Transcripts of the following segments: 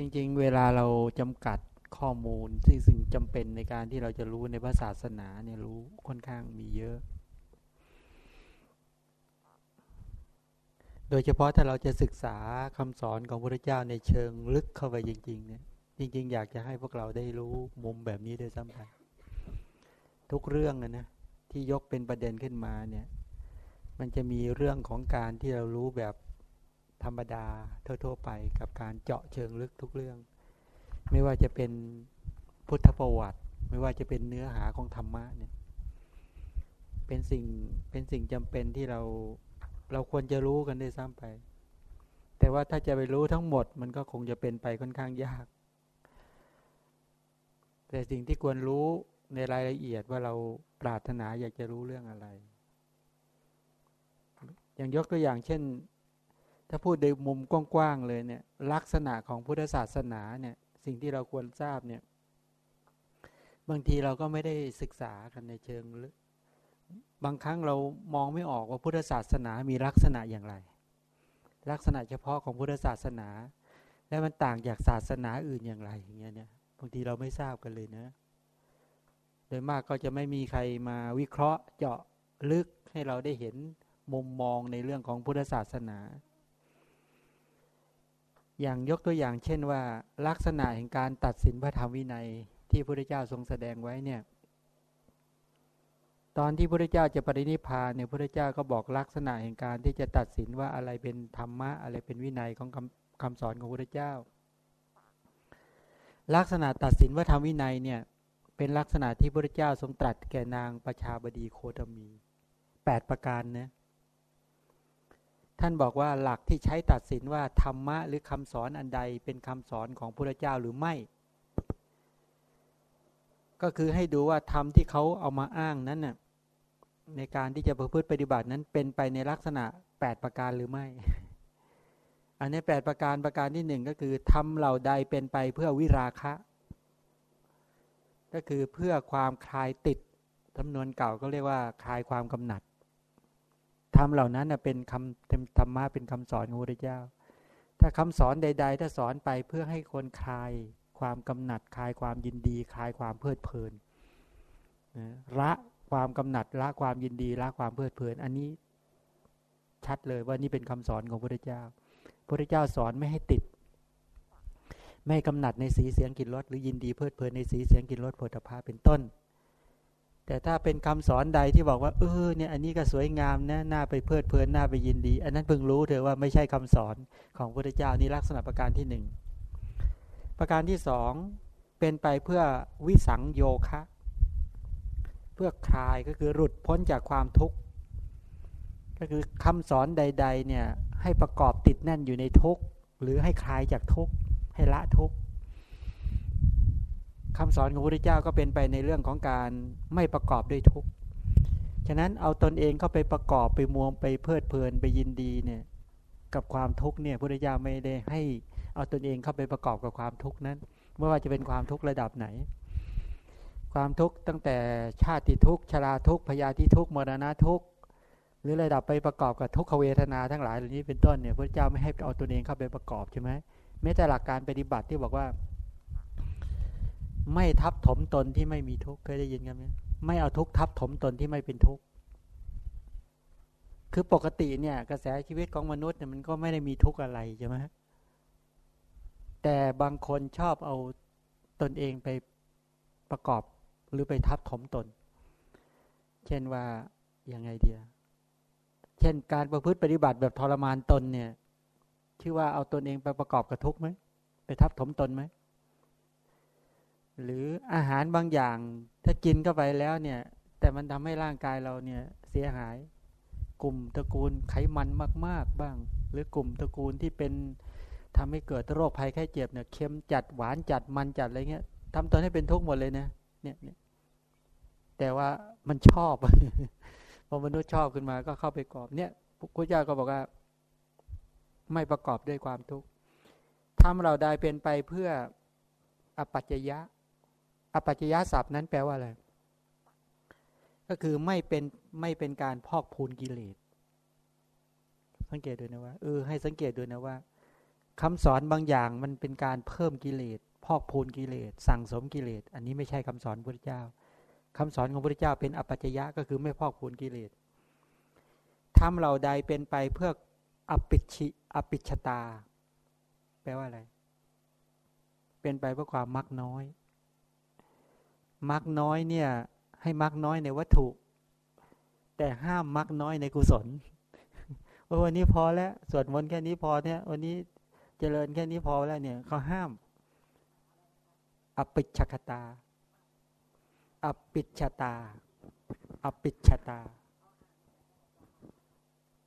จริงๆ เวลาเราจำกัดข้อมูลที่สิ่งจำเป็นในการที่เราจะรู้ในพระศาสนาเนี่ยรู้ค่อนข้างมีเยอะ โดยเฉพาะถ้าเราจะศึกษาคำสอนของพระเจ้าในเชิงลึกเข้าไปจริง ๆ เนี่ย จริง ๆ อยากจะให้พวกเราได้รู้มุมแบบนี้ด้วยซ้ำไปทุกเรื่องนะที่ยกเป็นประเด็นขึ้นมาเนี่ย มันจะมีเรื่องของการที่เรารู้แบบ ธรรมดาทั่วๆไปกับการเจาะเชิงลึกทุกเรื่อง ไม่ว่าจะเป็นพุทธประวัติ ไม่ว่าจะเป็นเนื้อหาของธรรมะเนี่ยเป็นสิ่งเป็นสิ่งจำเป็นที่เราเราควรจะรู้กันด้วยซ้ำไป แต่ว่าถ้าจะไปรู้ทั้งหมด มันก็คงจะเป็นไปค่อนข้างยาก แต่สิ่งที่ควรรู้ในรายละเอียดว่าเราปรารถนาอยากจะรู้เรื่องอะไร อย่างยกตัวอย่างเช่น ถ้าพูดในมุมกว้างๆเลยเนี่ยลักษณะของพุทธศาสนาเนี่ยสิ่งที่เราควรทราบเนี่ยบางทีเราก็ไม่ได้ศึกษากันในเชิงลึกบางครั้งเรามองไม่ออกว่าพุทธศาสนามีลักษณะอย่างไร ลักษณะเฉพาะของพุทธศาสนา และมันต่างจากศาสนาอื่นอย่างไรอย่างเงี้ยเนี่ยบางทีเราไม่ทราบกันเลยนะโดยมากก็จะไม่มีใครมาวิเคราะห์เจาะลึกให้เราได้เห็นมุมมองในเรื่องของพุทธศาสนา อย่างยกตัวอย่าง เช่นว่า ลักษณะแห่งการตัดสินพระธรรมวินัยที่พระพุทธเจ้าทรงแสดงไว้เนี่ย ตอนที่พระพุทธเจ้าจะปรินิพานเนี่ยพระพุทธเจ้าก็บอกลักษณะแห่งการที่จะตัดสินว่าอะไรเป็นธรรมะอะไรเป็นวินัยของคำคำสอนของพระพุทธเจ้า ลักษณะตัดสินว่าธรรมวินัยเนี่ยเป็นลักษณะที่พระพุทธเจ้าทรงตรัสแก่นางประชาบดีโคตมีแปดประการนะ ท่านบอกว่าหลักที่ใช้ตัดสินว่าธรรมะหรือคำสอนอันใดเป็นคำสอนของพระเจ้าหรือไม่ ก็คือให้ดูว่าธรรมที่เขาเอามาอ้างนั้นน่ะในการที่จะประพฤติปฏิบัตินั้นเป็นไปในลักษณะ 8 ประการหรือไม่ อันนี้ 8 ประการประการที่หนึ่งก็คือทำเหล่าใดเป็นไปเพื่อวิราคะ ก็คือเพื่อความคลายติดจำนวนเก่าก็เรียกว่าคลายความกำหนัด ทำเหล่านั้นเป็นคำธรรมะเป็นคำสอนของพระเจ้า ถ้าคำสอนใด ๆ ถ้าสอนไปเพื่อให้คนคลายความกำหนัดคลายความยินดีคลายความเพลิดเพลินละความกำหนัดละความยินดีละความเพลิดเพลิน อันนี้ชัดเลยว่านี่เป็นคำสอนของพระเจ้าพระเจ้าสอนไม่ให้ติด ไม่กำหนัดในสีเสียงกลิ่นรสหรือยินดีเพลิดเพลินในสีเสียงกลิ่นรสโผฏฐาเป็นต้น แต่ถ้าเป็นคำสอนใดที่บอกว่าเออเนี่ยอันนี้ก็สวยงามนะน่าไปเพลิดเพลินน่าไปยินดี อันนั้นเพิ่งรู้เถอะว่าไม่ใช่คำสอนของพระเจ้านี่ลักษณะประการที่หนึ่งประการที่สองเป็นไปเพื่อวิสังโยคะ เพื่อคลายก็คือหลุดพ้นจากความทุกข์ก็คือคำสอนใด ๆ เนี่ยให้ประกอบติดแน่นอยู่ในทุกข์หรือให้คลายจากทุกข์ให้ละทุกข์ คำสอนของพระพุทธเจ้าก็เป็นไปในเรื่องของการไม่ประกอบด้วยทุกข์ฉะนั้นเอาตนเองเข้าไปประกอบไปมัวไปเพลิดเพลินไปยินดีเนี่ยกับความทุกข์เนี่ยพระพุทธเจ้าไม่ได้ให้เอาตนเองเข้าไปประกอบกับความทุกข์นั้นไม่ว่าจะเป็นความทุกข์ระดับไหน ความทุกข์ตั้งแต่ชาติทุกข์ชราทุกข์พยาธิทุกข์มรณะทุกข์หรือระดับไปประกอบกับทุกขเวทนาทั้งหลายเหล่านี้เป็นต้นเนี่ยพระเจ้าไม่ให้เอาตัวเองเข้าไปประกอบใช่ไหมแม้แต่หลักการปฏิบัติที่บอกว่า ไม่ทับถมตนที่ไม่มีทุกข์เคยได้ยินกันไหมไม่เอาทุกข์ทับถมตนที่ไม่เป็นทุกข์คือปกติเนี่ย กระแสชีวิตของมนุษย์เนี่ยมันก็ไม่ได้มีทุกข์อะไรใช่ไหมแต่บางคนชอบเอาตนเองไปประกอบหรือไปทับถมตน เช่นว่ายังไงเดียเช่นการประพฤติปฏิบัติแบบทรมานตนเนี่ย ชื่อว่าเอาตนเองไปประกอบกับทุกข์ไหมไปทับถมตนไหม หรืออาหารบางอย่าง ถ้ากินเข้าไปแล้วเนี่ย แต่มันทำให้ร่างกายเราเนี่ยเสียหาย กลุ่มตระกูลไขมันมาก ๆบ้าง หรือกลุ่มตระกูลที่เป็นทำให้เกิดโรคภัยไข้เจ็บเนี่ยเค็มจัดหวานจัดมันจัดอะไรเงี้ยทำตนให้เป็นทุกข์หมดเลยนะเนี่ยเนี่ยแต่ว่ามันชอบพอมนุษย์ชอบขึ้นมาก็เข้าไปกรอบเนี่ยพระเจ้าก็บอกว่า ไม่ประกอบด้วยความทุกข์ทำเราได้เป็นไปเพื่ออปัจจยะ อปัจจยะศัพท์นั้นแปลว่าอะไร ก็คือไม่เป็นไม่เป็นการพอกพูนกิเลส สังเกตด้วยนะว่าเออให้สังเกตด้วยนะว่าคำสอนบางอย่างมันเป็นการเพิ่มกิเลส พอกพูนกิเลส สั่งสมกิเลส อันนี้ไม่ใช่คำสอนพระเจ้าคำสอนของพระเจ้าเป็นอปัจจยะก็คือไม่พอกพูนกิเลสทำเราใดเป็นไปเพื่ออปิชิอปิชตา แปลว่าอะไร เป็นไปเพื่อความมักน้อย มักน้อยเนี่ย ให้มักน้อยในวัตถุ แต่ห้ามมักน้อยในกุศลว่าวันนี้พอแล้วสวดมนต์แค่นี้พอเนี่ยวันนี้เจริญแค่นี้พอแล้วเนี่ยเขาห้าม อปิชคตา อปิชตา อปิชตา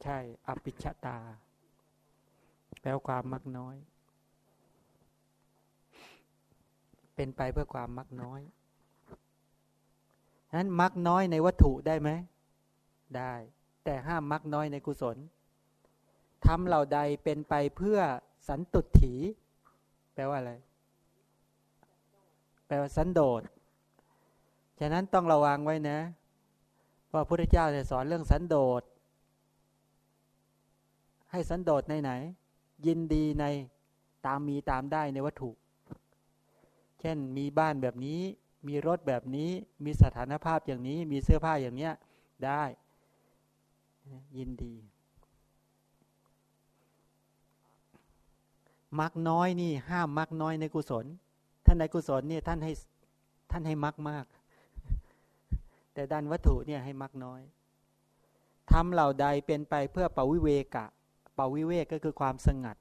ใช่ อปิชตา แปลความมักน้อย เป็นไปเพื่อความมักน้อย นั้นมักน้อยในวัตถุได้ไหม ได้ แต่ห้ามมักน้อยในกุศลทำเหล่าใดเป็นไปเพื่อสันตุถี แปลว่าอะไร แปลว่าสันโดษ ฉะนั้นต้องระวังไว้นะ ว่าพระพุทธเจ้าจะสอนเรื่องสันโดษ ให้สันโดษในไหน ยินดีในตามมีตามได้ในวัตถุ เช่นมีบ้านแบบนี้ มีรถแบบนี้ มีสถานภาพอย่างนี้ มีเสื้อผ้าอย่างเนี้ย ได้ ยินดีมักน้อยนี่ห้ามมักน้อยในกุศล ท่านในกุศลเนี่ยท่านให้ท่านให้มักมาก แต่ด้านวัตถุเนี่ยให้มักน้อยทำเหล่าใดเป็นไปเพื่อปวิเวกะปวิเวกก็คือความสงัด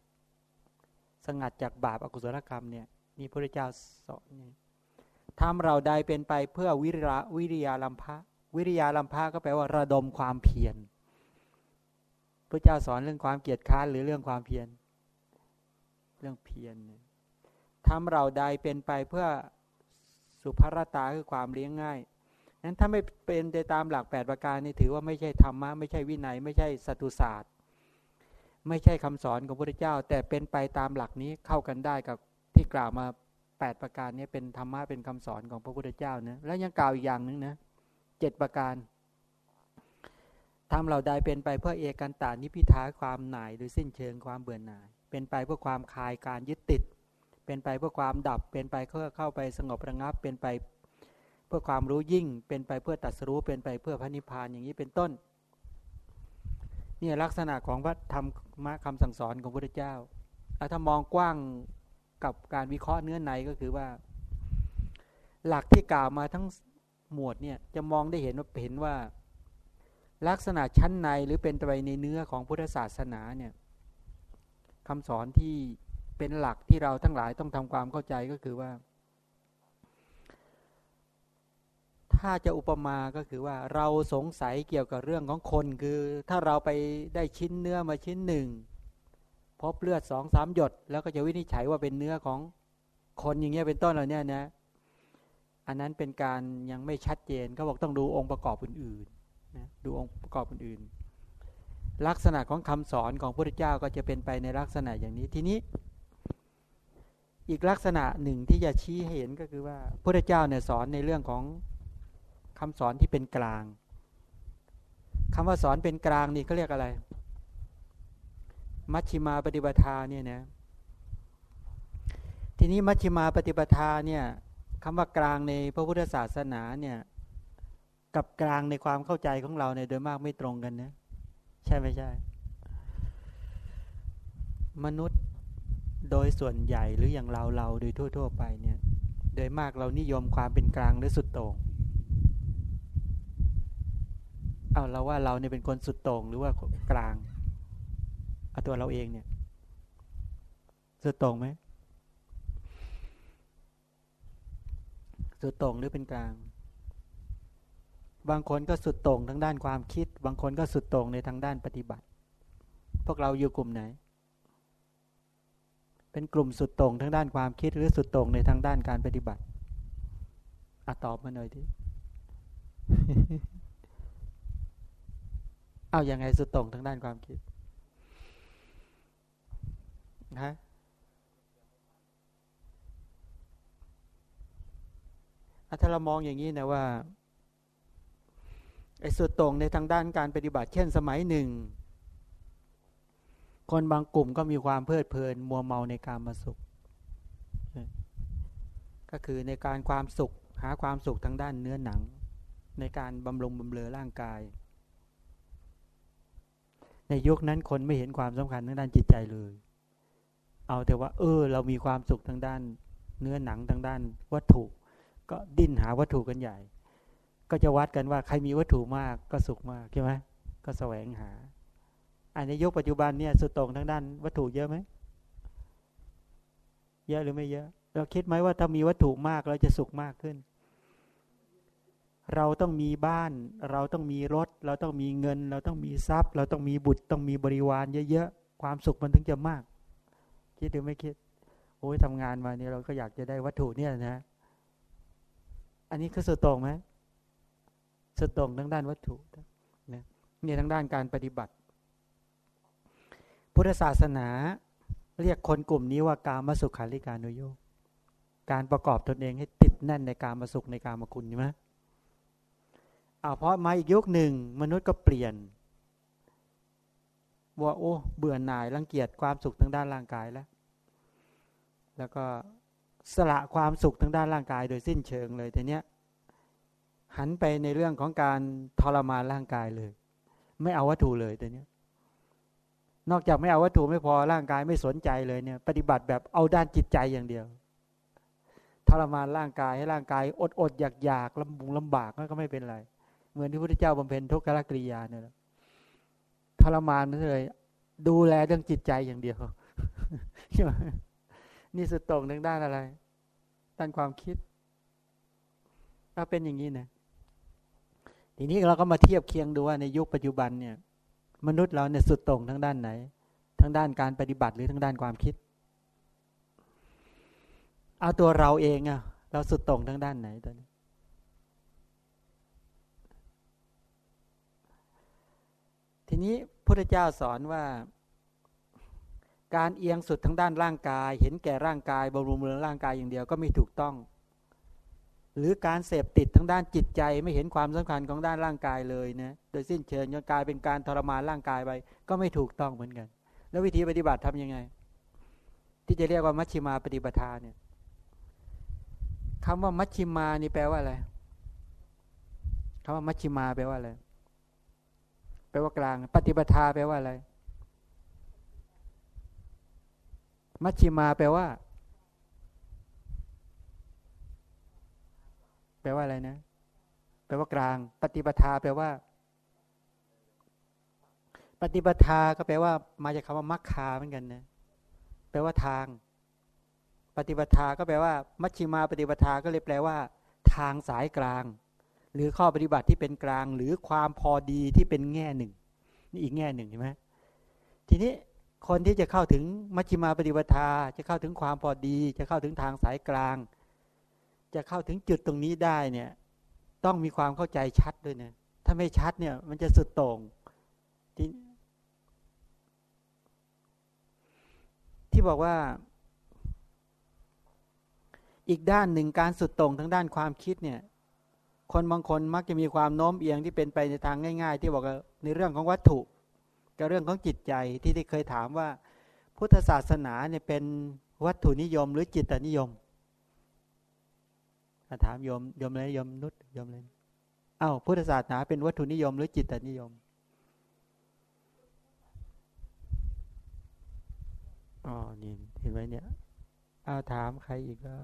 สงัดจากบาปอกุศลกรรมเนี่ยนี่พระเจ้าสอนนี่ ทำเราใดเป็นไปเพื่อวิริยวิริยาลัมพะวิริยาลัมพะก็แปลว่าระดมความเพียรพระเจ้าสอนเรื่องความเกียจค้านหรือเรื่องความเพียรเรื่องเพียรทำเราใดเป็นไปเพื่อสุภรตาคือความเลี้ยงง่ายนั้นถ้าไม่เป็นไปตามหลัก 8 ประการนี่ถือว่าไม่ใช่ธรรมะไม่ใช่วินัย ไม่ใช่สัตุศาสตร์ ไม่ใช่คำสอนของพระพุทธเจ้า แต่เป็นไปตามหลักนี้เข้ากันได้กับที่กล่าวมา 8 ประการนี้เป็นธรรมะเป็นคำสอนของพระพุทธเจ้านะแล้วยังกล่าวอีกอย่างหนึ่งนะเจ็ดประการทำเราใดเป็นไปเพื่อเอกันตานิพิทาความหน่ายหรือสิ้นเชิงความเบื่อหน่าย เป็นไปเพื่อความคลายการยึดติด เป็นไปเพื่อความดับ เป็นไปเพื่อเข้าไปสงบระงับ เป็นไปเพื่อความรู้ยิ่ง เป็นไปเพื่อตัดสู้เป็นไปเพื่อพระนิพพานอย่างนี้เป็นต้นนี่ลักษณะของพระธรรมคำสั่งสอนของพระพุทธเจ้าถ้ามองกว้าง กับการวิเคราะห์เนื้อในก็คือว่า หลักที่กล่าวมาทั้งหมวดเนี่ยจะมองได้เห็นว่าเห็นว่า ลักษณะชั้นในหรือเป็นไปในเนื้อของพุทธศาสนาเนี่ยคำสอนที่เป็นหลักที่เราทั้งหลายต้องทำความเข้าใจก็คือว่า ถ้าจะอุปมาก็คือว่าเราสงสัยเกี่ยวกับเรื่องของคนคือ ถ้าเราไปได้ชิ้นเนื้อมาชิ้นหนึ่ง พบเลือดสองสามหยด แล้วก็จะวินิจฉัยว่าเป็นเนื้อของคนอย่างเงี้ยเป็นต้นเหล่านี้นะอันนั้นเป็นการยังไม่ชัดเจนก็บอกต้องดูองค์ประกอบอื่นๆนะดูองค์ประกอบอื่นๆ ลักษณะของคำสอนของพระพุทธเจ้าก็จะเป็นไปในลักษณะอย่างนี้ทีนี้ อีกลักษณะหนึ่งที่จะชี้เห็นก็คือว่าพระพุทธเจ้าเนี่ยสอนในเรื่องของคำสอนที่เป็นกลางคำว่าสอนเป็นกลางนี่เขาเรียกอะไร มัชชิมาปฏิปทาเนี่ยนะทีนี้มัชชิมาปฏิปทาเนี่ยคำว่ากลางในพระพุทธศาสนาเนี่ยกับกลางในความเข้าใจของเราเนี่ยโดยมากไม่ตรงกันนะใช่ไม่ใช่ มนุษย์โดยส่วนใหญ่หรืออย่างเราเราโดยทั่ว ๆ ไปเนี่ย โดยมากเรานิยมความเป็นกลางหรือสุดโต่งเอาเราว่าเราเนี่ยเป็นคนสุดโต่งหรือว่ากลาง เอาตัวเราเองเนี่ยสุดต่งไหมสุดต่งหรือเป็นกลาง บางคนก็สุดต่งทางด้านความคิด บางคนก็สุดต่งในทางด้านปฏิบัติ พวกเราอยู่กลุ่มไหน เป็นกลุ่มสุดต่งทางด้านความคิด หรือสุดต่งในทางด้านการปฏิบัติอะตอบมาหน่อยทีเอาอยัางไงสุดต่งทางด้านความคิด นะถ้าเรามองอย่างนี้นะว่าไอ้สุดตรงในทางด้านการปฏิบัติเช่นสมัยหนึ่ง คนบางกลุ่มก็มีความเพลิดเพลิน มัวเมาในการมาสุข ก็คือในการความสุข หาความสุขทางด้านเนื้อหนัง ในการบำรุงบำเรอร่างกาย ในยุคนั้นคนไม่เห็นความสำคัญทางด้านจิตใจเลย เอาแต่ว่า เออ เรามีความสุขทางด้าน เนื้อหนังทางด้านวัตถุ ก็ดิ้นหาวัตถุกันใหญ่ ก็จะวัดกันว่าใครมีวัตถุมากก็สุขมากใช่ไหมก็แสวงหาอันในยุคปัจจุบันเนี่ยสุดตรงทางด้านวัตถุเยอะไหมเยอะหรือไม่เยอะ เราคิดไหมว่าถ้ามีวัตถุมากเราจะสุขมากขึ้น เราต้องมีบ้าน เราต้องมีรถ เราต้องมีเงิน เราต้องมีทรัพย์ เราต้องมีบุตรต้องมีบริวารเยอะๆความสุขมันถึงจะมาก คิดหรือไม่คิดโอ้ยทำงานมาเนี่ยเราก็อยากจะได้วัตถุเนี่ยนะ อันนี้คือสุดตรงไหมสุดตรงทั้งด้านวัตถุนะนี่ยทั้งด้านการปฏิบัติ พุทธศาสนาเรียกคนกลุ่มนี้ว่าการมาสุขาริการุโยกการประกอบตนเองให้ติดแน่นในการมาสุขในการมาคุณใช่ไหมเอาเพราะมาอีกยุคหนึ่งมนุษย์ก็เปลี่ยน ว่าโอ้ เบื่อหน่ายรังเกียจความสุขทางด้านร่างกายแล้ว แล้วก็สละความสุขทางด้านร่างกาย โดยสิ้นเชิงเลยแต่เนี้ยหันไปในเรื่องของการทรมานร่างกายเลย ไม่เอาวัตถุเลยแต่เนี้ยนอกจากไม่เอาวัตถุไม่พอร่างกายไม่สนใจเลยเนี่ย ปฏิบัติแบบเอาด้านจิตใจอย่างเดียวทรมานร่างกายให้ร่างกายอดอดอยากอยากลำบุงลำบากก็ไม่เป็นไร เหมือนที่พระพุทธเจ้าบำเพ็ญทุกขกริยาเนี่ย ทรมานเลย ดูแลเรื่องจิตใจอย่างเดียวใช่ไหมนี่สุดตรงทางด้านอะไรด้านความคิดถ้าเป็นอย่างนี้นะทีนี้เราก็มาเทียบเคียงดูว่าในยุคปัจจุบันเนี่ย มนุษย์เราเนี่ยสุดตรงทั้งด้านไหนทั้งด้านการปฏิบัติหรือทั้งด้านความคิด เอาตัวเราเองอะเราสุดตรงทั้งด้านไหนตอนนี้ นี้พุทธเจ้าสอนว่า การเอียงสุดทั้งด้านร่างกาย เห็นแก่ร่างกายบำรุงเรืองร่างกายอย่างเดียวก็ไม่ถูกต้อง หรือการเสพติดทั้งด้านจิตใจไม่เห็นความสำคัญของด้านร่างกายเลยนะโดยสิ้นเชิงจนกลายเป็นการทรมานร่างกายไปก็ไม่ถูกต้องเหมือนกัน แล้ววิธีปฏิบัติทํำยังไง ที่จะเรียกว่ามัชชิมาปฏิปทาเนี่ยคำว่ามัชชิมานี่แปลว่าอะไรคำว่ามัชชิมาแปลว่าอะไร แปลว่ากลาง ปฏิปทาแปลว่าอะไร มัชชิมาแปลว่า แปลว่าอะไรนะ แปลว่ากลาง ปฏิปทาแปลว่า ปฏิปทาก็แปลว่า มาจากคำว่ามัคคาเหมือนกันนะ แปลว่าทาง ปฏิปทาก็แปลว่า มัชชิมา ปฏิปทาก็เลยแปลว่า ทางสายกลาง หรือข้อปฏิบัติที่เป็นกลาง หรือความพอดีที่เป็นแง่หนึ่ง นี่อีกแง่หนึ่งใช่ไหมทีนี้คนที่จะเข้าถึงมัชชิมาปฏิปทา จะเข้าถึงความพอดี จะเข้าถึงทางสายกลาง จะเข้าถึงจุดตรงนี้ได้เนี่ยต้องมีความเข้าใจชัดด้วยนะถ้าไม่ชัดเนี่ย มันจะสุดโต่งที่ที่บอกว่า อีกด้านหนึ่งการสุดตรงทั้งด้านความคิดเนี่ย คนบางคนมักจะมีความโน้มเอียงที่เป็นไปในทางง่าย ๆ ที่บอกในเรื่องของวัตถุกับเรื่องของจิตใจที่ที่เคยถามว่า พุทธศาสนาเนี่ยเป็นวัตถุนิยมหรือจิตนิยมถามโยมโยมเลยโยมนุษโยมเลยอ้าวพุทธศาสนาเป็นวัตถุนิยม หรือจิตนิยมอ๋อนี่เห็นไหมเนี่ยเอาถามใครอีกแล้ว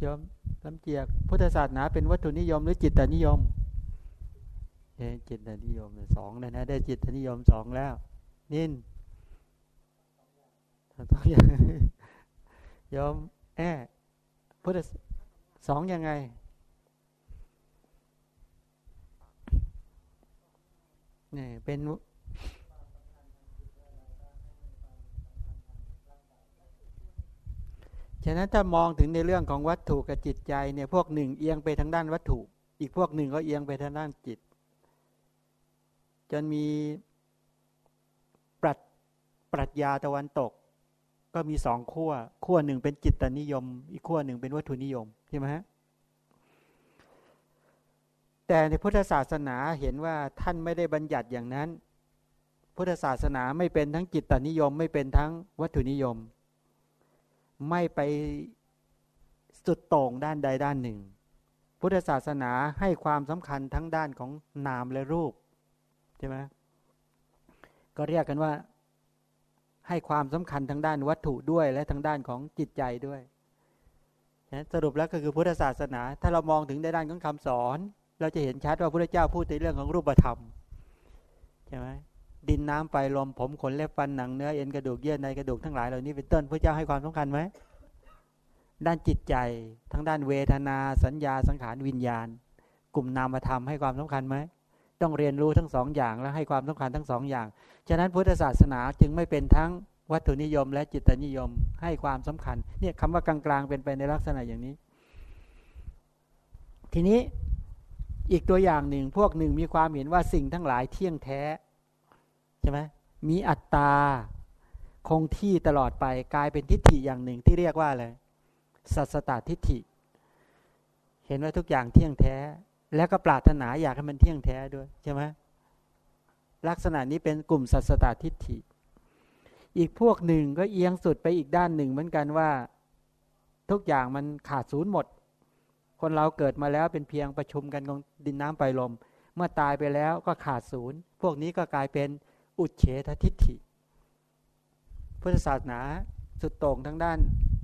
โยม ลำเจียกพุทธศาสนาเป็นวัตถุนิยมหรือจิตนิยมเอจิตนิยมสองนะนะได้จิตนิยมสองแล้ว นินต้องยอมแอพุทธสองยังไงเนี่ยเป็น ฉะนั้นถ้ามองถึงในเรื่องของวัตถุกับจิตใจเนี่ยพวกหนึ่งเอียงไปทางด้านวัตถุ อีกพวกหนึ่งก็เอียงไปทางด้านจิต จนมีปรัชปรัชญาตะวันตก ก็มีสองขั้วขั้วหนึ่งเป็นจิตนิยม อีกขั้วหนึ่งเป็นวัตถุนิยมใช่ไหมฮะแต่ในพุทธศาสนาเห็นว่าท่านไม่ได้บัญญัติอย่างนั้นพพุทธศาสนาไม่เป็นทั้งจิตตนิยม ไม่เป็นทั้งวัตถุนิยม ไม่ไปสุดโต่งด้านใดด้านหนึ่ง พุทธศาสนาให้ความสำคัญทั้งด้านของนามและรูปใช่ไหมก็เรียกกันว่าให้ความสำคัญทั้งด้านวัตถุด้วยและทั้งด้านของจิตใจด้วยนะสรุปแล้วก็คือพุทธศาสนา ถ้าเรามองถึงในด้านของคำสอน เราจะเห็นชัดว่าพระเจ้าพูดในเรื่องของรูปธรรมใช่ไหม ดินน้ำไฟลมผมขนเล็บฟันหนังเนื้อเอ็นกระดูกเยื่อในกระดูกทั้งหลายเหล่านี้เป็นต้นพระเจ้าให้ความสำคัญไหมด้านจิตใจทั้งด้านเวทนาสัญญาสังขารวิญญาณ กลุ่มนามธรรมให้ความสำคัญไหมต้องเรียนรู้ทั้งสองอย่างและให้ความสำคัญทั้งสองอย่าง ฉะนั้นพุทธศาสนาจึงไม่เป็นทั้งวัตถุนิยม และจิตนิยมให้ความสำคัญเนี่ยคำว่ากลางๆเป็นไปในลักษณะอย่างนี้ ทีนี้อีกตัวอย่างหนึ่งพวกหนึ่งมีความเห็นว่าสิ่งทั้งหลายเที่ยงแท้ ใช่ไหมมีอัตตาคงที่ตลอดไปกลายเป็นทิฏฐิอย่างหนึ่งที่เรียกว่าอะไรสัสตตทิฏฐิ เห็นว่าทุกอย่างเที่ยงแท้ แล้วก็ปรารถนาอยากให้มันเที่ยงแท้ด้วยใช่ไหมลักษณะนี้เป็นกลุ่มสัสตตทิฏฐิ อีกพวกหนึ่งก็เอียงสุดไปอีกด้านหนึ่งเหมือนกันว่า ทุกอย่างมันขาดศูนย์หมด คนเราเกิดมาแล้วเป็นเพียงประชุมกันของดินน้ำไฟลม เมื่อตายไปแล้วก็ขาดศูนย์ พวกนี้ก็กลายเป็น อุเฉททิฏฐิ พุทธศาสนาสุดต่งทั้งด้าน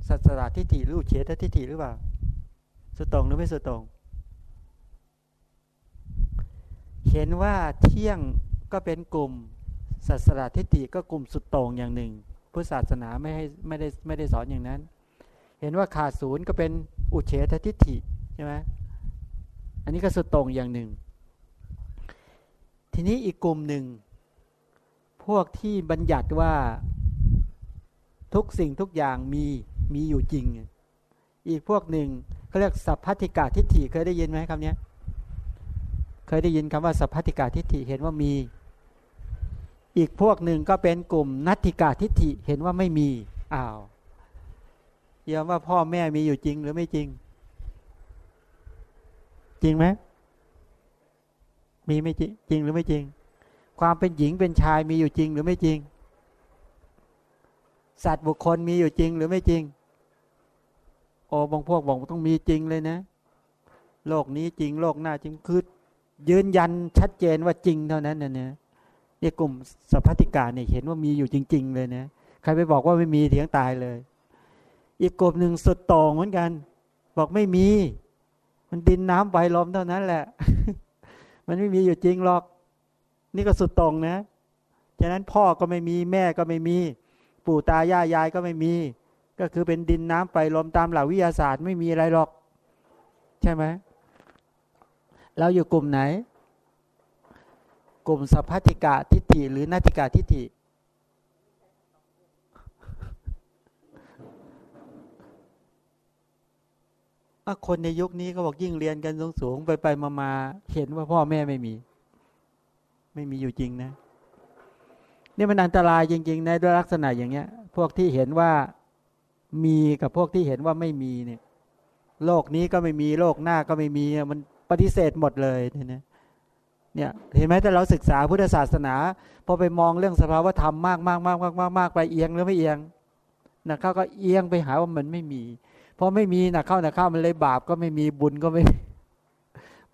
สัสตทิฏฐิหรืออุเฉททิฏฐิหรือเปล่า สุดต่งหรือไม่สุดต่งเห็นว่าเที่ยงก็เป็นกลุ่มศาสนาทิฏฐิก็กลุ่มสุดต่งอย่างหนึ่ง พุทธศาสนาไม่ให้ไม่ได้ไม่ได้สอนอย่างนั้น เห็นว่าขาดศูนย์ก็เป็นอุเฉททิฏฐิใช่ไหมอันนี้ก็สุดต่งอย่างหนึ่ง ทีนี้อีกกลุ่มหนึ่ง พวกที่บัญญัติว่าทุกสิ่งทุกอย่างมีมีอยู่จริง อีกพวกหนึ่งเขาเรียกสัพพติกาทิฏฐิเคยได้ยินไหมคำนี้เคยได้ยินคำว่าสัพพติกาทิฏฐิเห็นว่ามี อีกพวกหนึ่งก็เป็นกลุ่มนัตถิกาทิฏฐิเห็นว่าไม่มีอ้าวยอมว่าพ่อแม่มีอยู่จริงหรือไม่จริง จริงไหมมีไม่จริงจริงหรือไม่จริง ความเป็นหญิงเป็นชายมีอยู่จริงหรือไม่จริง สัตว์บุคคลมีอยู่จริงหรือไม่จริง โอ้บางพวกบอกต้องมีจริงเลยนะ โลกนี้จริงโลกหน้าจริงคือยืนยันชัดเจนว่าจริงเท่านั้นนะเนี่ยนี่กลุ่มสัพพติกาเนี่ยเห็นว่ามีอยู่จริง ๆ เลยนะใครไปบอกว่าไม่มีเถียงตายเลย อีกกลุ่มหนึ่งสุดต่งเหมือนกัน บอกไม่มี มันดินน้ำไฟลมเท่านั้นแหละ มันไม่มีอยู่จริงหรอก นี่ก็สุดตรงนะ ฉะนั้นพ่อก็ไม่มีแม่ก็ไม่มี ปู่ตายายยายก็ไม่มี ก็คือเป็นดินน้ำไฟลมตามหลักวิทยาศาสตร์ไม่มีอะไรหรอก ใช่ไหมเราอยู่กลุ่มไหน กลุ่มสัพพติกะทิฏฐิหรือนาติกะทิฏฐิคนในยุคนี้ก็บอกยิ่งเรียนกันสูงๆไปไปมาๆเห็นว่าพ่อแม่ไม่มี ไม่มีอยู่จริงนะนี่มันอันตรายจริงๆในด้วยลักษณะอย่างเงี้ย พวกที่เห็นว่ามีกับพวกที่เห็นว่าไม่มีเนี่ย โลกนี้ก็ไม่มีโลกหน้าก็ไม่มีมันปฏิเสธหมดเลยเนี่ยเนี่ยเห็นไหมถ้าเราศึกษาพุทธศาสนาพอไปมองเรื่องสภาวธรรมมากมากมากมากมากมากไปเอียงหรือไม่เอียงนะเขาก็เอียงไปหาว่ามันไม่มีพอไม่มีนะเข้านะเข้ามันเลยบาปก็ไม่มีบุญก็ไม่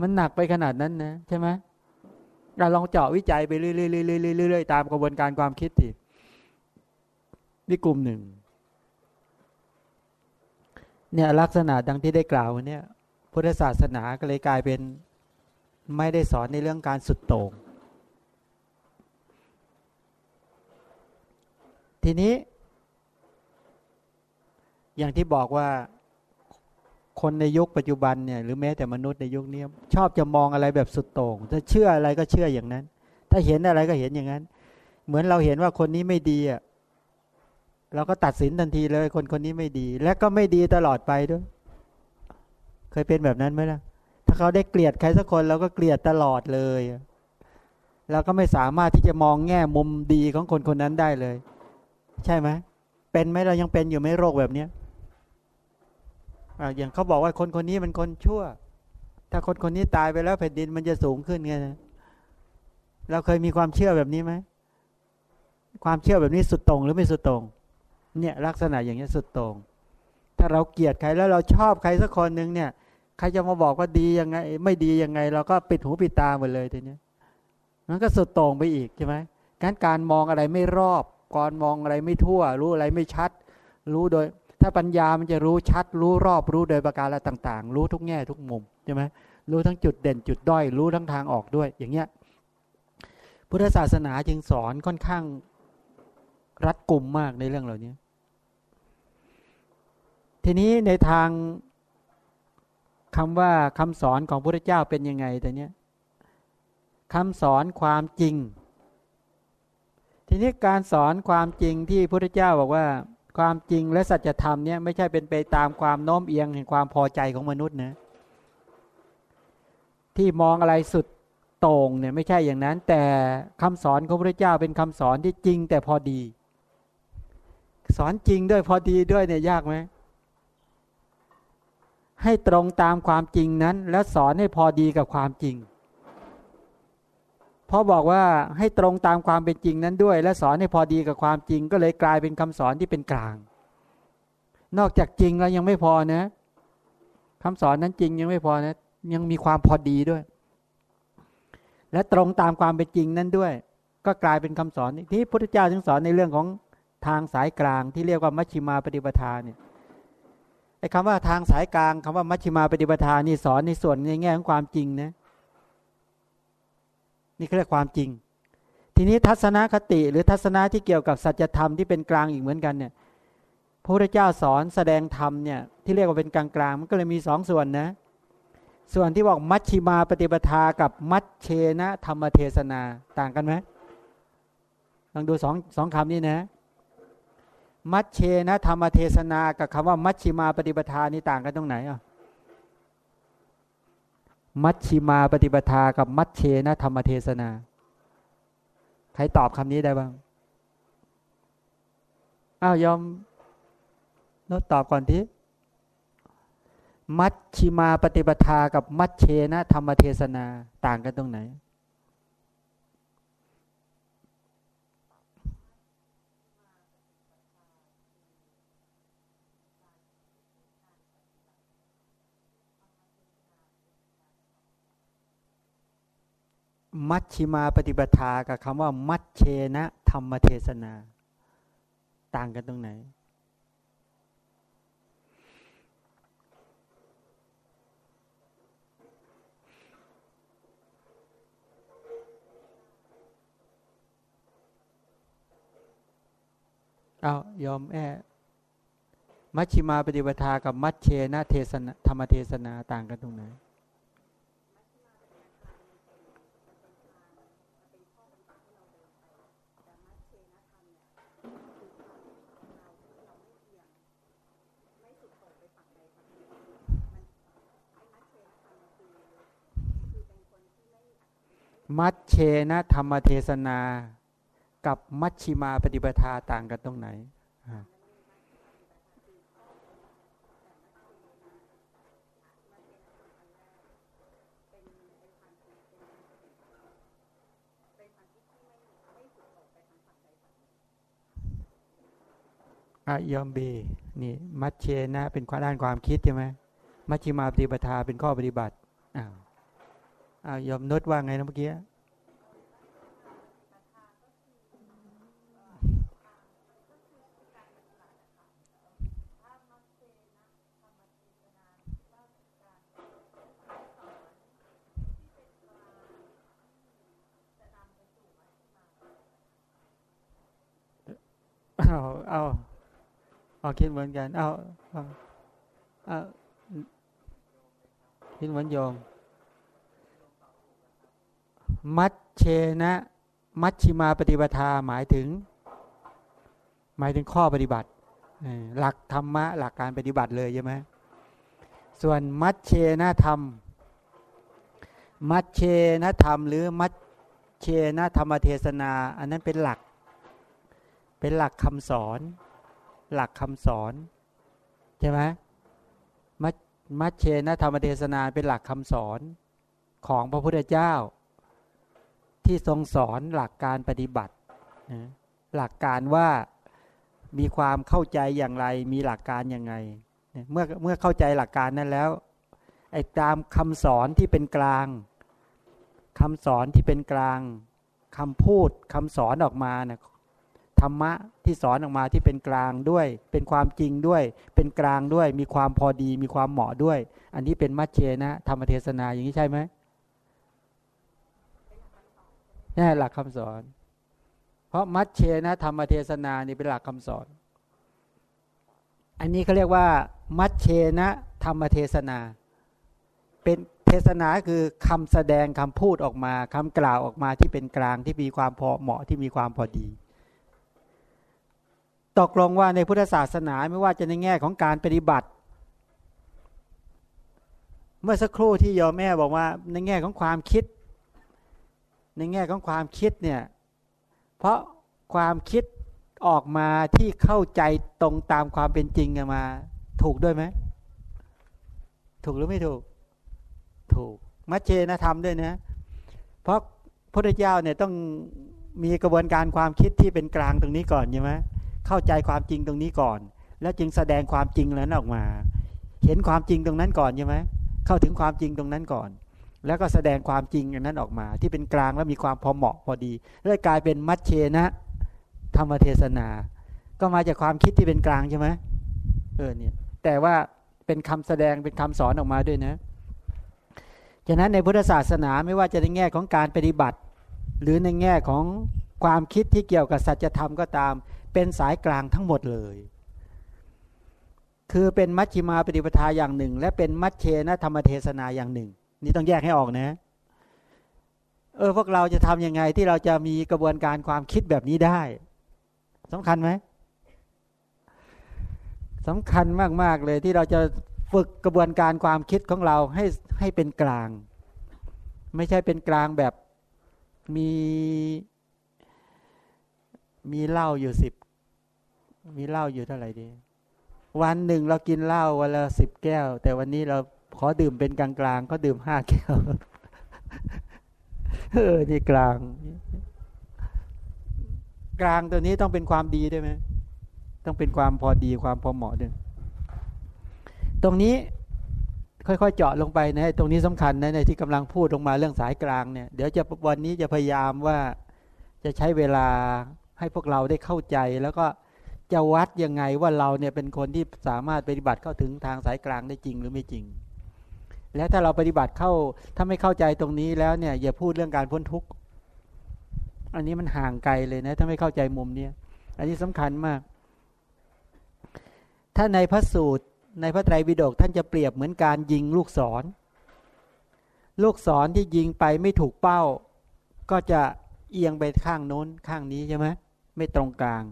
มันหนักไปขนาดนั้นนะใช่ไหม เราลองเจาะวิจัยไปเรื่อยๆๆๆๆตามกระบวนการความคิดสินี่กลุ่มหนึ่งเนี่ยลักษณะดังที่ได้กล่าวเนี่ยพุทธศาสนาก็เลยกลายเป็นไม่ได้สอนในเรื่องการสุดโต่งทีนี้ อย่างที่บอกว่า คนในยุคปัจจุบันเนี่ยหรือแม้แต่มนุษย์ในยุคนี้ชอบจะมองอะไรแบบสุดโต่งถ้าเชื่ออะไรก็เชื่ออย่างนั้น ถ้าเห็นอะไรก็เห็นอย่างนั้น เหมือนเราเห็นว่าคนนี้ไม่ดีอะเราก็ตัดสินทันทีเลย คนคนนี้ไม่ดี และก็ไม่ดีตลอดไปด้วย เคยเป็นแบบนั้นไหมล่ะ ถ้าเขาได้เกลียดใครสักคนเราก็เกลียดตลอดเลยเราก็ไม่สามารถที่จะมองแง่มุมดีของคนคนนั้นได้เลย ใช่ไหมเป็นไหมเรายังเป็นอยู่ไหมโรคแบบเนี้ย อย่างเขาบอกว่าคนคนนี้มันคนชั่ว ถ้าคนคนนี้ตายไปแล้วแผ่นดินมันจะสูงขึ้นไงเราเคยมีความเชื่อแบบนี้ไหมความเชื่อแบบนี้สุดตรงหรือไม่สุดตรง เนี่ยลักษณะอย่างนี้สุดตรง ถ้าเราเกลียดใครแล้วเราชอบใครสักคนหนึ่งเนี่ย ใครจะมาบอกว่าดียังไง ไม่ดียังไง เราก็ปิดหูปิดตาหมดเลยทีนี้มันก็สุดตรงไปอีกใช่ไหมการการมองอะไรไม่รอบก่อนมองอะไรไม่ทั่ว รู้อะไรไม่ชัด รู้โดย ถ้าปัญญามันจะรู้ชัดรู้รอบรู้โดยประการละต่างๆ รู้ทุกแง่ทุกมุมใช่ไหมรู้ทั้งจุดเด่นจุดด้อยรู้ทั้งทางออกด้วย อย่างเงี้ยพุทธศาสนาจึงสอนค่อนข้างรัดกลุ่มมากในเรื่องเหล่านี้ ทีนี้ในทางคำว่าคำสอนของพระเจ้าเป็นยังไงแต่เนี้ยคำสอนความจริง ทีนี้การสอนความจริงที่พระเจ้าบอกว่า ความจริงและสัจธรรมเนี่ยไม่ใช่เป็นไปตามความโน้มเอียงแห่งความพอใจของมนุษย์นะที่มองอะไรสุดโต่งเนี่ยไม่ใช่อย่างนั้น แต่คำสอนของพระเจ้าเป็นคำสอนที่จริงแต่พอดี สอนจริงด้วยพอดีด้วยเนี่ยยากไหมให้ตรงตามความจริงนั้น และสอนให้พอดีกับความจริง พอบอกว่าให้ตรงตามความเป็นจริงนั้นด้วย และสอนให้พอดีกับความจริง ก็เลยกลายเป็นคำสอนที่เป็นกลาง นอกจากจริงแล้วยังไม่พอนะคำสอนนั้นจริงยังไม่พอนะ ยังมีความพอดีด้วย และตรงตามความเป็นจริงนั้นด้วย ก็กลายเป็นคำสอนที่พุทธเจ้าจึงสอนในเรื่องของทางสายกลางที่เรียกว่ามัชชิมาปฏิปทาเนี่ยไอ้คำว่าทางสายกลางคำว่ามัชชิมาปฏิปทานี่สอนในส่วนในแง่ของความจริงนะ นี่เรียกความจริง ทีนี้ทัศนคติหรือทัศนะที่เกี่ยวกับสัจธรรมที่เป็นกลางอีกเหมือนกันเนี่ยพระพุทธเจ้าสอนแสดงธรรมเนี่ยที่เรียกว่าเป็นกลางกลางมันก็เลยมีสองส่วนนะ ส่วนที่บอกมัชชิมาปฏิปทากับมัชเชนะธรรมเทศนาต่างกันไหมลองดูสองสองคำนี้นะ มัชเชนะธรรมเทศนากับคำว่ามัชชิมาปฏิปทานี่ต่างกันตรงไหนอะ มัชชิมาปฏิปทากับมัชเชนะธรรมเทศนา ใครตอบคำนี้ได้บ้าง อ้าวยอมนดตอบก่อนทีมัชชิมาปฏิปทากับมัชเชนะธรรมเทศนาต่างกันตรงไหน มัชชิมาปฏิปทากับคำว่า มัชเชนะธรรมเทศนา ต่างกันตรงไหน เอายอมแอมัชชิมาปฏิปทากับมัชเชนะเทศนาธรรมเทศนาต่างกันตรงไหน มัชเชนะธรรมเทศนา กับมัชชิมาปฏิปทาต่างกันตรงไหนอายอมบีนี่มัชเชนะเป็นความด้านความคิดใช่ไหมมัชชิมาปฏิปทาเป็นข้อปฏิบัติอ้าว อายอมนดว่าไงนะเมื่อกี้เอาเอาเอาคิดเหมือนกัน เอาเอาเอาคิดเหมือนโยม มัชเชนะ มัชชิมาปฏิปทาหมายถึง หมายถึงข้อปฏิบัติ หลักธรรมะ หลักการปฏิบัติเลยใช่ไหมส่วนมัชเชนะธรรม มัชเชนะธรรม หรือมัชเชนะธรรมเทศนา อันนั้นเป็นหลัก เป็นหลักคำสอน หลักคำสอนใช่ไหมมัชมัชเชนะธรรมเทศนาเป็นหลักคำสอนของพระพุทธเจ้า ที่ทรงสอนหลักการปฏิบัตินะหลักการว่ามีความเข้าใจอย่างไร มีหลักการยังไงเมื่อเมื่อเข้าใจหลักการนั้นแล้วไอ้ตามคำสอนที่เป็นกลางคำสอนที่เป็นกลางคำพูดคำสอนออกมานะธรรมะที่สอนออกมาที่เป็นกลางด้วย เป็นความจริงด้วย เป็นกลางด้วย มีความพอดี มีความเหมาะด้วย อันนี้เป็นมัชเชนะธรรมเทศนาอย่างนี้ใช่ไหม นี่หลักคำสอน เพราะมัชเชนะธรรมเทศนานี่เป็นหลักคำสอน อันนี้เขาเรียกว่า มัชเชนะธรรมเทศนา เป็นเทศนาคือคำแสดงคำพูดออกมาคำกล่าวออกมาที่เป็นกลางที่มีความพอเหมาะที่มีความพอดีตกลงว่าในพุทธศาสนาไม่ว่าจะในแง่ของการปฏิบัติ เมื่อสักครู่ที่โยมแม่บอกว่าในแง่ของความคิด ในแง่ของความคิดเนี่ย เพราะความคิดออกมาที่เข้าใจตรงตามความเป็นจริงมา ถูกด้วยไหม ถูกหรือไม่ถูก ถูก มัชเชนะธรรมด้วยนะ เพราะพระเจ้าเนี่ยต้องมีกระบวนการความคิดที่เป็นกลางตรงนี้ก่อนใช่ไหมเข้าใจความจริงตรงนี้ก่อน แล้วจึงแสดงความจริงแล้วออกมา เห็นความจริงตรงนั้นก่อนใช่ไหมเข้าถึงความจริงตรงนั้นก่อน แล้วก็แสดงความจริงอันนั้นออกมา ที่เป็นกลางแล้วมีความพอเหมาะพอดีเลยกลายเป็นมัชเชนะธรรมเทศนา ก็มาจากความคิดที่เป็นกลางใช่ไหมเออเนี่ยแต่ว่าเป็นคำแสดงเป็นคำสอนออกมาด้วยนะฉะนั้นในพุทธศาสนาไม่ว่าจะในแง่ของการปฏิบัติ หรือในแง่ของความคิดที่เกี่ยวกับสัจธรรมก็ตาม เป็นสายกลางทั้งหมดเลย คือเป็นมัชฌิมาปฏิปทาอย่างหนึ่ง และเป็นมัชเชนะธรรมเทศนาอย่างหนึ่ง นี่ต้องแยกให้ออกนะเออพวกเราจะทํำยังไงที่เราจะมีกระบวนการความคิดแบบนี้ได้สำคัญไหมสำคัญมาก ๆ เลยที่เราจะฝึกกระบวนการความคิดของเราให้ให้เป็นกลาง ไม่ใช่เป็นกลางแบบมีมีเหล้าอยู่สิบมีเหล้าอยู่เท่าไหร่ดี วันหนึ่งเรากินเหล้าวันละสิบแก้ว แต่วันนี้เรา ขอดื่มเป็นกลางๆก็ดื่มห้าแก้วเออนี่กลาง กลางตัวนี้ต้องเป็นความดีด้วยไหมต้องเป็นความพอดีความพอเหมาะด้วยตรงนี้ค่อยๆ เจาะลงไปนะตรงนี้สำคัญนะในที่กำลังพูดลงมาเรื่องสายกลางเนี่ยเดี๋ยวจะวันนี้จะพยายามว่าจะใช้เวลาให้พวกเราได้เข้าใจ แล้วก็จะวัดยังไงว่าเราเนี่ยเป็นคนที่สามารถปฏิบัติเข้าถึงทางสายกลางได้จริงหรือไม่จริง แล้วถ้าเราปฏิบัติเข้าถ้าไม่เข้าใจตรงนี้แล้วเนี่ย อย่าพูดเรื่องการพ้นทุกข์อันนี้มันห่างไกลเลยนะ ถ้าไม่เข้าใจมุมเนี้ยอันนี้สำคัญมาก ถ้าในพระสูตรในพระไตรปิฎกท่านจะเปรียบเหมือนการยิงลูกศร ลูกศรที่ยิงไปไม่ถูกเป้า ก็จะเอียงไปข้างโน้นข้างนี้ใช่ไหมไม่ตรงกลาง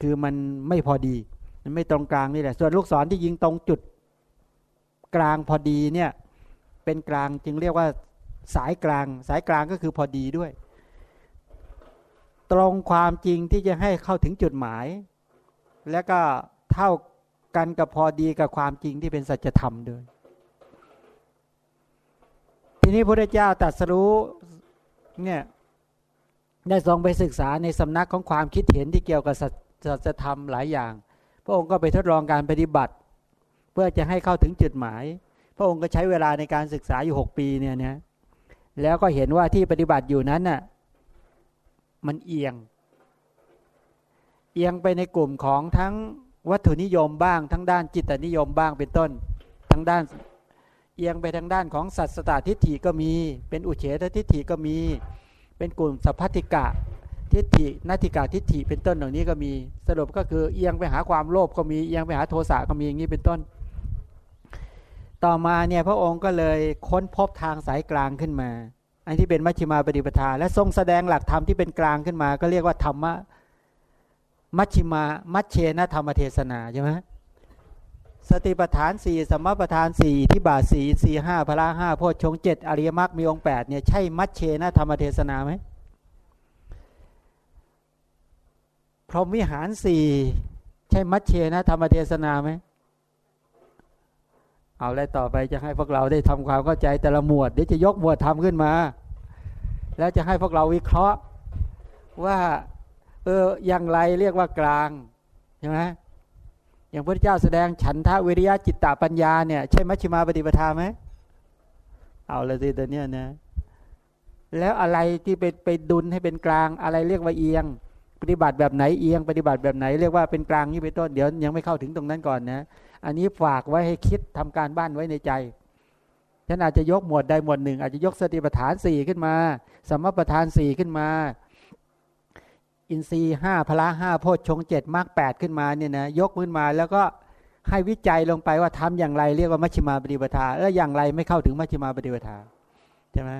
คือมันไม่พอดี มันไม่ตรงกลางนี่แหละ ส่วนลูกศรที่ยิงตรงจุด กลางพอดีเนี่ยเป็นกลางจึงเรียกว่าสายกลาง สายกลางก็คือพอดีด้วย ตรงความจริงที่จะให้เข้าถึงจุดหมาย และก็เท่ากันกับพอดีกับความจริงที่เป็นสัจธรรมด้วย ทีนี้พระเจ้าตรัสรู้เนี่ยได้ทรงไปศึกษาในสำนักของความคิดเห็นที่เกี่ยวกับสัจธรรมหลายอย่าง พระองค์ก็ไปทดลองการปฏิบัติ เพื่อจะให้เข้าถึงจุดหมาย พระองค์ก็ใช้เวลาในการศึกษาอยู่หกปีเนี่ยนะแล้วก็เห็นว่าที่ปฏิบัติอยู่นั้นน่ะมันเอียง เอียงไปในกลุ่มของทั้งวัตถุนิยมบ้าง ทั้งด้านจิตนิยมบ้างเป็นต้น ทั้งด้านเอียงไปทางด้านของสัตสตทิฏฐิก็มี เป็นอุเฉททิฏฐิก็มี เป็นกลุ่มสัพพติกะทิฏฐินาติกาทิฏฐิเป็นต้นเหล่านี้ก็มี สรุปก็คือเอียงไปหาความโลภก็มีเอียงไปหาโทสะก็มีอย่างนี้เป็นต้น ต่อมาเนี่ยพระองค์ก็เลยค้นพบทางสายกลางขึ้นมา อันที่เป็นมัชฌิมาปฏิปทา และทรงแสดงหลักธรรมที่เป็นกลางขึ้นมา ก็เรียกว่าธรรมะมัชฌิมามัชเชนะธรรมเทศนาใช่ไหมสติปัฏฐานสี่สมปัฏฐานสี่ที่บาสีสี่ห้าพละห้าโพชงเจ็ดอริยมรรคมีองค์แปดเนี่ยใช่มัชเชนะธรรมเทศนาไหมพรหมวิหารสี่ใช่มัชเชนะธรรมเทศนาไหม เอาแล้วต่อไปจะให้พวกเราได้ทำความเข้าใจแต่ละหมวดเดี๋ยวจะยกหมวดทำขึ้นมา แล้วจะให้พวกเราวิเคราะห์ว่าเอออย่างไรเรียกว่ากลางใช่ไหมอย่างพระเจ้าแสดงฉันทะวิริยะจิตตปัญญาเนี่ยใช่มัชฌิมาปฏิปทาไหมเอาละสิตัวเนี้ยนะแล้วอะไรที่ไปไปดุลให้เป็นกลางอะไรเรียกว่าเอียง ปฏิบัติแบบไหนเอียง ปฏิบัติแบบไหนเรียกว่าเป็นกลางนี่เป็นต้นเดี๋ยวยังไม่เข้าถึงตรงนั้นก่อนนะ อันนี้ฝากไว้ให้คิดทำการบ้านไว้ในใจฉันอาจจะยกหมวดใดหมวดหนึ่ง อาจจะยกสติปัฏฐานสี่ขึ้นมาสมปัฏฐานสี่ขึ้นมา อินทรีห้าพละห้าโพชฌงเจ็ดมรรคแปดขึ้นมาเนี่ยนะยกขึ้นมาแล้วก็ให้วิจัยลงไปว่าทำอย่างไรเรียกว่ามัชฌิมาปฏิปทาแล้วอย่างไรไม่เข้าถึงมัชฌิมาปฏิปทาใช่ไหม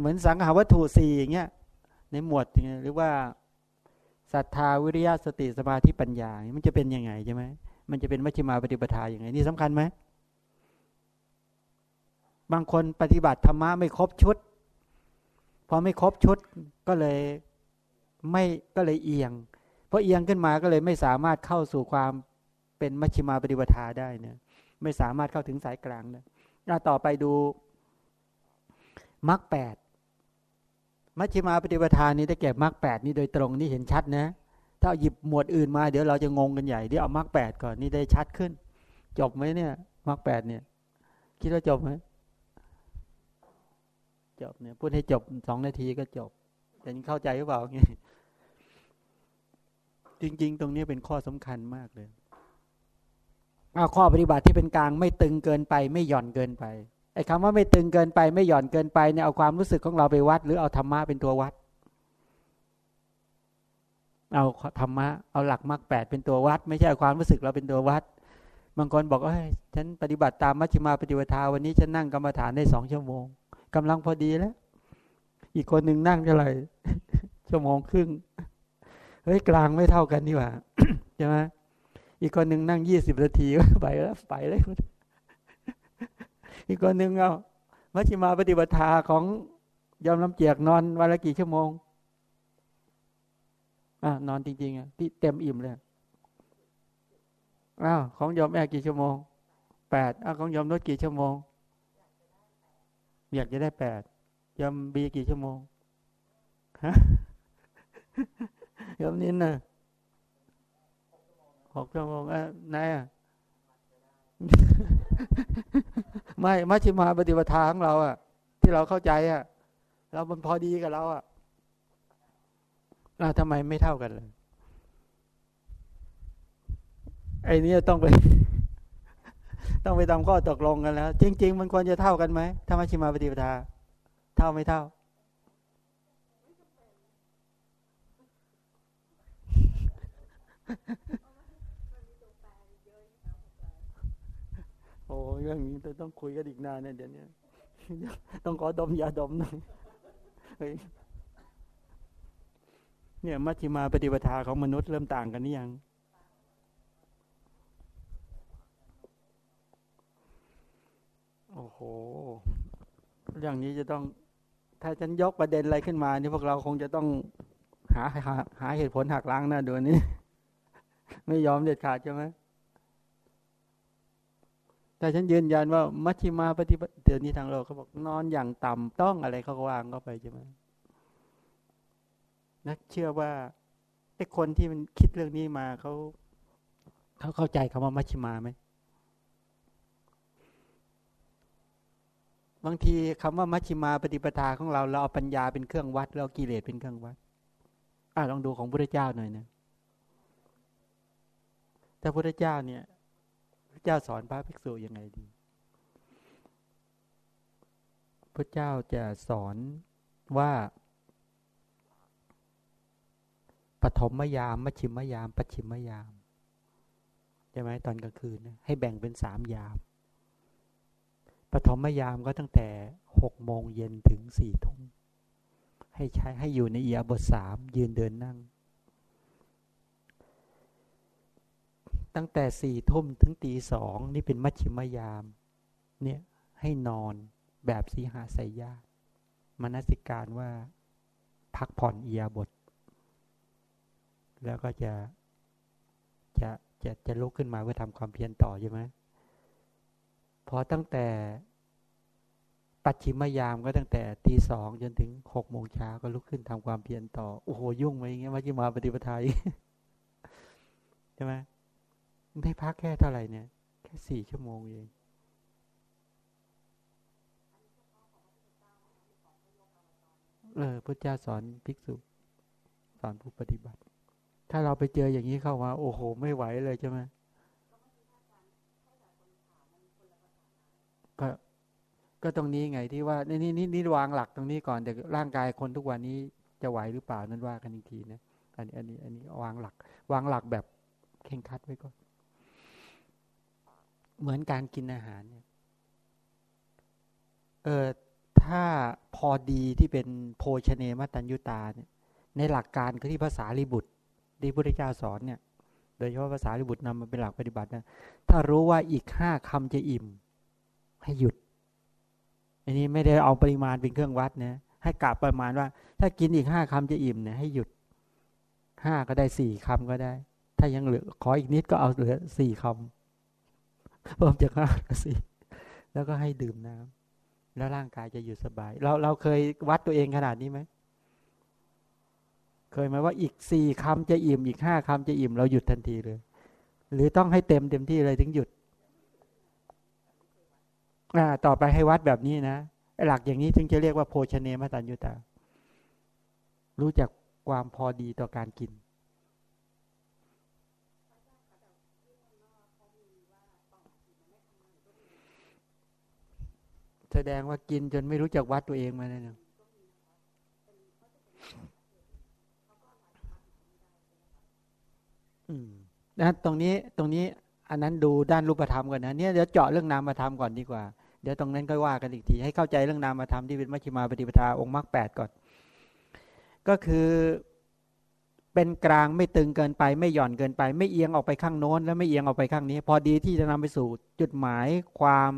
เหมือนสังหาวัตถุสี่อย่างเงี้ยในหมวดอย่างเงี้ยหรือว่าศรัทธาวิริยะสติสมาธิปัญญา มันจะเป็นยังไงใช่ไหม มันจะเป็นมัชฌิมาปฏิปทาอย่างไงนี่สำคัญไหมบางคนปฏิบัติธรรมะไม่ครบชุดพอไม่ครบชุดก็เลยไม่ก็เลยเอียงเพราะเอียงขึ้นมาก็เลยไม่สามารถเข้าสู่ความเป็นมัชฌิมาปฏิปทาได้เนี่ยไม่สามารถเข้าถึงสายกลางได้ต่อไปดูมรรคแปดมัชฌิมาปฏิปทานี้ได้แก่มรรคแปดนี้โดยตรงนี่เห็นชัดนะ ถ้าหยิบหมวดอื่นมาเดี๋ยวเราจะงงกันใหญ่เดี๋ยวเอามรรคแปดก่อนนี่ได้ชัดขึ้น จบไหมเนี่ยมรรคแปดเนี่ย คิดว่าจบไหมจบเนี่ยพูดให้จบสองนาทีก็จบแต่เข้าใจหรือเปล่าไงจริง ๆ ตรงนี้เป็นข้อสำคัญมากเลยเอาข้อปฏิบัติที่เป็นกลางไม่ตึงเกินไป ไม่หย่อนเกินไปไอ้คำว่าไม่ตึงเกินไป ไม่หย่อนเกินไปเนี่ยเอาความรู้สึกของเราไปวัด หรือเอาธรรมะเป็นตัววัด เอาธรรมะเอาหลักมรรคแปดเป็นตัววัด ไม่ใช่ความรู้สึกเราเป็นตัววัดบางคนบอกว่าฉันปฏิบัติตามมัชฌิมาปฏิปทาวันนี้ฉันนั่งกรรมฐานได้สองชั่วโมงกำลังพอดีแล้ว อีกคนหนึ่งนั่งเท่าไหร่ชั่วโมงครึ่งเฮ้ยกลางไม่เท่ากันนี่หว่าใช่ไหมอีกคนหนึ่งนั่งยี่สิบนาทีก็ไปแล้วไปเลยอีกคนหนึ่งเอามัชฌิมาปฏิบัติของยอมลำเจียกนอนวันละกี่ชั่วโมง อ่านอนจริงๆอะที่เต็มอิ่มเลยอ้าวของยอมแม่กี่ชั่วโมงแปดอ้าวของยอมลดกี่ชั่วโมง อยากจะได้แปดยอมบีกี่ชั่วโมงฮะยอมนินน่ะหกชั่วโมงอะนายอะไม่มัชฌิมาปฏิปทาของเราอะ ที่เราเข้าใจอะ เรามันพอดีกับเราอะ เราทำไมไม่เท่ากันเลยไอ้นี่ต้องไป ต้องไปทำข้อตกลงกันแล้ว จริง ๆ มันควรจะเท่ากันไหมถ้ามัชฌิมาปฏิปทา เท่าไม่เท่า โอ้เรื่องนี้ต้องคุยกันอีกนานเนี่ยเดี๋ยวนี้ต้องขอดมยาดมหน่อย เนี่ยมัชฌิมาปฏิปทาของมนุษย์เริ่มต่างกันนี่ยัง โอ้โห เรื่องนี้จะต้อง ถ้าฉันยกประเด็นอะไรขึ้นมา นี่พวกเราคงจะต้องหาหาหาเหตุผลหักล้างนะดูนี้ ไม่ยอมเด็ดขาดใช่ไหมแต่ฉันยืนยันว่ามัชฌิมาปฏิปเดี๋ยวนี้ทางเราเขาบอกนอนอย่างต่ำต้องอะไรเขาก็วางเข้าไปใช่ไหม นักเชื่อว่าไอ้คนที่มันคิดเรื่องนี้มาเขาเขาเข้าใจคำว่ามัชฌิมาไหมบางทีคำว่ามัชฌิมาปฏิปทาของเราเราเอาปัญญาเป็นเครื่องวัดเรากิเลสเป็นเครื่องวัดอ่าลองดูของพระเจ้าหน่อยนะแต่พระเจ้าเนี่ยพระเจ้าสอนพระภิกษุยังไงดีพระเจ้าจะสอนว่าป ฐมยามมชิมยาม ปัจฉิมยามใช่ไหมตอนกลางคืนให้แบ่งเป็นสามยามปฐมยามก็ตั้งแต่หกโมงเย็นถึงสี่ทุ่มให้ใช้ให้อยู่ในเอียบทสามยืนเดินนั่ง ตั้งแต่สี่ทุ่มถึงตีสองนี่เป็นมัชชิมยาม เนี่ยให้นอนแบบสีหาสายญาติมนสิการว่าพักผ่อนเอียบท แล้วก็จะจะจะจะลุกขึ้นมาเพื่อทำความเพียรต่อใช่ไหมพอตั้งแต่ปัจฉิมยามก็ตั้งแต่ตีสองจนถึงหกโมงเช้าก็ลุกขึ้นทำความเพียรต่อ โอ้โห ยุ่งไปอย่างเงี้ยมัชฌิมาปฏิปทาใช่ไหมได้พักแค่เท่าไหร่เนี่ย แค่สี่ชั่วโมงเองเออพระเจ้าสอนภิกษุ สอนผู้ปฏิบัติ ถ้าเราไปเจออย่างนี้เข้ามา โอ้โห ไม่ไหวเลยใช่ไหมก็ก็ตรงนี้ไงที่ว่านี่นี่นี่วางหลักตรงนี้ก่อนแต่ร่างกายคนทุกวันนี้จะไหวหรือเปล่านั้นว่ากันอีกทีนะอันนี้อันนี้อันนี้วางหลัก วางหลักแบบเข่งคัดไว้ก่อนเหมือนการกินอาหารเนี่ยเออถ้าพอดีที่เป็นโภชเนมตัญยุตาเนี่ยในหลักการที่ภาษาลิบุตร ที่พระเจ้าสอนเนี่ย โดยเฉพาะภาษาลิบุตรนำมาเป็นหลักปฏิบัตินะถ้ารู้ว่าอีกห้าคำจะอิ่ม ให้หยุด อันนี้ไม่ได้เอาปริมาณเป็นเครื่องวัดนะให้กะประมาณว่า ถ้ากินอีกห้าคำจะอิ่มเนี่ยให้หยุดห้าก็ได้สี่คำก็ได้ ถ้ายังเหลือขออีกนิดก็เอาเหลือสี่คำเพิ่มจากห้าสี่แล้วก็ให้ดื่มน้ำแล้วร่างกายจะอยู่สบาย เราเราเคยวัดตัวเองขนาดนี้ไหม เคยไหมว่าอีกสี่คำจะอิ่มอีกห้าคำจะอิ่มเราหยุดทันทีเลย หรือต้องให้เต็มเต็มที่เลยถึงหยุดต่อไปให้วัดแบบนี้นะหลักอย่างนี้ถึงจะเรียกว่าโภชเนมตัญยุตา รู้จักความพอดีต่อการกินแสดงว่ากินจนไม่รู้จักวัดตัวเองมาเลย นะตรงนี้ตรงนี้อันนั้นดูด้านรูปธรรมก่อนนะเนี่ยเดี๋ยวเจาะเรื่องนามธรรมก่อนดีกว่า เดี๋ยวตรงนั้นก็ว่ากันอีกที ให้เข้าใจเรื่องนามธรรมที่เป็นมัชฌิมาปฏิปทาองค์มรรคแปดก่อน ก็คือเป็นกลางไม่ตึงเกินไป ไม่หย่อนเกินไป ไม่เอียงออกไปข้างโน้น และไม่เอียงออกไปข้างนี้ พอดีที่จะนำไปสู่จุดหมายความ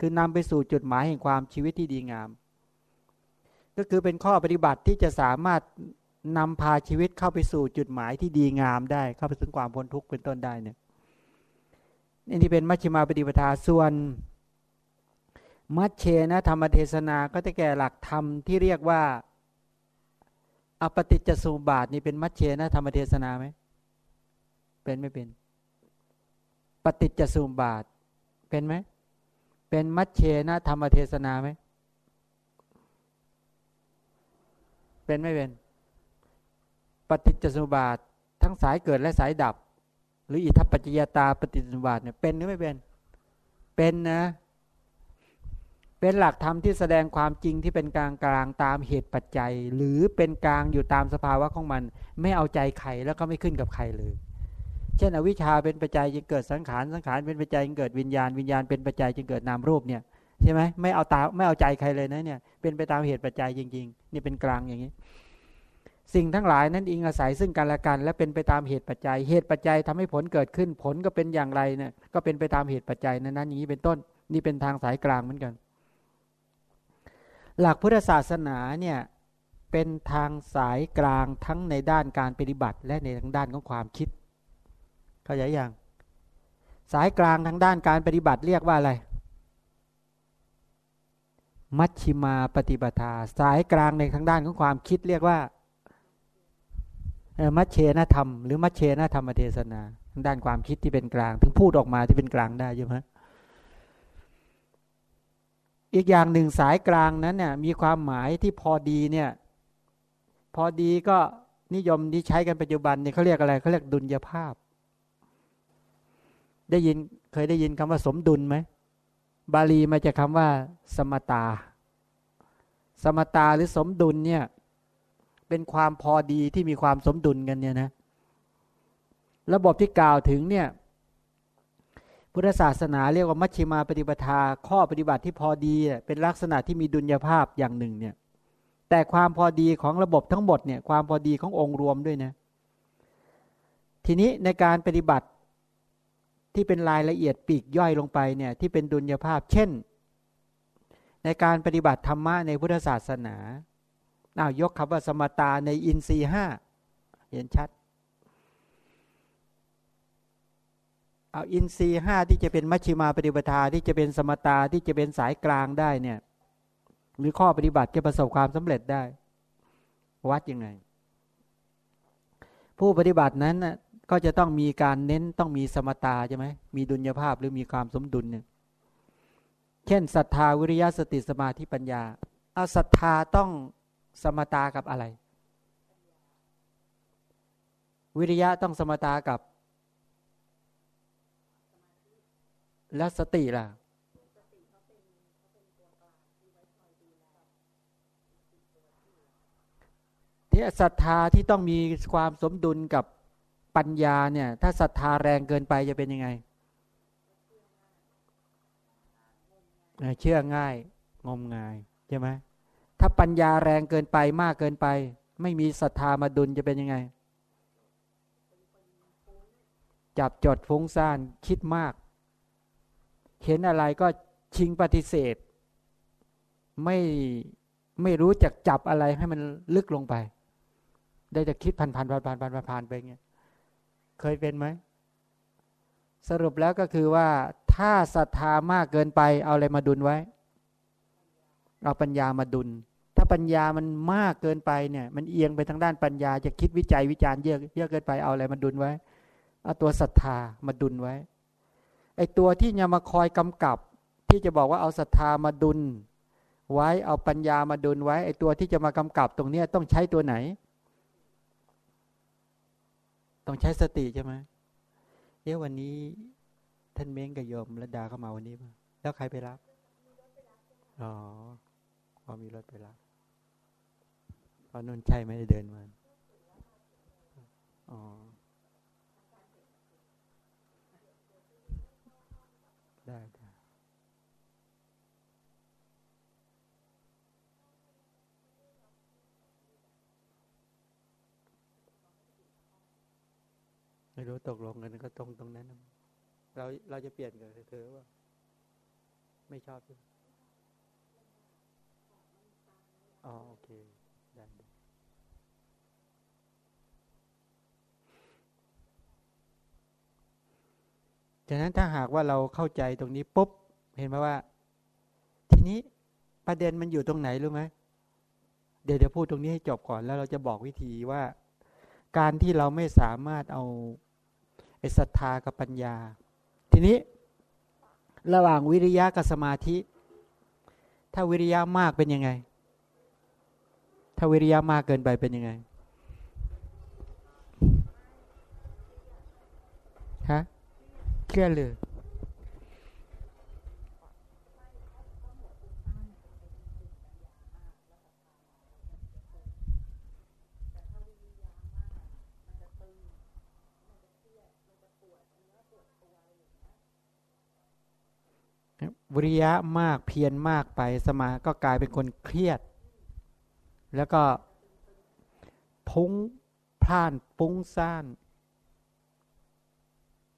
คือนำไปสู่จุดหมายแห่งความชีวิตที่ดีงาม ก็คือเป็นข้อปฏิบัติที่จะสามารถ นำพาชีวิตเข้าไปสู่จุดหมายที่ดีงามได้ เข้าไปถึงความพ้นทุกข์เป็นต้นได้เนี่ยนี่ที่เป็นมัชฌิมาปฏิปทาส่วน มัชเชนะธรรมเทศนาก็จะแก่หลักธรรมที่เรียกว่า อปฏิจจสุบาทนี่เป็นมัชเชนะธรรมเทศนาไหมเป็นไม่เป็น ปฏิจจสุบาทเป็นไหมเป็นมัชเชนะธรรมเทศนาไหมเป็นไม่เป็น ปฏิจจสมุปบาท ทั้งสายเกิดและสายดับ หรืออิทัปปัจจยตาปฏิจจสมุปบาทเนี่ยเป็นหรือไม่เป็น เป็นนะ เป็นหลักธรรมที่แสดงความจริงที่เป็นกลางกลางตามเหตุปัจจัย หรือเป็นกลางอยู่ตามสภาวะของมัน ไม่เอาใจใครแล้วก็ไม่ขึ้นกับใครเลยเช่นอวิชชาเป็นปัจจัยจึงเกิดสังขารสังขารเป็นปัจจัยจึงเกิดวิญญาณวิญญาณเป็นปัจจัยจึงเกิดนามรูปเนี่ยใช่ไหมไม่เอาตาไม่เอาใจใครเลยนะเนี่ยเป็นไปตามเหตุปัจจัยจริง ๆ นี่เป็นกลางอย่างนี้ สิ่งทั้งหลายนั้นอิงอาศัยซึ่งกันและกัน และเป็นไปตามเหตุปัจจัย เหตุปัจจัยทำให้ผลเกิดขึ้นผลก็เป็นอย่างไรเนี่ยก็เป็นไปตามเหตุปัจจัยนั้นนั้นอย่างนี้เป็นต้นนี่เป็นทางสายกลางเหมือนกัน หลักพุทธศาสนาเนี่ยเป็นทางสายกลางทั้งในด้านการปฏิบัติ และในทางด้านของความคิด เข้าใจยังสายกลางทางด้านการปฏิบัติเรียกว่าอะไร มัชชิมาปฏิบัติาสายกลางในทางด้านของความคิดเรียกว่า มัชเชนธรรมหรือมัชเชนธรรมเทศนาด้านความคิดที่เป็นกลาง ถึงพูดออกมาที่เป็นกลางได้ใช่ไหมอีกอย่างหนึ่งสายกลางนั้นเนี่ยมีความหมายที่พอดีเนี่ยพอดีก็นิยมที่ใช้กันปัจจุบันเนี่ยเขาเรียกอะไรเขาเรียกดุลยภาพ ได้ยินเคยได้ยินคำว่าสมดุลไหมบาลีมาจากคาว่า สมตา สมตาหรือสมดุลเนี่ย เป็นความพอดีที่มีความสมดุลกันเนี่ยนะระบบที่กล่าวถึงเนี่ยพุทธศาสนาเรียกว่ามัชฌิมาปฏิปทา ข้อปฏิบัติที่พอดีเป็นลักษณะที่มีดุลยภาพอย่างหนึ่งเนี่ยแต่ความพอดีของระบบทั้งหมดเนี่ยความพอดีขององค์รวมด้วยนะทีนี้ในการปฏิบัติที่เป็นรายละเอียดปีกย่อยลงไปเนี่ยที่เป็นดุลยภาพ เช่น ในการปฏิบัติธรรมะในพุทธศาสนา เอายกคำว่าสมตาในอินทรีห้าเห็นชัด เอาอินทรีห้าที่จะเป็นมัชชิมาปฏิปทาที่จะเป็นสมตาที่จะเป็นสายกลางได้เนี่ยหรือข้อปฏิบัติจะประสบความสำเร็จได้ วัดยังไง ผู้ปฏิบัตินั้นก็จะต้องมีการเน้นต้องมีสมตาใช่ไหมมีดุลยภาพหรือมีความสมดุลเนี่ยเช่นศรัทธาวิริยะสติสมาธิปัญญาเอาศรัทธาต้อง สมตากับอะไร วิริยะต้องสมตากับ แล้วสติล่ะที่ศรัทธาที่ต้องมีความสมดุลกับปัญญาเนี่ย ถ้าศรัทธาแรงเกินไปจะเป็นยังไง เชื่อง่าย งมงาย ใช่ไหม ถ้าปัญญาแรงเกินไปมากเกินไป ไม่มีศรัทธามาดุลจะเป็นยังไง จับจดฟุ้งซ่านคิดมาก เห็นอะไรก็ชิงปฏิเสธ ไม่ไม่รู้จักจับอะไรให้มันลึกลงไป ได้จะคิดพันพันพันพันพันพันไปเงี้ยเคยเป็นไหม สรุปแล้วก็คือว่าถ้าศรัทธามากเกินไป เอาอะไรมาดุลไว้ เอาปัญญามาดุล ถ้าปัญญามันมากเกินไปเนี่ย มันเอียงไปทางด้านปัญญา จะคิดวิจัยวิจารณ์เยอะเยอะเกินไปเอาอะไรมาดุลไว้ เอาตัวศรัทธามาดุลไว้ ไอตัวที่จะมาคอยกำกับ ที่จะบอกว่าเอาศรัทธามาดุลไว้เอาปัญญามาดุลไว้ ไอตัวที่จะมากำกับตรงนี้ต้องใช้ตัวไหน ต้องใช้สติใช่ไหมเอ๊ะวันนี้ท่านเม้งกับโยมระดาเข้ามาวันนี้ป่ะแล้วใครไปรับ อ๋อพอมีรถไปรับ พอนุ่นใช่ไหมได้เดินมาอ๋อได้ได้ไม่รู้ตกลงกันก็ตรงตรงนั้น เราเราจะเปลี่ยนกับเธอว่า ไม่ชอบใช่ไหมอ๋อโอเค ได้ จากนั้นถ้าหากว่าเราเข้าใจตรงนี้ปุ๊บเห็นไหมว่า ทีนี้ประเด็นมันอยู่ตรงไหนรู้ไหมเดี๋ยวเดี๋ยวพูดตรงนี้ให้จบก่อนแล้วเราจะบอกวิธีว่า การที่เราไม่สามารถเอาไอ้ศรัทธากับปัญญา ทีนี้ระหว่างวิริยะกับสมาธิ ถ้าวิริยะมากเป็นยังไง ถ้าวิริยะมากเกินไปเป็นยังไงฮะ เครียดเลยวิริยะมากเพียรมากไปสมาก็กลายเป็นคนเครียด แล้วก็พุ้งพล่าน ปุ้งซ่าน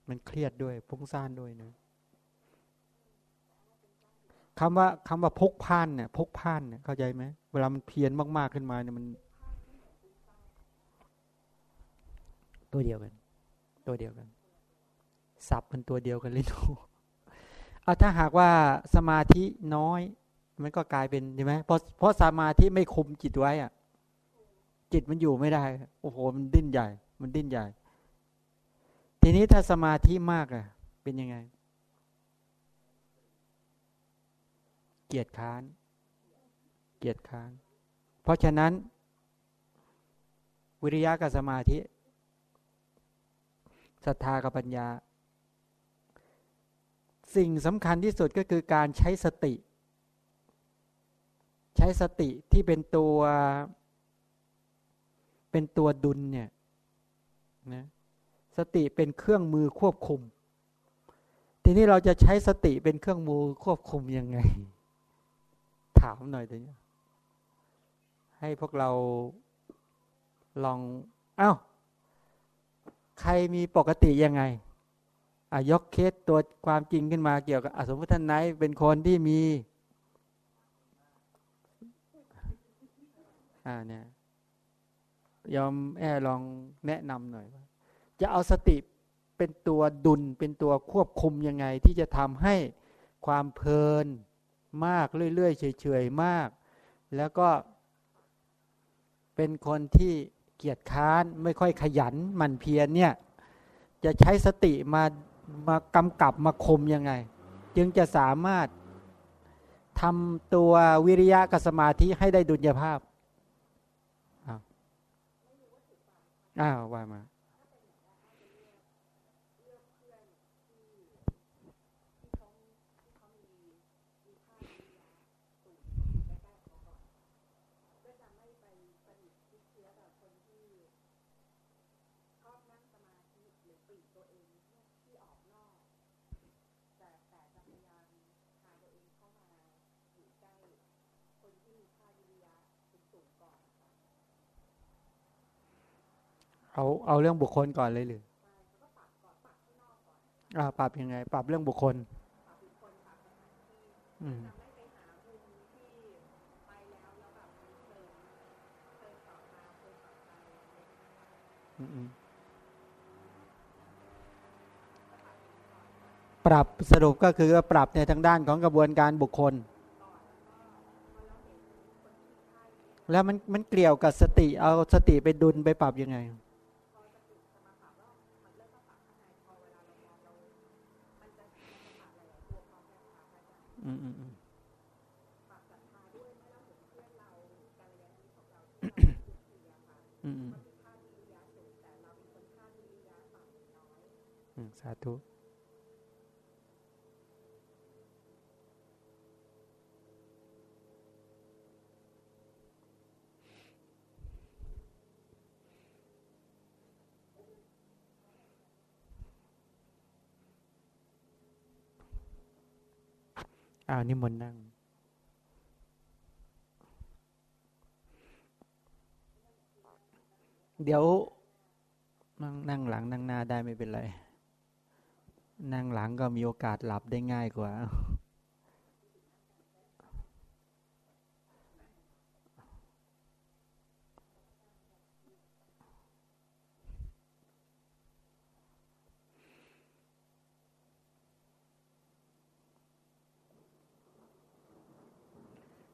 มันเครียดด้วยพุ้งซ่านด้วยนะคำว่าคำว่าพกพ่านเนี่ยพกพ่านเนี่ยเข้าใจไหมเวลามันเพียรมากๆขึ้นมาเนี่ยมัน ตัวเดียวกัน ตัวเดียวกันสับมันตัวเดียวกันเลยทูเอาถ้าหากว่าสมาธิน้อย มันก็กลายเป็นใช่ไหมเพราะเพราะสมาธิไม่คุมจิตไว้อะจิตมันอยู่ไม่ได้ โอ้โห มันดิ้นใหญ่ มันดิ้นใหญ่ ทีนี้ถ้าสมาธิมากอะเป็นยังไง เกียรติค้าน เกียรติค้าน เพราะฉะนั้น วิริยะกับสมาธิศรัทธากับปัญญา สิ่งสำคัญที่สุดก็คือการใช้สติ ใช้สติที่เป็นตัว เป็นตัวดุลเนี่ยนะ สติเป็นเครื่องมือควบคุม ทีนี้เราจะใช้สติเป็นเครื่องมือควบคุมยังไง ถามหน่อยตรงนี้ให้พวกเราลอง เอา้า ใครมีปกติยังไงอยกเคสตัวความจริงขึ้นมาเกี่ยวกับสมมติท่านไหนเป็นคนที่มีอ่าเนี่ยยอมแอลองแนะนำหน่อยว่า จะเอาสติเป็นตัวดุลเป็นตัวควบคุมยังไง ที่จะทำให้ความเพลินมากเรื่อยๆเฉยๆมาก แล้วก็เป็นคนที่เกียจค้านไม่ค่อยขยันหมั่นเพียรเนี่ยจะใช้สติมามากำกับมาคมยังไง จึงจะสามารถทำตัววิริยะกับสมาธิให้ได้ดุลยภาพอ้าวว่ามา เอาเอาเรื่องบุคคลก่อนเลยหรืออ่าปรับยังไง ปรับเรื่องบุคคล อืมปรับสรุปก็คือปรับในทางด้านของกระบวนการบุคคล แล้วมันมันเกี่ยวกับสติ เอาสติไปดุลไปปรับยังไง อืมอืมอืมสาธุ อ้าวนิมนต์นั่งเดี๋ยวนั่งนั่งหลังนั่งหน้าได้ไม่เป็นไร นั่งหลังก็มีโอกาสหลับได้ง่ายกว่า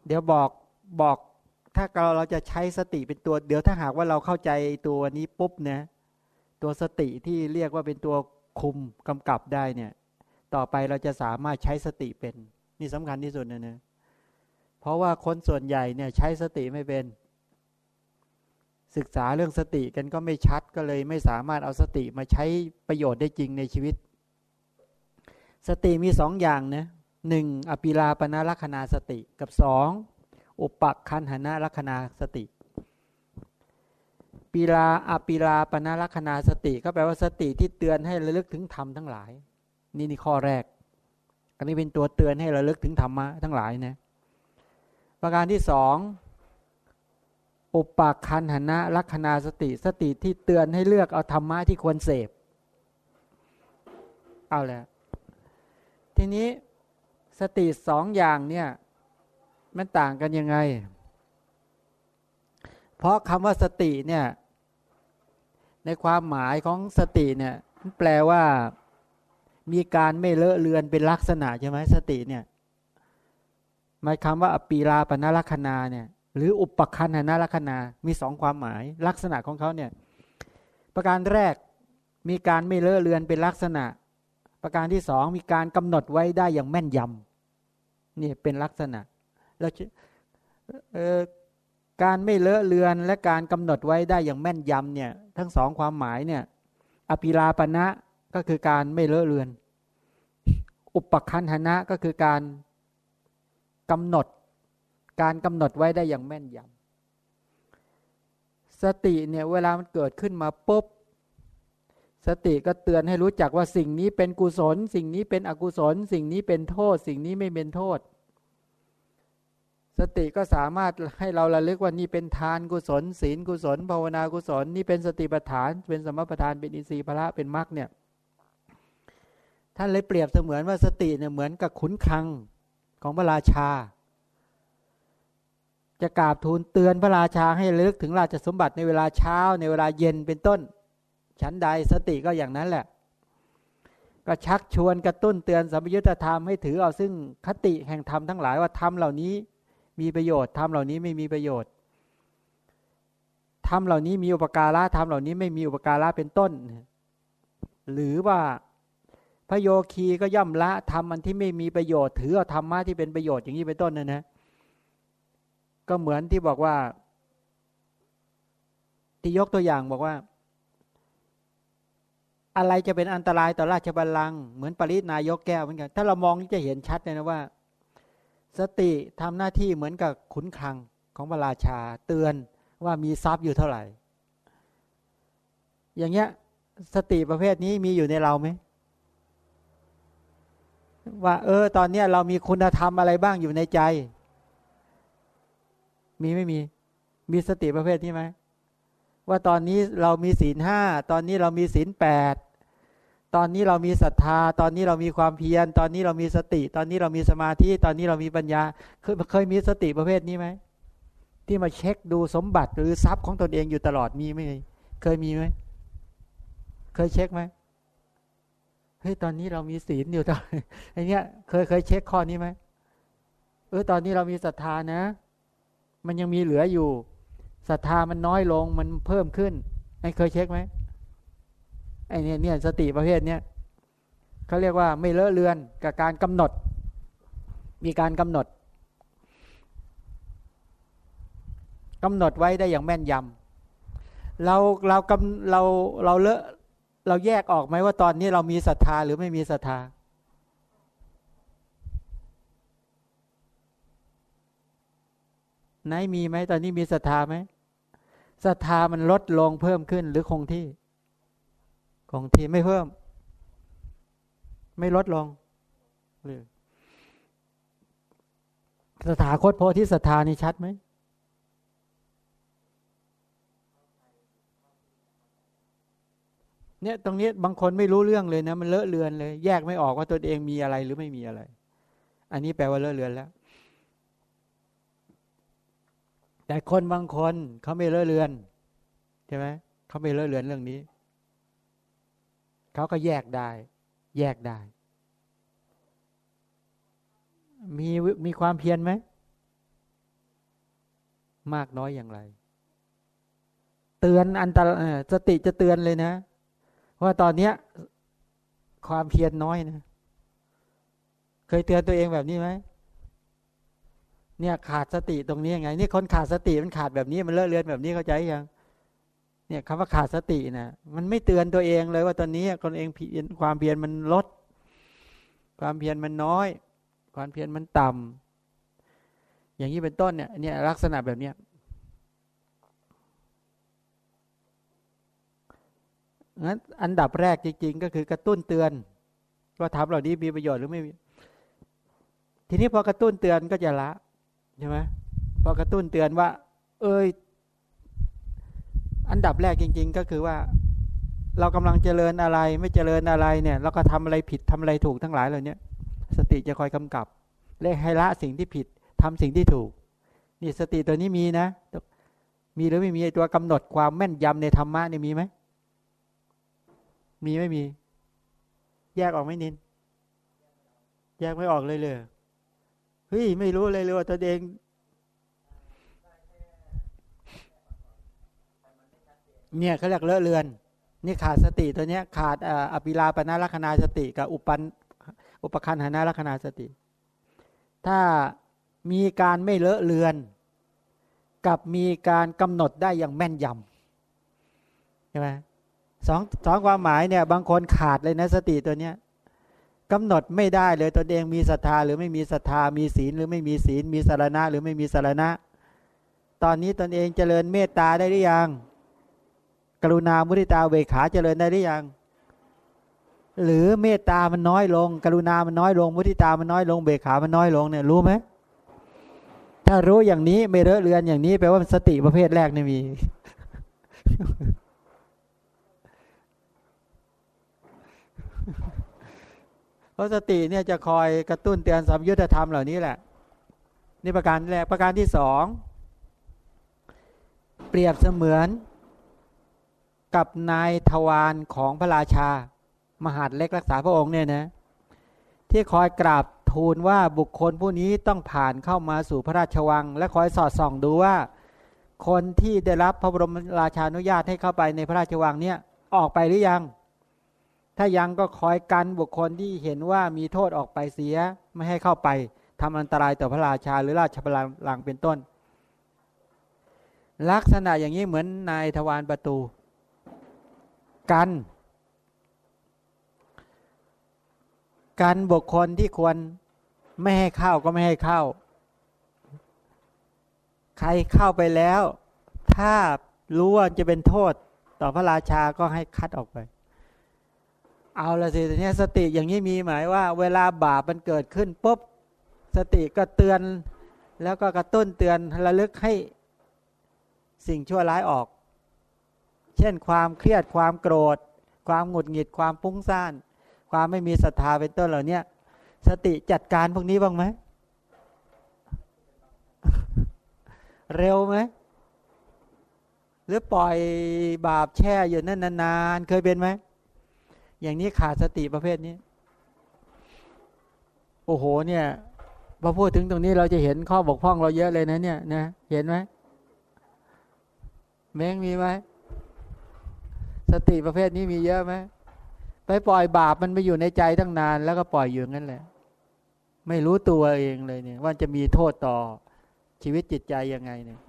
เดี๋ยวบอกบอกถ้าเราเราจะใช้สติเป็นตัว เดี๋ยวถ้าหากว่าเราเข้าใจตัวนี้ปุ๊บนะตัวสติที่เรียกว่าเป็นตัวคุมกำกับได้เนี่ย ต่อไปเราจะสามารถใช้สติเป็น นี่สำคัญที่สุดนะเนี่ยเพราะว่าคนส่วนใหญ่เนี่ยใช้สติไม่เป็น ศึกษาเรื่องสติกันก็ไม่ชัดก็เลยไม่สามารถเอาสติมาใช้ประโยชน์ได้จริงในชีวิต สติมีสองอย่างนะ หนึ่งอปิลาปนาลัคนาสติกับสองอุปคันหนาลัคนาสติปีลาอปิลาปนาลัคนาสติ ก็แปลว่าสติที่เตือนให้ระลึกถึงธรรมทั้งหลาย นี่นี่ข้อแรก อันนี้เป็นตัวเตือนให้ระลึกถึงธรรมะทั้งหลายนะประการที่สองอุปคันหนาลัคนาสติ สติที่เตือนให้เลือกเอาธรรมะที่ควรเสพเอาแล้วทีนี้ สติสองอย่างเนี่ยมันต่างกันยังไง เพราะคำว่าสติเนี่ยในความหมายของสติเนี่ยแปลว่ามีการไม่เลอะเลือนเป็นลักษณะใช่ไหมสติเนี่ยหมายคำว่าอปีราปนาลัคนาเนี่ยหรืออุปคันหนาลัคนามีสองความหมาย ลักษณะของเขาเนี่ยประการแรกมีการไม่เลอะเลือนเป็นลักษณะ ประการที่สองมีการกำหนดไว้ได้อย่างแม่นยำนี่เป็นลักษณะแล้วการไม่เลอะเลือนและการกำหนดไว้ได้อย่างแม่นยำเนี่ย ทั้งสองความหมายเนี่ย อภิลาปณะก็คือการไม่เลอะเลือน อุปคันหนะก็คือการกำหนด การกำหนดไว้ได้อย่างแม่นยำสติเนี่ยเวลามันเกิดขึ้นมาปุ๊บ สติก็เตือนให้รู้จักว่าสิ่งนี้เป็นกุศล สิ่งนี้เป็นอกุศล สิ่งนี้เป็นโทษ สิ่งนี้ไม่เป็นโทษ สติก็สามารถให้เราระลึกว่านี่เป็นทานกุศล ศีลกุศลภาวนากุศล นี่เป็นสติปัฏฐาน เป็นสมปัฏฐานเป็นอินทรีย์พระเป็นมรรคเนี่ยท่านเลยเปรียบเสมือนว่าสติเนี่ยเหมือนกับขุนคลังของพระราชา จะกราบทูลเตือนพระราชาให้ลึกถึงราชสมบัติในเวลาเช้าในเวลาเย็นเป็นต้น ชั้นใดสติก็อย่างนั้นแหละ ก็ชักชวนกระตุ้นเตือนสัมยุญธรรมให้ถือเอาซึ่งคติแห่งธรรมทั้งหลายว่าธรรมเหล่านี้มีประโยชน์ทำเหล่านี้ไม่มีประโยชน์ทำเหล่านี้มีอุปการะทำเหล่านี้ไม่มีอุปการะเป็นต้น หรือว่าพระโยคีก็ย่อมละทำมันที่ไม่มีประโยชน์ ถือเอาธรรมะที่เป็นประโยชน์อย่างนี้เป็นต้นนะนะก็เหมือนที่บอกว่า ที่ยกตัวอย่างบอกว่า อะไรจะเป็นอันตรายต่อราชบัลลังก์เหมือนปรินายกแก้วเหมือนกัน ถ้าเรามองจะเห็นชัดเลยนะว่า สติทำหน้าที่เหมือนกับขุนคลังของพระราชาเตือนว่ามีทรัพย์อยู่เท่าไหร่ อย่างเงี้ยสติประเภทนี้มีอยู่ในเราไหมว่า เออ ตอนนี้เรามีคุณธรรมอะไรบ้างอยู่ในใจ มีไม่มี มีสติประเภทนี้ไหม ว่าตอนนี้เรามีศีลห้าตอนนี้เรามีศีลแปดตอนนี้เรามีศรัทธา ตอนนี้เรามีความเพียร ตอนนี้เรามีสติ ตอนนี้เรามีสมาธิ ตอนนี้เรามีปัญญา เคยเคยมีสติประเภทนี้ไหม ที่มาเช็คดูสมบัติหรือทรัพย์ของตนเองอยู่ตลอดมีไหมเคยมีไหม เคยเช็คไหมเฮ้ยตอนนี้เรามีศีลอยู่ตอนไอเนี้ยเคยเคยเช็คข้อนี้ไหมเออตอนนี้เรามีศรัทธานะ มันยังมีเหลืออยู่ ศรัทธามันน้อยลงมันเพิ่มขึ้นไอ้เคยเช็คไหมไอ้เนี้ยเนี่ยสติประเภทเนี้ยเขาเรียกว่าไม่เลอะเลือนกับการกำหนด มีการกำหนดกำหนดไว้ได้อย่างแม่นยำเราเรากำเราเราเลอะเราแยกออกไหมว่าตอนนี้เรามีศรัทธาหรือไม่มีศรัทธาไหนมีไหมตอนนี้มีศรัทธาไหม ศรัทธามันลดลงเพิ่มขึ้นหรือคงที่ คงที่ไม่เพิ่ม ไม่ลดลงหรือสถาคตโพธิศรัทธานี่ชัดไหมเนี่ยตรงนี้บางคนไม่รู้เรื่องเลยนะ มันเลอะเลือนเลย แยกไม่ออกว่าตนเองมีอะไรหรือไม่มีอะไร อันนี้แปลว่าเลอะเลือนแล้ว แต่คนบางคนเขาไม่เลอะเลือนใช่ไหมเขาไม่เลอะเลือนเรื่องนี้ เขาก็แยกได้ แยกได้ มีมีความเพียรไหม มากน้อยอย่างไร เตือนอันตรสติจะเตือนเลยนะ ว่าตอนเนี้ย ความเพียรน้อยนะ เคยเตือนตัวเองแบบนี้ไหม เนี่ยขาดสติตรงนี้ยังไง นี่คนขาดสติมันขาดแบบนี้มันเลอะเลือนแบบนี้เข้าใจยังเนี่ยคำว่าขาดสตินะมันไม่เตือนตัวเองเลยว่าตอนนี้คนเองความเพียรมันลด ความเพียรมันน้อย ความเพียรมันต่ำอย่างนี้เป็นต้นเนี่ยเนี่ยลักษณะแบบเนี้ยงั้นอันดับแรกจริง ๆ ก็คือกระตุ้นเตือน ว่าทำเหล่านี้มีประโยชน์หรือไม่ทีนี้พอกระตุ้นเตือนก็จะละ ใช่ไหมพอกระตุ้นเตือนว่า เอ้ย อันดับแรกจริง ๆ ก็คือว่า เรากำลังเจริญอะไร ไม่เจริญอะไรเนี่ย เราก็ทำอะไรผิดทำอะไรถูกทั้งหลายเหล่านี้สติจะคอยกำกับเลขให้ละสิ่งที่ผิดทำสิ่งที่ถูก นี่สติตัวนี้มีนะ มีหรือไม่มีตัวกำหนดความแม่นยำในธรรมะนี่มีไหมมีไม่มี แยกออกไหมนิน แยกไม่ออกเลยเลย ฮ้ยไม่รู้เลยเลยว่าตัวเอง เนี่ยเขาเรียกเลอะเลือน นี่ขาดสติตัวเนี้ย ขาดอภิลาปนาลัคนาสติกับอุปันอุปคันหานาลัคนาสติ ถ้ามีการไม่เลอะเลือน กับมีการกำหนดได้อย่างแม่นยำใช่ไหมสองสองความหมายเนี่ย บางคนขาดเลยนะสติตัวเนี้ย กำหนดไม่ได้เลยตนเองมีศรัทธาหรือไม่มีศรัทธามีศีลหรือไม่มีศีลมีสารณะ หรือไม่มีสารณะ ตอนนี้ตนเองเจริญเมตตาได้หรือยัง กรุณามุทิตาเวขาเจริญได้หรือยัง หรือเมตตามันน้อยลง กรุณามันน้อยลงมุทิตามันน้อยลงเบขามันน้อยลงเนี่ยรู้ไหมถ้ารู้อย่างนี้ไม่เลอะเลือนอย่างนี้แปลว่าสติประเภทแรกนี่มี เพราะสติเนี่ยจะคอยกระตุ้นเตือนสัมยุทธธรรมเหล่านี้แหละ นี่ประการแรกประการที่สองเปรียบเสมือนกับนายทวารของพระราชา มหาดเล็กรักษาพระองค์เนี่ยนะที่คอยกราบทูลว่าบุคคลผู้นี้ต้องผ่านเข้ามาสู่พระราชวัง และคอยสอดส่องดูว่า คนที่ได้รับพระบรมราชานุญาตให้เข้าไปในพระราชวังเนี่ยออกไปหรือยัง ถ้ายังก็คอยกันบุคคลที่เห็นว่ามีโทษออกไปเสียไม่ให้เข้าไปทำอันตรายต่อพระราชาหรือราชบัลลังก์เป็นต้น ลักษณะอย่างนี้เหมือนนายทวารประตู กันกันบุคคลที่ควรไม่ให้เข้าก็ไม่ให้เข้า ใครเข้าไปแล้ว ถ้ารู้ว่าจะเป็นโทษต่อพระราชาก็ให้คัดออกไป เอาละสิทีนี้สติอย่างนี้มีหมายว่า เวลาบาปมันเกิดขึ้นปุ๊บสติก็เตือน แล้วก็กระตุ้นเตือนระลึกให้สิ่งชั่วร้ายออก เช่นความเครียดความโกรธ ความหงุดหงิดความปุ้งซ่าน ความไม่มีศรัทธาเป็นต้นเหล่านี้สติจัดการพวกนี้บ้างไหมเร็วไหมหรือปล่อยบาปแช่อยู่นั่นนานๆ เคยเป็นไหม อย่างนี้ขาดสติประเภทนี้ โอ้โห เนี่ยพอพูดถึงตรงนี้เราจะเห็นข้อบกพร่องเราเยอะเลยนะเนี่ยนะเห็นไหมแมงมีไหมสติประเภทนี้มีเยอะไหมไปปล่อยบาปมันไปอยู่ในใจตั้งนาน แล้วก็ปล่อยอยู่งั้นแหละ ไม่รู้ตัวเองเลยเนี่ย ว่าจะมีโทษต่อชีวิตจิตใจยังไงเนี่ย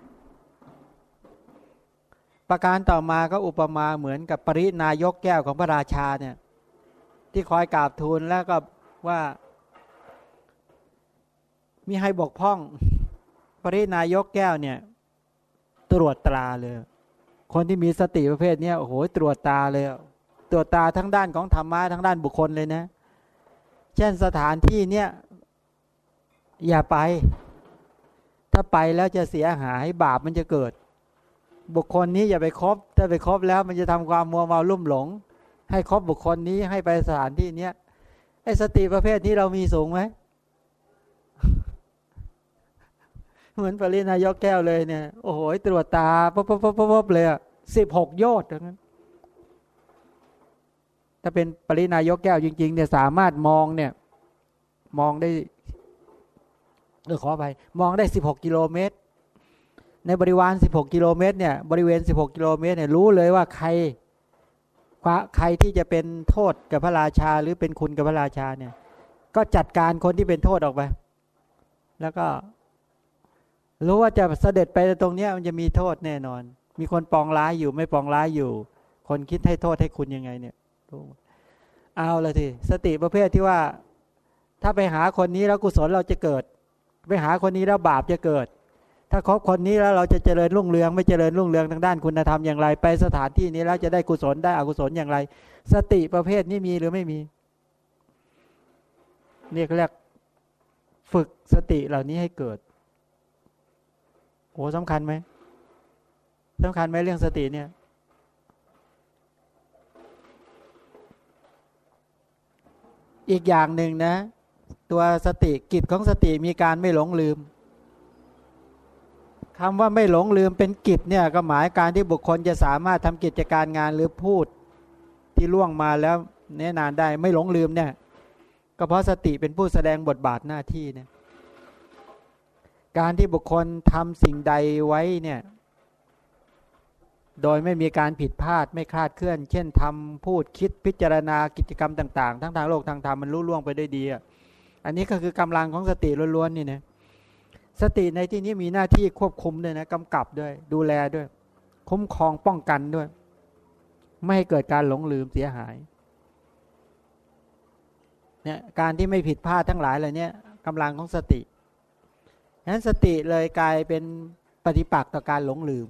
ประการต่อมาก็อุปมาเหมือนกับปรินายกแก้วของพระราชาเนี่ย ที่คอยกราบทูลแล้วก็ว่ามีให้บกพร่อง ปรินายกแก้วเนี่ย ตรวจตราเลย คนที่มีสติประเภทนี้โอ้โหตรวจตาเลย ตรวจตาทั้งด้านของธรรมะทั้งด้านบุคคลเลยนะ เช่นสถานที่เนี่ยอย่าไป ถ้าไปแล้วจะเสียหายบาปมันจะเกิด บุคคลนี้อย่าไปคบ ถ้าไปคบแล้วมันจะทำความมัวเมาลุ่มหลง ให้ครบบุคคลนี้ให้ไปสถานที่เนี้ยไอ้สติประเภทนี้เรามีสูงไหมเหมือนปรินายกแก้วเลยเนี่ยโอ้โหตรวจตาปุ๊บปุ๊บปุ๊บปุ๊บเลยสิบหกยอดทั้งนั้นถ้าเป็นปรินายกแก้วจริง ๆ เนี่ยสามารถมองเนี่ย มองได้เออขอไปมองได้สิบหกกิโลเมตร ในบริวารสิบหกกิโลเมตรเนี่ยบริเวณสิบหกกิโลเมตรเนี่ยรู้เลยว่าใคร ใครที่จะเป็นโทษกับพระราชา หรือเป็นคุณกับพระราชาเนี่ย ก็จัดการคนที่เป็นโทษออกไป แล้วก็ รู้ว่าจะเสด็จไปตรงเนี้ยมันจะมีโทษแน่นอน มีคนปองร้ายอยู่ไม่ปองร้ายอยู่ คนคิดให้โทษให้คุณยังไงเนี่ยรู้เอาละทีสติประเภทที่ว่า ถ้าไปหาคนนี้แล้วกุศลเราจะเกิด ไปหาคนนี้แล้วบาปจะเกิด ถ้าคบคนนี้แล้วเราจะเจริญรุ่งเรือง ไม่เจริญรุ่งเรืองทางด้านคุณธรรมอย่างไร ไปสถานที่นี้แล้วจะได้กุศลได้อกุศลอย่างไร สติประเภทนี้มีหรือไม่มีนี่เขาเรียกฝึกสติเหล่านี้ให้เกิดโอ้สำคัญไหมสำคัญไหมเรื่องสติเนี่ย อีกอย่างหนึ่งนะ ตัวสติกิจของสติมีการไม่หลงลืม คำว่าไม่หลงลืมเป็นกิจเนี่ยก็หมายการที่บุคคลจะสามารถทำกิจการงานหรือพูดที่ล่วงมาแล้วแน่นานได้ไม่หลงลืมเนี่ยก็เพราะสติเป็นผู้แสดงบทบาทหน้าที่เนี่ยการที่บุคคลทำสิ่งใดไว้เนี่ยโดยไม่มีการผิดพลาดไม่คลาดเคลื่อน เช่นทำพูดคิดพิจารณากิจกรรมต่าง ๆ ทั้งทางโลกทางธรรมมันรู้ล่วงไปได้ดีอันนี้ก็คือกำลังของสติล้วนๆนี่นะ สติในที่นี้มีหน้าที่ควบคุมด้วยนะกำกับด้วย ดูแลด้วย คุ้มครองป้องกันด้วย ไม่ให้เกิดการหลงลืมเสียหายเนี่ยการที่ไม่ผิดพลาดทั้งหลายเหล่านี้กำลังของสติฉะนั้นสติเลยกลายเป็นปฏิปักษ์ต่อการหลงลืม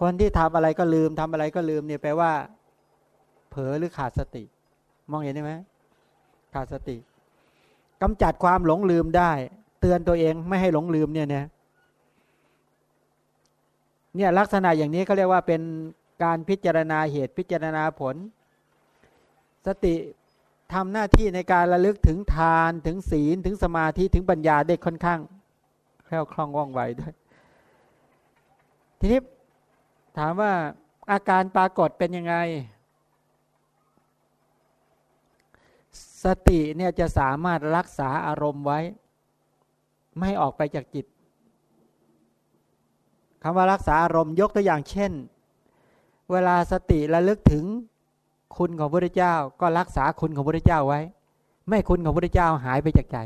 คนที่ทำอะไรก็ลืมทำอะไรก็ลืมเนี่ยแปลว่า เผลอหรือขาดสติ มองเห็นไหมขาดสติกำจัดความหลงลืมได้ ตือนตัวเองไม่ให้หลงลืมเนี่ยเนี่ยเนี่ยลักษณะอย่างนี้เขาเรียกว่าเป็นการพิจารณาเหตุพิจารณาผล สติทำหน้าที่ในการระลึกถึงทานถึงศีลถึงสมาธิถึงปัญญาได้ค่อนข้างแคล่วคล่องว่องไวด้วยทีนี้ถามว่าอาการปรากฏเป็นยังไงสสติเนี่ยจะสามารถรักษาอารมณ์ไว้ ไม่ให้ออกไปจากจิตคำว่ารักษาอารมณ์ยกตัวอย่างเช่น เวลาสติระลึกถึงคุณของพระเจ้า ก็รักษาคุณของพระเจ้าไว้ ไม่คุณของพระเจ้าหายไปจากใจ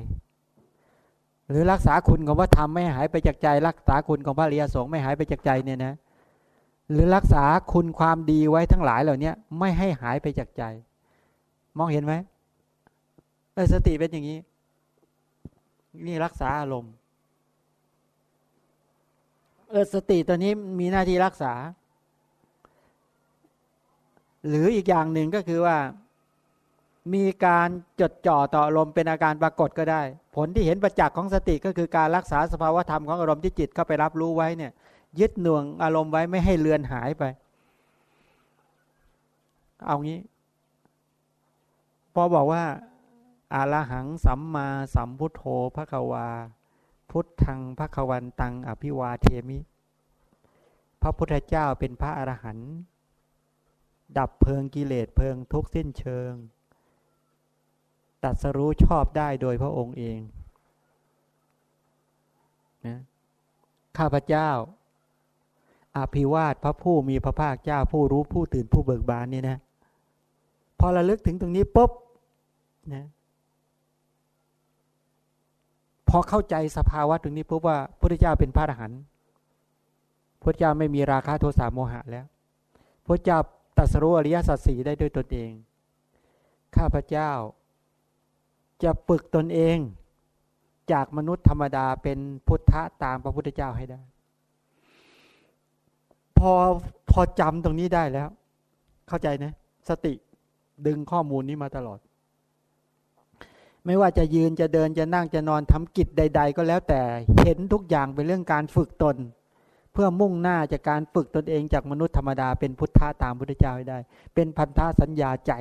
หรือรักษาคุณของพระธรรมไม่หายไปจากใจ รักษาคุณของพระเรียสงฆ์ไม่หายไปจากใจเนี่ยนะหรือรักษาคุณความดีไว้ทั้งหลายเหล่านี้ไม่ให้หายไปจากใจ มองเห็นไหมเอสติเป็นอย่างนี้ นี่รักษาอารมณ์เออสติตัวนี้มีหน้าที่รักษา หรืออีกอย่างหนึ่งก็คือว่ามีการจดจ่อต่ออารมณ์เป็นอาการปรากฏก็ได้ ผลที่เห็นประจักษ์ของสติก็คือการรักษาสภาวธรรมของอารมณ์ที่จิตเข้าไปรับรู้ไว้เนี่ย ยึดหน่วงอารมณ์ไว้ไม่ให้เลือนหายไป เอางี้ พอบอกว่า อาลหังสัมมาสัมพุทโธพระกวา พุทธังพระควันตังอภิวาเทมิ พระพุทธเจ้าเป็นพระอรหันต์ดับเพลิงกิเลสเพลิงทุกสิ้นเชิง ตัดสรู้ชอบได้โดยพระองค์เองนะข้าพเจ้าอภิวาทพระผู้มีพระภาคเจ้าผู้รู้ผู้ตื่นผู้เบิกบานนี่นะ พอระลึกถึงตรงนี้ปุ๊บนะ พอเข้าใจสภาวะตรงนี้ปุ๊บว่าพระเจ้าเป็นพระอรหันต์พระเจ้าไม่มีราคะโทสะโมหะแล้วพระเจ้าตัสรู้อริยสัจสีได้ด้วยตนเอง ข้าพเจ้า จะฝึกตนเองจากมนุษย์ธรรมดาเป็นพุทธะตามพระพุทธเจ้าให้ได้ พอพอจำตรงนี้ได้แล้ว เข้าใจนะ สติดึงข้อมูลนี้มาตลอด ไม่ว่าจะยืนจะเดินจะนั่งจะนอนทำกิจใด ๆ ก็แล้วแต่เห็นทุกอย่างเป็นเรื่องการฝึกตน เพื่อมุ่งหน้าจากการฝึกตนเองจากมนุษย์ธรรมดาเป็นพุทธะตามพุทธเจ้าให้ได้ เป็นพันธะสัญญาใจ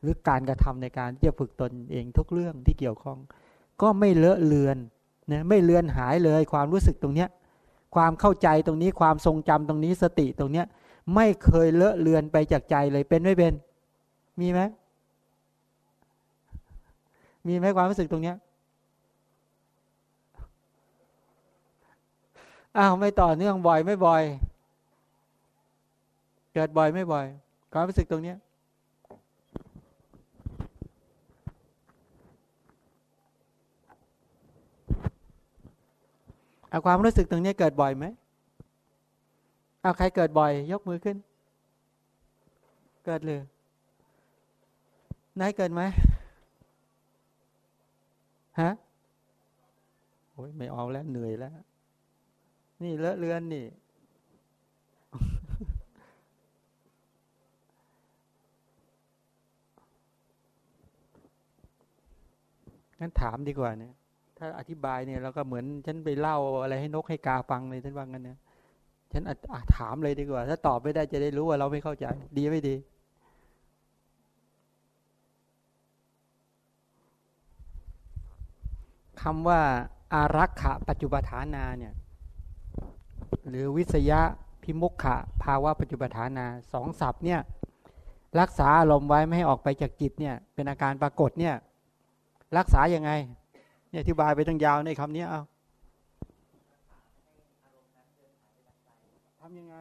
หรือการกระทำในการที่จะฝึกตนเองทุกเรื่องที่เกี่ยวข้อง ก็ไม่เลอะเลือนนะไม่เลือนหายเลยความรู้สึกตรงเนี้ยความเข้าใจตรงนี้ความทรงจำตรงนี้สติตรงเนี้ยไม่เคยเลอะเลือนไปจากใจเลยเป็นไม่เป็น มีไหม มีไหมความรู้สึกตรงเนี้ยอ้าวไม่ต่อเนื่องบ่อยไม่บ่อย เกิดบ่อยไม่บ่อย ความรู้สึกตรงเนี้ยเอาความรู้สึกตรงนี้เกิดบ่อยไหม เอาใครเกิดบ่อย ยกมือขึ้น เกิดเลยนายเกิดไหม ฮะโอ้ยไม่เอาแล้วเหนื่อยแล้ว นี่เลอะเลือนนี่ งั้นถามดีกว่าเนี่ย ถ้าอธิบายเนี่ยเราก็เหมือนฉันไปเล่าอะไรให้นกให้กาฟังเลยฉันว่างั้นเนี่ยฉันถามเลยดีกว่า ถ้าตอบไม่ได้จะได้รู้ว่าเราไม่เข้าใจ ดีไม่ดี คำว่าอารักขะปัจจุบฐานาเนี่ยหรือวิสยะพิมุขะภาวะปัจจุบฐานาสองศัพท์เนี่ยรักษาอารมณ์ไว้ไม่ให้ออกไปจากจิตเนี่ยเป็นอาการปรากฏเนี่ยรักษายังไงเนี่ยอธิบายไปตั้งยาวในคำนี้เอาทำยังไง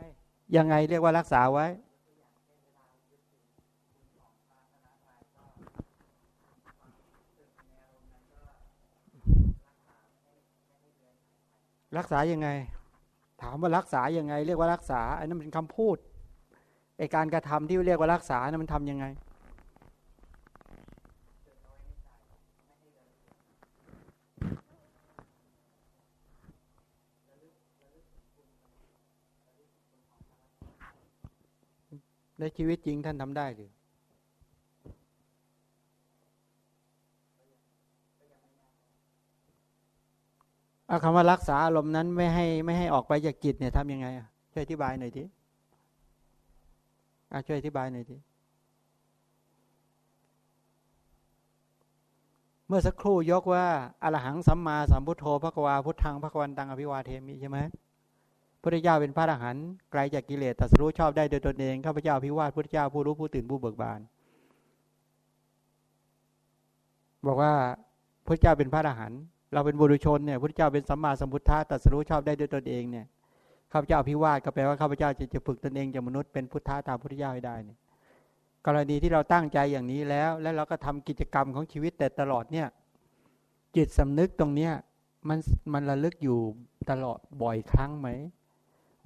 ยังไงเรียกว่ารักษาไว้ รักษายังไง ถามว่ารักษายังไง เรียกว่ารักษาอันนั้นเป็นคำพูดไอการกระทำที่เรียกว่ารักษานั้นมันทำยังไง ในชีวิตจริงท่านทำได้หรือ เอาคำว่ารักษาอารมณ์นั้นไม่ให้ไม่ให้ออกไปจากจิตเนี่ยทำยังไงอะช่วยอธิบายหน่อยทีอะช่วยอธิบายหน่อยทีเมื่อสักครู่ยกว่าอรหังสัมมาสัมพุทโธพระกวาพุทธังพระกวันตังอภิวาเทมิใช่ไหมพุทธเจ้าเป็นพระอรหันต์ไกลจากกิเลสตัสรู้ชอบได้โดยตนเองข้าพเจ้าพิวาทพุทธเจ้าผู้รู้ผู้ตื่นผู้เบิกบาน บอกว่าพระเจ้าเป็นพระอรหันต์ เราเป็นบุรุชนเนี่ยพระเจ้าเป็นสัมมาสัมพุทธะตรัสรู้ชอบได้ด้วยตนเองเนี่ยข้าพเจ้าพิวาทก็แปลว่าข้าพเจ้าจะจะฝึกตนเองจากมนุษย์เป็นพุทธะตามพุทธเจ้าให้ได้เนี่ยกรณีที่เราตั้งใจอย่างนี้แล้ว แล้วเราก็ทำกิจกรรมของชีวิตแต่ตลอดเนี่ยจิตสำนึกตรงเนี้ยมันมันระลึกอยู่ตลอดบ่อยครั้งไหม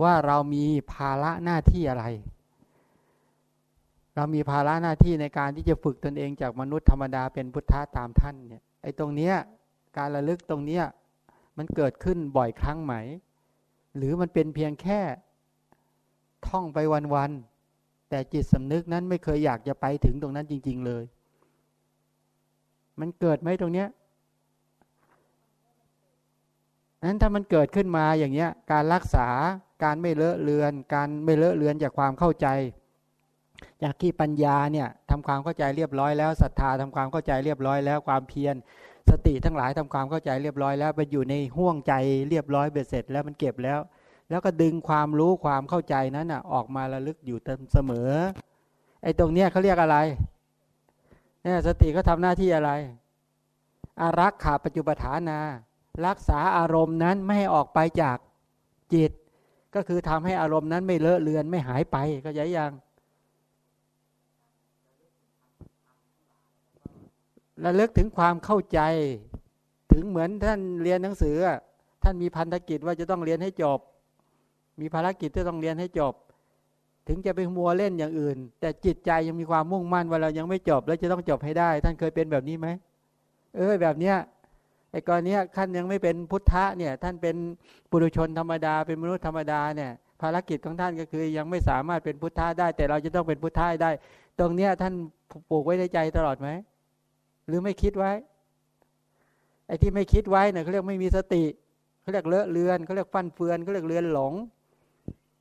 ว่าเรามีภาระหน้าที่อะไร เรามีภาระหน้าที่ในการที่จะฝึกตนเองจากมนุษย์ธรรมดาเป็นพุทธะตามท่านเนี่ยไอ้ตรงเนี้ย การระลึกตรงเนี้ยมันเกิดขึ้นบ่อยครั้งไหม หรือมันเป็นเพียงแค่ท่องไปวันๆแต่จิตสำนึกนั้นไม่เคยอยากจะไปถึงตรงนั้นจริง ๆเลย มันเกิดไหมตรงเนี้ยนั้นถ้ามันเกิดขึ้นมาอย่างเนี้ย การรักษาการไม่เลอะเลือน การไม่เลอะเลือนจากความเข้าใจ จากที่ปัญญาเนี่ยทำความเข้าใจเรียบร้อยแล้วศรัทธาทำความเข้าใจเรียบร้อยแล้วความเพียร สติทั้งหลายทำความเข้าใจเรียบร้อยแล้วไปอยู่ในห่วงใจเรียบร้อยเบ็ดเสร็จแล้วมันเก็บแล้ว แล้วก็ดึงความรู้ความเข้าใจนั้นอะออกมาระลึกอยู่เสมอ ไอ้ตรงเนี้ยเขาเรียกอะไรเนี่ยสติก็ทำหน้าที่อะไร อารักขาปัจจุบฐานา รักษาอารมณ์นั้นไม่ให้ออกไปจากจิต ก็คือทำให้อารมณ์นั้นไม่เลอะเลือนไม่หายไปก็ยัยยัง ระลึกถึงความเข้าใจ ถึงเหมือนท่านเรียนหนังสือ ท่านมีพันธกิจว่าจะต้องเรียนให้จบ มีภารกิจที่ต้องเรียนให้จบ ถึงจะไปมัวเล่นอย่างอื่น แต่จิตใจยังมีความมุ่งมั่นว่าเรายังไม่จบ แล้วจะต้องจบให้ได้ ท่านเคยเป็นแบบนี้ไหมเออแบบเนี้ยไอ้กรณีท่านยังไม่เป็นพุทธะเนี่ย ท่านเป็นปุถุชนธรรมดา เป็นมนุษย์ธรรมดาเนี่ยภารกิจของท่านก็คือยังไม่สามารถเป็นพุทธะได้ แต่เราจะต้องเป็นพุทธะได้ ตรงเนี้ยท่านปลูกไว้ในใจตลอดไหม หรือไม่คิดไว้ ไอ้ที่ไม่คิดไว้เนี่ยเขาเรียกไม่มีสติเขาเรียกเลอะเลือนเขาเรียกฟันเฟือนเขาเรียกเลือนหลง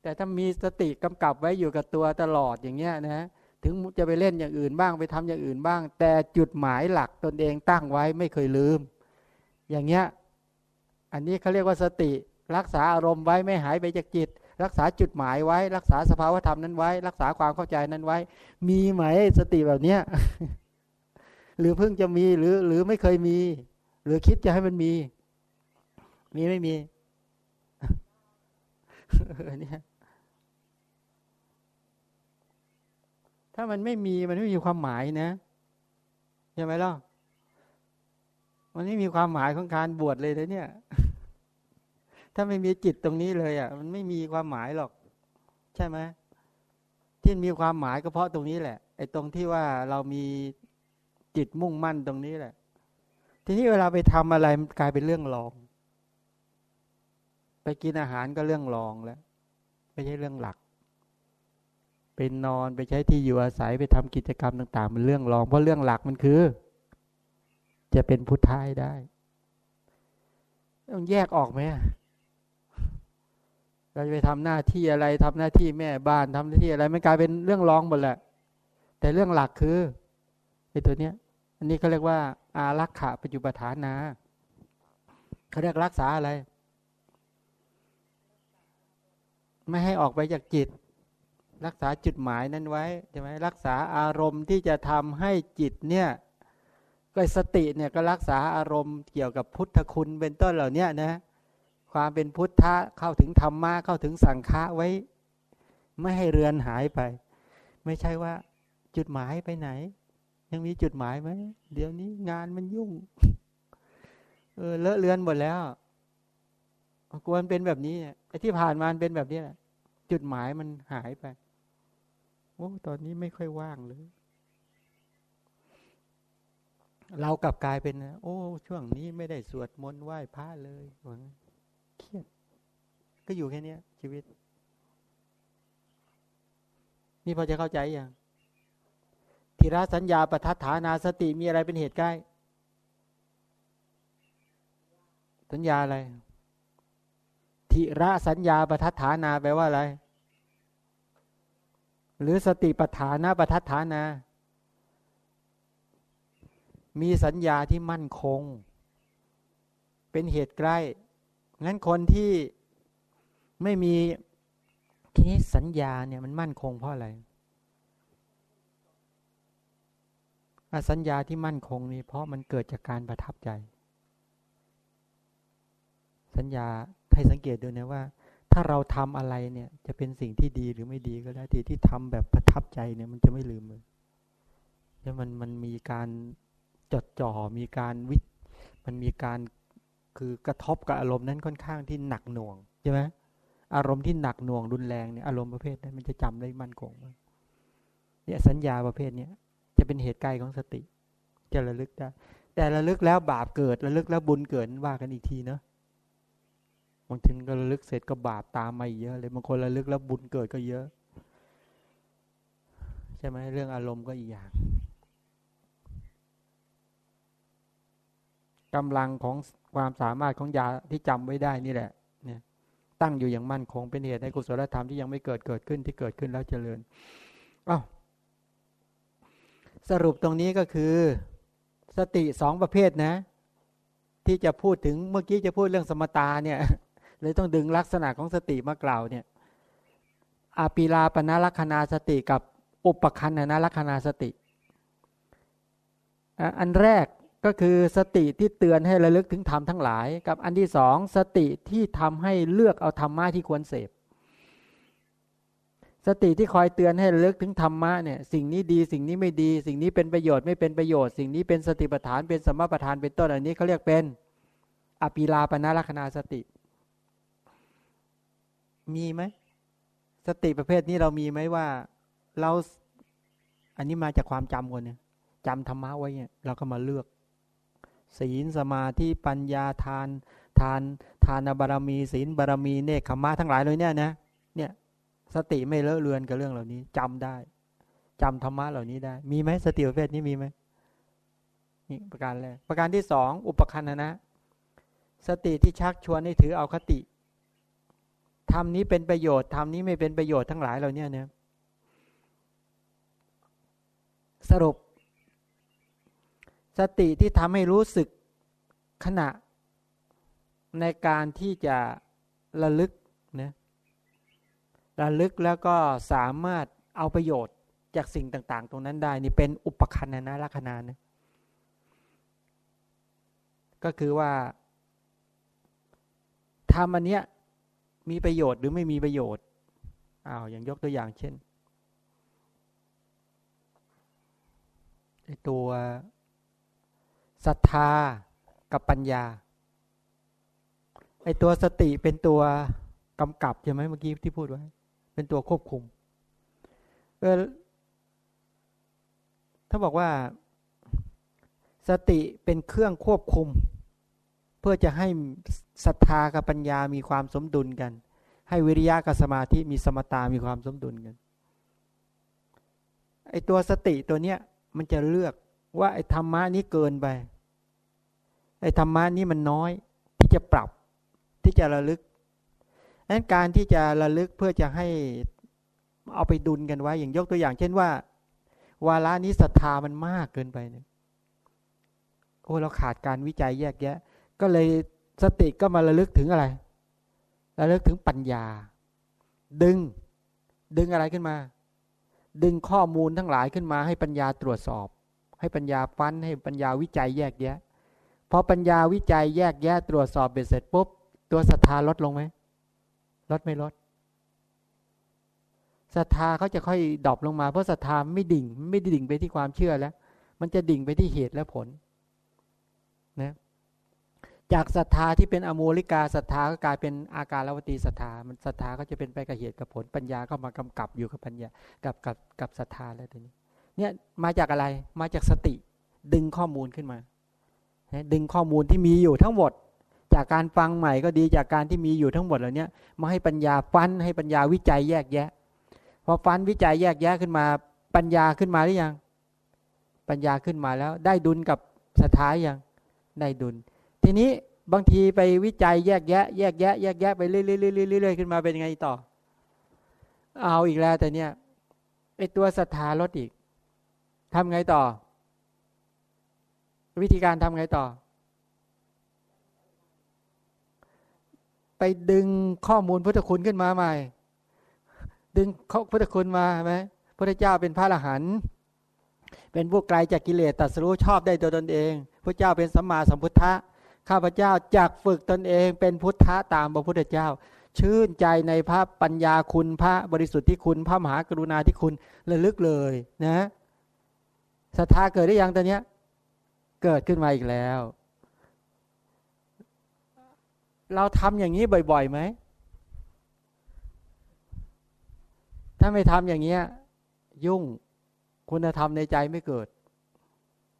แต่ถ้ามีสติกำกับไว้อยู่กับตัวตลอดอย่างเงี้ยนะถึงจะไปเล่นอย่างอื่นบ้างไปทำอย่างอื่นบ้าง แต่จุดหมายหลักตนเองตั้งไว้ไม่เคยลืม อย่างเงี้ยอันนี้เขาเรียกว่าสติ รักษาอารมณ์ไว้ไม่หายไปจากจิต รักษาจุดหมายไว้ รักษาสภาวธรรมนั้นไว้ รักษาความเข้าใจนั้นไว้ มีไหมสติแบบเนี้ย หรือเพิ่งจะมีหรือหรือไม่เคยมี หรือคิดจะให้มันมี มีไม่มีเนี่ยถ้ามันไม่มีมันไม่มีความหมายนะใช่ไหมล่ะมันไม่มีความหมายของการบวชเลยนะเนี่ย ถ้าไม่มีจิตตรงนี้เลยอะ มันไม่มีความหมายหรอก ใช่ไหมที่มีความหมายก็เพราะตรงนี้แหละไอ้ตรงที่ว่าเรามี จิตมุ่งมั่นตรงนี้แหละ ทีนี้เวลาไปทำอะไรมันกลายเป็นเรื่องรอง ไปกินอาหารก็เรื่องรองแล้วไม่ใช่เรื่องหลัก เป็นนอนไปใช้ที่อยู่อาศัยไปทำกิจกรรมต่าง ๆ มันเรื่องรอง เพราะเรื่องหลักมันคือ จะเป็นพุทธายได้ต้องแยกออกไหมเราจะไปทำหน้าที่อะไรทำหน้าที่แม่บ้านทำหน้าที่อะไรมันกลายเป็นเรื่องรองหมดแหละ แต่เรื่องหลักคือ ไอ้ตัวเนี้ย อันนี้เขาเรียกว่า อารักขาปัจจุบฐานาเขาเรียกรักษาอะไร ไม่ให้ออกไปจากจิต รักษาจุดหมายนั้นไว้ใช่ไหมรักษาอารมณ์ที่จะทำให้จิตเนี่ยก็สติเนี่ยก็รักษาอารมณ์เกี่ยวกับพุทธคุณเป็นต้นเหล่านี้นะความเป็นพุทธะเข้าถึงธรรมะเข้าถึงสังฆะไว้ ไม่ให้เรือนหายไป ไม่ใช่ว่าจุดหมายไปไหน ยังมีจุดหมายไหมเดี๋ยวนี้งานมันยุ่ง เออเลอะเลือนหมดแล้วกวนเป็นแบบนี้ไอ้ที่ผ่านมาเป็นแบบนี้แหละจุดหมายมันหายไปโอ้ตอนนี้ไม่ค่อยว่างเลย เรากลับกลายเป็น โอ้ ช่วงนี้ไม่ได้สวดมนต์ไหว้พระเลยเครียด ก็อยู่แค่นี้ชีวิต นี่พอจะเข้าใจยัง ทิระสัญญาปทัฏฐานาสติมีอะไรเป็นเหตุใกล้ สัญญาอะไรทิระสัญญาปทัฏฐานาแปลว่าอะไร หรือสติปัฏฐานาปทัฏฐานา มีสัญญาที่มั่นคง เป็นเหตุใกล้ งั้นคนที่ไม่มีทีนี้สัญญาเนี่ยมันมั่นคงเพราะอะไร สัญญาที่มั่นคงนี่เพราะมันเกิดจากการประทับใจ สัญญาให้สังเกตดูนะว่า ถ้าเราทำอะไรเนี่ย จะเป็นสิ่งที่ดีหรือไม่ดีก็แล้วที่ที่ทำแบบประทับใจเนี่ยมันจะไม่ลืมเลยแล้วมันมันมีการจดจ่อมีการวิมันมีการคือกระทบกับอารมณ์นั้นค่อนข้างที่หนักหน่วงใช่ไหมอารมณ์ที่หนักหน่วงรุนแรงเนี่ยอารมณ์ประเภทนั้นมันจะจำได้มั่นคงเนี่ยสัญญาประเภทเนี้ย จะเป็นเหตุใกลของสติ จะระลึกได้ แต่ระลึกแล้วบาปเกิดระลึกแล้วบุญเกิดว่ากันอีกทีเนาะบางทีก็ระลึกเสร็จก็บาปตามมาเยอะเลยบางคนระลึกแล้วบุญเกิดก็เยอะ ใช่ไหมเรื่องอารมณ์ก็อีกอย่างกำลังของความสามารถของยาที่จำไว้ได้นี่แหละเนี่ยตั้งอยู่อย่างมั่นคงเป็นเหตุให้กุศลธรรมที่ยังไม่เกิดเกิดขึ้นที่เกิดขึ้นแล้วเจริญอ้าว สรุปตรงนี้ก็คือสติสองประเภทนะ ที่จะพูดถึงเมื่อกี้จะพูดเรื่องสมตาเนี่ยเลยต้องดึงลักษณะของสติมากล่าวเนี่ยอาปีลาปนาลักษณาสติกับอุปคันนาลักษณาสติ อันแรกก็คือสติที่เตือนให้ระลึกถึงธรรมทั้งหลาย กับอันที่สองสติที่ทำให้เลือกเอาธรรมะที่ควรเสพ สติที่คอยเตือนให้ระลึกถึงธรรมะเนี่ยสิ่งนี้ดีสิ่งนี้ไม่ดี สิ่งนี้เป็นประโยชน์ไม่เป็นประโยชน์ สิ่งนี้เป็นสติปัฏฐานเป็นสมปัฏฐานเป็นต้นอันนี้เขาเรียกเป็นอภิลาปนาลักนาสติ มีไหมสติประเภทนี้เรามีไหมว่าเราอันนี้มาจากความจำคนเนี่ยจำธรรมะไว้เนี่ยเราก็มาเลือก ศีลสมาธิปัญญาทาน ทานทานบารมี ศีลบารมีเนคขมาทั้งหลายเลยเนี่ยนะเนี่ย สติไม่เลอะเลือนกับเรื่องเหล่านี้จำได้จำธรรมะเหล่านี้ได้ มีไหมสติประเภทนี้มีไหมนี่ประการแรกประการที่สองอุปคันนะ สติที่ชักชวนให้ถือเอาคติทำนี้เป็นประโยชน์ทำนี้ไม่เป็นประโยชน์ทั้งหลายเหล่านี้เนี่ยสรุป สติที่ทำให้รู้สึกขณะ ในการที่จะระลึก ระลึกแล้วก็สามารถเอาประโยชน์จากสิ่งต่าง ๆ ตรงนั้นได้ นี่เป็นอุปคันนะลักษณะนะก็คือว่าทำอันเนี้ยมีประโยชน์หรือไม่มีประโยชน์อ้าวอย่างยกตัวอย่างเช่นไอตัวศรัทธากับปัญญาไอตัวสติเป็นตัวกำกับใช่ไหมเมื่อกี้ที่พูดไว้ เป็นตัวควบคุมเออถ้าบอกว่า สติเป็นเครื่องควบคุม เพื่อจะให้ศรัทธากับปัญญามีความสมดุลกัน ให้วิริยะกับสมาธิมีสมตามีความสมดุลกันไอตัวสติตัวเนี้ยมันจะเลือกว่าไอธรรมะนี้เกินไปไอธรรมะนี้มันน้อยที่จะปรับที่จะระลึก นั้นการที่จะระลึกเพื่อจะให้เอาไปดุลกันไว้ อย่างยกตัวอย่าง เช่นว่า วาระนี้ศรัทธามันมากเกินไปเนี่ยโอ้เราขาดการวิจัยแยกแยะ ก็เลยสติก็มาระลึกถึงอะไร ระลึกถึงปัญญา ดึง ดึงอะไรขึ้นมา ดึงข้อมูลทั้งหลายขึ้นมา ให้ปัญญาตรวจสอบ ให้ปัญญาฟันให้ปัญญาวิจัยแยกแยะพอปัญญาวิจัยแยกแยะตรวจสอบเบ็ดเสร็จปุ๊บตัวศรัทธาลดลงไหม ลดไม่ลดศรัทธาเขาจะค่อยดรอปลงมาเพราะศรัทธาไม่ดิ่ง ไม่ดิ่งไปที่ความเชื่อแล้ว มันจะดิ่งไปที่เหตุและผลนะจากศรัทธาที่เป็นอโมลิกาศรัทธาก็กลายเป็นอาการลวตีศรัทธา มันศรัทธาก็จะเป็นไปกับเหตุกับผลปัญญาก็มากำกับอยู่กับปัญญากับกับกับศรัทธาแล้วทีนี้ เนี่ยมาจากอะไรมาจากสติ ดึงข้อมูลขึ้นมาดึงข้อมูลที่มีอยู่ทั้งหมด จากการฟังใหม่ก็ดีจากการที่มีอยู่ทั้งหมดเหล่านี้มาให้ปัญญาฟันให้ปัญญาวิจัยแยกแยะพอฟันวิจัยแยกแยะขึ้นมา ปัญญาขึ้นมาหรือยัง ปัญญาขึ้นมาแล้ว ได้ดุลกับสถายยังได้ดุล ทีนี้บางทีไปวิจัยแยกแยะ แยกแยะ แยกแยะไปเรื่อยๆขึ้นมาเป็นยังไงต่อ เอาอีกแล้วแต่เนี้ยไอตัวศรัทธาลดอีกทำไงต่อ วิธีการทำไงต่อ ไปดึงข้อมูลพุทธคุณขึ้นมาใหม่ ดึงข้อพุทธคุณมาไหมพระเจ้าเป็นพระอรหันต์เป็นผู้ไกลจากกิเลสตัดสู้ชอบได้โดยตนเอง พระเจ้าเป็นสัมมาสัมพุทธะข้าพเจ้าจักฝึกตนเองเป็นพุทธะตามพระพุทธเจ้า ชื่นใจในพระปัญญาคุณพระบริสุทธิ์ที่คุณ พระมหากรุณาที่คุณระลึกเลยนะศรัทธาเกิดได้ยังตอนเนี้ย เกิดขึ้นมาอีกแล้ว เราทำอย่างนี้บ่อยๆไหม ถ้าไม่ทำอย่างเนี้ย ยุ่งคุณธรรมในใจไม่เกิด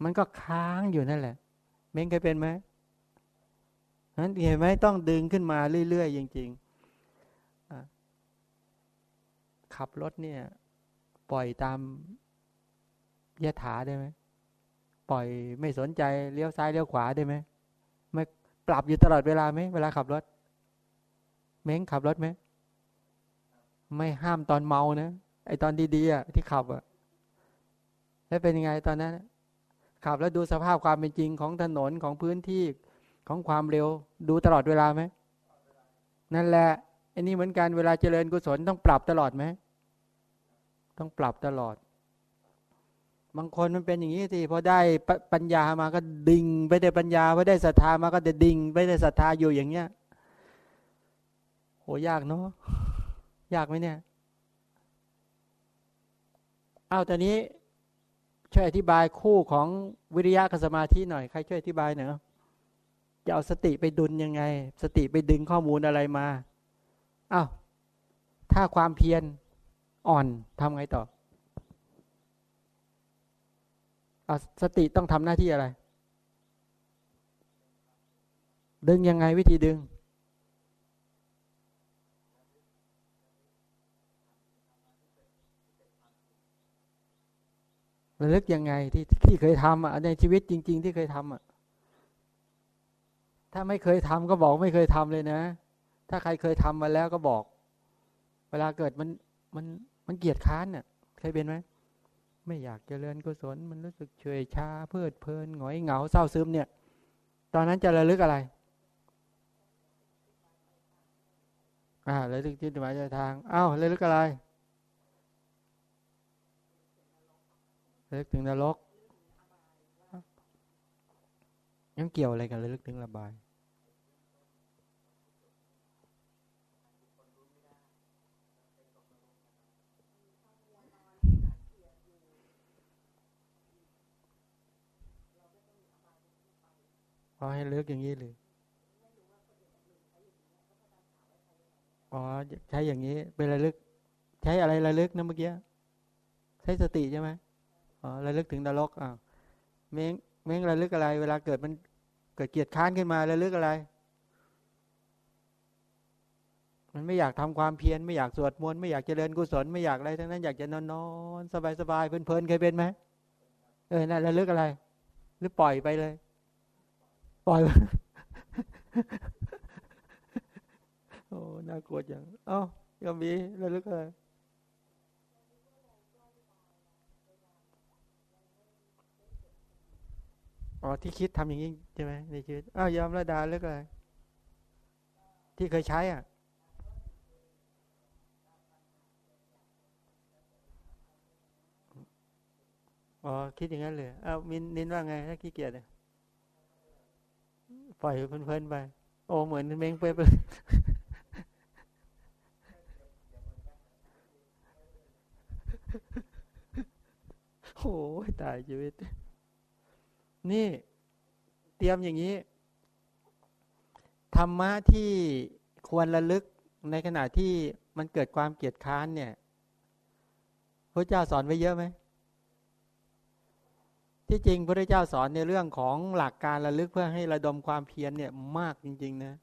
มันก็ค้างอยู่นั่นแหละ เม้งเคยเป็นไหมนั้นเห็นไหมต้องดึงขึ้นมาเรื่อยๆจริงๆขับรถเนี่ย ปล่อยตามยถาได้ไหมปล่อยไม่สนใจเลี้ยวซ้ายเลี้ยวขวาได้ไหม ปรับอยู่ตลอดเวลาไหมเวลาขับรถ เม้งขับรถไหมไม่ห้ามตอนเมานะไอตอนดีๆอะที่ขับอะแล้วเป็นยังไงตอนนั้นขับแล้วดูสภาพความเป็นจริงของถนนของพื้นที่ของความเร็ว ดูตลอดเวลาไหมนั่นแหละอันนี้เหมือนกันเวลาเจริญกุศลต้องปรับตลอดไหมต้องปรับตลอด บางคนมันเป็นอย่างนี้สิพอได้ปัญญามาก็ดิ่งไปได้ปัญญาพอได้ศรัทธามาก็จะดิ่งไปได้ศรัทธาอยู่อย่างเงี้ยโหยากเนาะยากไหมเนี่ยเอาตอนนี้ช่วยอธิบายคู่ของวิริยะกับสมาธิหน่อยใครช่วยอธิบายหน่อยจะเอาสติไปดุลยังไง สติไปดึงข้อมูลอะไรมาอ้าวถ้าความเพียรอ่อนทำไงต่อ สติต้องทำหน้าที่อะไร ดึงยังไงวิธีดึง ระลึกยังไงที่ที่เคยทำอะในชีวิตจริง ๆ ที่เคยทำอะ ถ้าไม่เคยทำก็บอกไม่เคยทำเลยนะ ถ้าใครเคยทำมาแล้วก็บอก เวลาเกิดมันมันมันเกียดค้านเนี่ยเคยเป็นไหม ไม่อยากเจริญกุศล มันรู้สึกเฉยชาเพลิดเพลินหงอยเหงาเศร้าซึมเนี่ย ตอนนั้นจะระลึกอะไร อ่าระลึกจิตหมายใจทางอ้าวระลึกอะไรระลึกถึงนรกยังเกี่ยวอะไรกันระลึกถึงระบาย พอให้เลิกอย่างนี้เลยอ๋อใช้อย่างนี้เป็นระลึก ใช้อะไรระลึกนะเมื่อกี้ใช้สติใช่ไหมอ๋อระลึกถึงนรกอ่าเม้งเม้งระลึกอะไร เวลาเกิดมันเกิดเกียรติค้านขึ้นมาระลึกอะไร มันไม่อยากทำความเพียรไม่อยากสวดมนต์ไม่อยากเจริญกุศลไม่อยากอะไรทั้งนั้นอยากจะนอนนอนสบายสบายเพลินๆเคยเป็นไหมเออนั่นระลึกอะไร หรือปล่อยไปเลย ปล่อยโอ้น่ากลัวจังเอ้ายังมีระลึกอะไรอ๋อที่คิดทำอย่างนี้ใช่ไหมในชีวิตอ้าวยอมระดาเลิกอะไรที่เคยใช้อะ อ๋อ คิดอย่างนั้นเลยอ้าวมินนินว่าไงถ้าขี้เกียจเนี่ย ปล่อยเพลินๆไป โอ้เหมือนเม้งเป๊ะโอ้ยตายชีวิต นี่ เตรียมอย่างนี้ ธรรมะที่ควรระลึกในขณะที่มันเกิดความเกลียดค้านเนี่ยพระเจ้าสอนไว้เยอะไหม ที่จริงพระเจ้าสอนในเรื่องของหลักการระลึกเพื่อให้ระดมความเพียรเนี่ยมากจริง ๆ นะ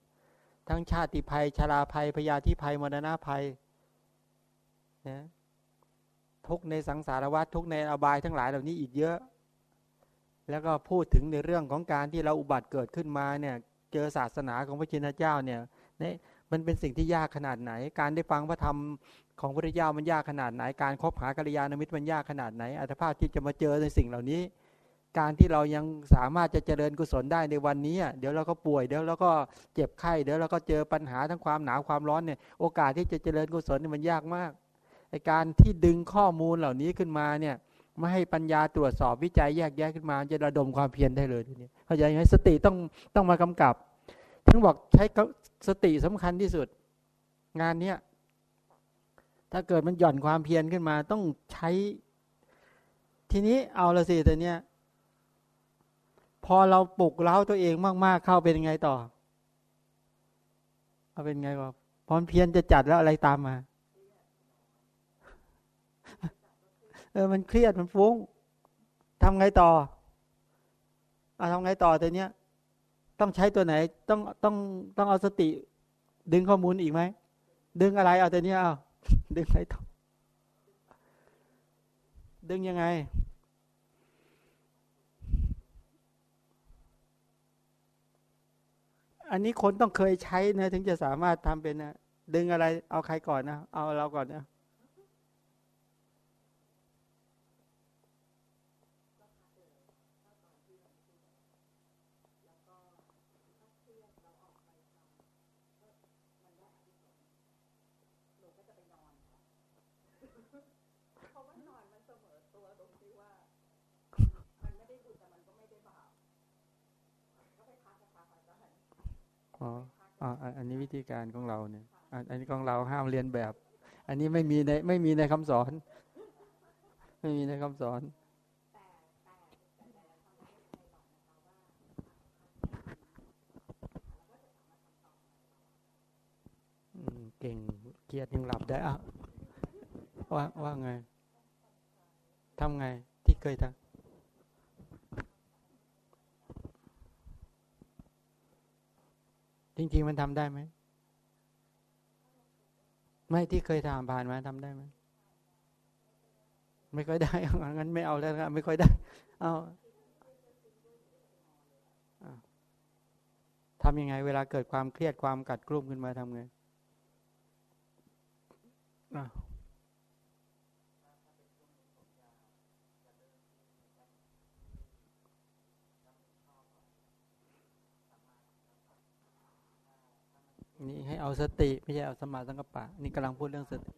ทั้งชาติภัยชราภัยพยาธิภัยมรณะภัยนะทุกในสังสารวัฏทุกในอบายทั้งหลายเหล่านี้อีกเยอะ แล้วก็พูดถึงในเรื่องของการที่เราอุบัติเกิดขึ้นมาเนี่ยเจอศาสนาของพระชินเจ้าเนี่ยนี่มันเป็นสิ่งที่ยากขนาดไหน การได้ฟังพระธรรมของพระเจ้ามันยากขนาดไหน การคบหากัลยาณมิตรมันยากขนาดไหนอัตภาพที่จะมาเจอในสิ่งเหล่านี้ การที่เรายังสามารถจะเจริญกุศลได้ในวันนี้ เดี๋ยวเราก็ป่วยเดี๋ยวเราก็เจ็บไข้เดี๋ยวเราก็เจอปัญหาทั้งความหนาวความร้อนเนี่ยโอกาสที่จะเจริญกุศลมันยากมากไอการที่ดึงข้อมูลเหล่านี้ขึ้นมาเนี่ยไม่ให้ปัญญาตรวจสอบวิจัยแยกแยะขึ้นมาจะระดมความเพียรได้เลยทีนี้เข้าใจไหมสติต้องต้องมากำกับถึงบอกใช้สติสำคัญที่สุด งานเนี้ยถ้าเกิดมันหย่อนความเพียรขึ้นมาต้องใช้ ทีนี้เอาละสิแต่เนี้ย พอเราปลุกเล้าตัวเองมากๆ เข้าเป็นยังไงต่อเอาเป็นไงวะพอเพียรจะจัดแล้วอะไรตามมา เออมันเครียดมันฟุ้งทำไงต่อเอาทำไงต่อแต่เนี้ย ต้องใช้ตัวไหน ต้องต้องต้องเอาสติ ดึงข้อมูลอีกไหมดึงอะไรเอาแต่เนี้ยเอาดึงอะไรต่อดึงยังไง อันนี้คนต้องเคยใช้นะถึงจะสามารถทำเป็นนะดึงอะไรเอาใครก่อนนะเอาเราก่อนนะ อ๋ออ๋ออันนี้วิธีการของเราเนี่ย อันนี้ของเราห้ามเรียนแบบ อันนี้ไม่มีในไม่มีในคำสอน ไม่มีในคำสอนเก่งเกียรติยังหลับได้อะว่าว่าไงทำไงที่เคยทำ จริง ๆ มันทำได้ไหม ไม่ที่เคยทำผ่านมาทำได้ไหม ไม่ค่อยได้ งั้นไม่เอาแล้วครับไม่ค่อยได้ เอาทำยังไง เวลาเกิดความเครียดความกัดกลุ่มขึ้นมาทำไง นี้ให้เอาสติไม่ใช่เอาสมาสังกปะนี่กำลังพูดเรื่องสติ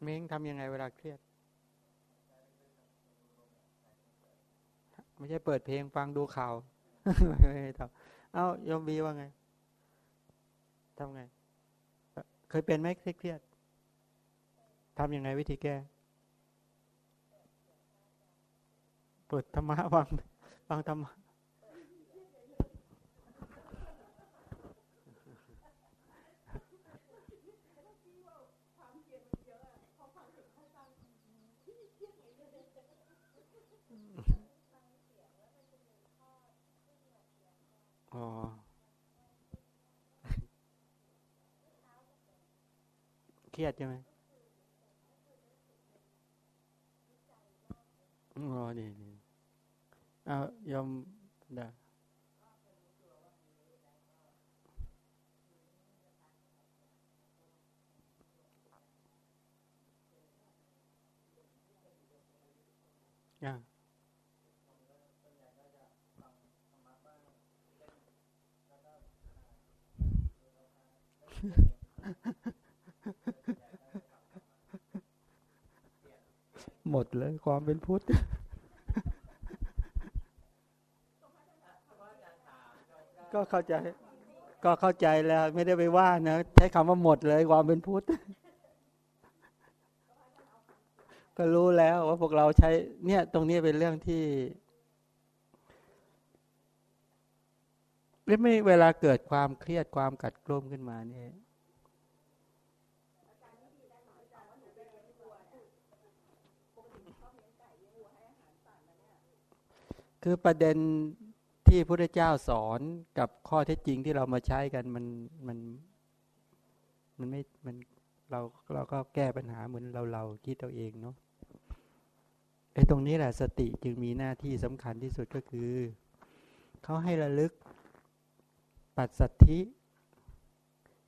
เม้งทำยังไงเวลาเครียด ไม่ใช่เปิดเพลงฟังดูข่าวไม่ทำเอายมบีว่าไงทำไง เคยเป็นไหมเครียดทำยังไงวิธีแก้เปิดธรรมะฟังฟังธรรมะ อ๋อ เครียดใช่ไหมอ๋อดีดีเอายอมได้ง หมดเลยความเป็นพุทธก็เข้าใจ ก็เข้าใจแล้วไม่ได้ไปว่านะใช้คำว่าหมดเลยความเป็นพุทธก็รู้แล้วว่าพวกเราใช้ เนี่ย ตรงนี้เป็นเรื่องที่ไม่เวลาเกิดความเครียดความกัดกลุ่มขึ้นมาเนี่ย คือประเด็นที่พระเจ้าสอนกับข้อเท็จจริงที่เรามาใช้กันมันมันมันไม่มันเราเราก็แก้ปัญหาเหมือนเราเราคิดตัวเองเนาะไอ้ตรงนี้แหละสติจึงมีหน้าที่สำคัญที่สุดก็คือ เขาให้ระลึกปัสสัทธิ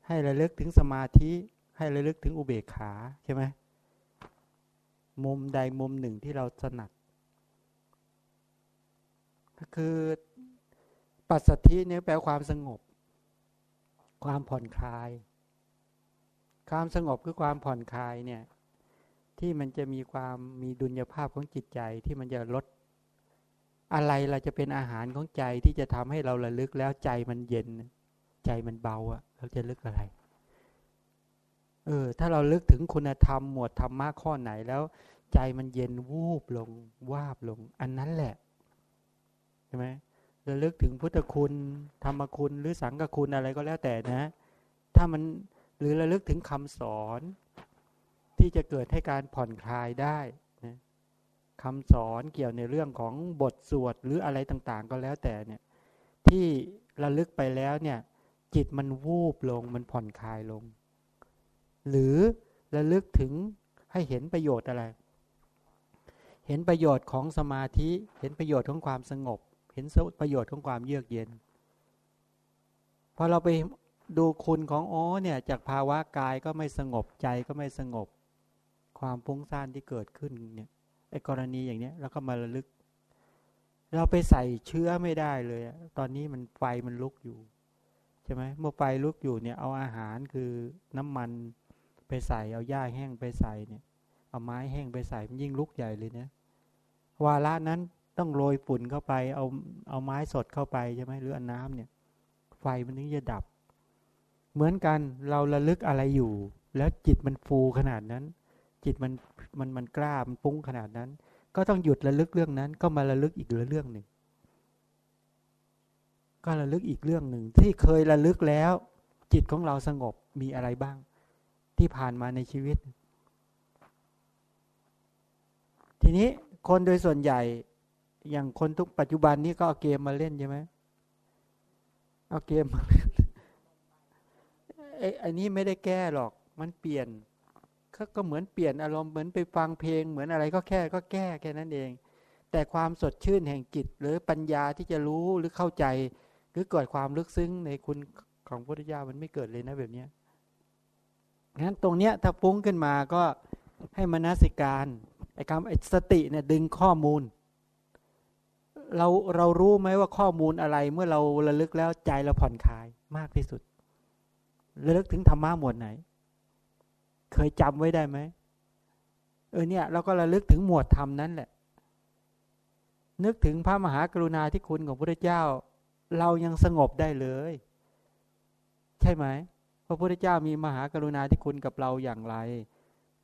ให้ระลึกถึงสมาธิ ให้ระลึกถึงอุเบกขาใช่ไหมมุมใดมุมหนึ่งที่เราถนัด คือปัสสัทธิเนี่ยแปลความสงบ ความผ่อนคลาย ความสงบคือความผ่อนคลายเนี่ยที่มันจะมีความมีดุลยภาพของจิตใจที่มันจะลด อะไรเราจะเป็นอาหารของใจที่จะทำให้เราระลึกแล้วใจมันเย็น ใจมันเบาอะเราจะลึกอะไรเออถ้าเราลึกถึงคุณธรรมหมวดธรรมะข้อไหนแล้ว ใจมันเย็นวูบลงวาบลง อันนั้นแหละ ช่ไหมระลึกถึงพุทธคุณ ธรรมคุณ หรือสังฆคุณอะไรก็แล้วแต่นะ ถ้ามันหรือระลึกถึงคำสอน ที่จะเกิดให้การผ่อนคลายได้คำสอนเกี่ยวในเรื่องของบทสวดหรืออะไรต่างๆ ก็แล้วแต่เนี่ย ที่ระลึกไปแล้วเนี่ย จิตมันวูบลงมันผ่อนคลายลง หรือระลึกถึงให้เห็นประโยชน์อะไร เห็นประโยชน์ของสมาธิเห็นประโยชน์ของความสงบ เห็นประโยชน์ของความเยือกเย็น พอเราไปดูคุณของอ๋อเนี่ยจากภาวะกายก็ไม่สงบใจก็ไม่สงบ ความพุ่งซ่านที่เกิดขึ้นเนี่ยไอ้กรณีอย่างเนี้ยแล้วก็มาระลึก เราไปใส่เชื้อไม่ได้เลย ตอนนี้มันไฟมันลุกอยู่ใช่ไหมเมื่อไฟลุกอยู่เนี่ยเอาอาหารคือน้ำมันไปใส่เอาหญ้าแห้งไปใส่เนี่ย เอาไม้แห้งไปใส่มันยิ่งลุกใหญ่เลยเนะวาระนั้น ต้องโรยฝุ่นเข้าไปเอาเอาไม้สดเข้าไปใช่ไหมหรือเอาน้ำเนี่ย ไฟมันถึงจะดับ เหมือนกันเราระลึกอะไรอยู่ แล้วจิตมันฟูขนาดนั้น จิตมันมันมันกล้ามันปุ้งขนาดนั้น ก็ต้องหยุดระลึกเรื่องนั้น ก็มาระลึกอีกเรื่องหนึ่งก็ระลึกอีกเรื่องหนึ่งที่เคยระลึกแล้ว จิตของเราสงบมีอะไรบ้าง ที่ผ่านมาในชีวิต ทีนี้คนโดยส่วนใหญ่ อย่างคนทุกปัจจุบันนี้ก็เอาเกมมาเล่นใช่ไหมเอาเกมมาเล่นไอ้อันนี้ไม่ได้แก้หรอก มันเปลี่ยนก็เหมือนเปลี่ยนอารมณ์เหมือนไปฟังเพลง เหมือนอะไรก็แค่ก็แก้แค่นั้นเอง แต่ความสดชื่นแห่งจิต หรือปัญญาที่จะรู้หรือเข้าใจ หรือเกิดความลึกซึ้งในคุณของพุทธเจ้ามันไม่เกิดเลยนะแบบนี้งั้นตรงเนี้ยถ้าปุ้งขึ้นมาก็ให้มนสิการไอ้คำไอ้สติเนี่ยดึงข้อมูล เราเรารู้ไหมว่าข้อมูลอะไรเมื่อเราระลึกแล้วใจเราผ่อนคลายมากที่สุด ระลึกถึงธรรมะหมวดไหน เคยจำไว้ได้ไหมเออเนี่ยเราก็ระลึกถึงหมวดธรรมนั้นแหละ นึกถึงพระมหากรุณาธิคุณของพระเจ้า เรายังสงบได้เลย ใช่ไหมพระพุทธเจ้ามีมหากรุณาธิคุณกับเราอย่างไร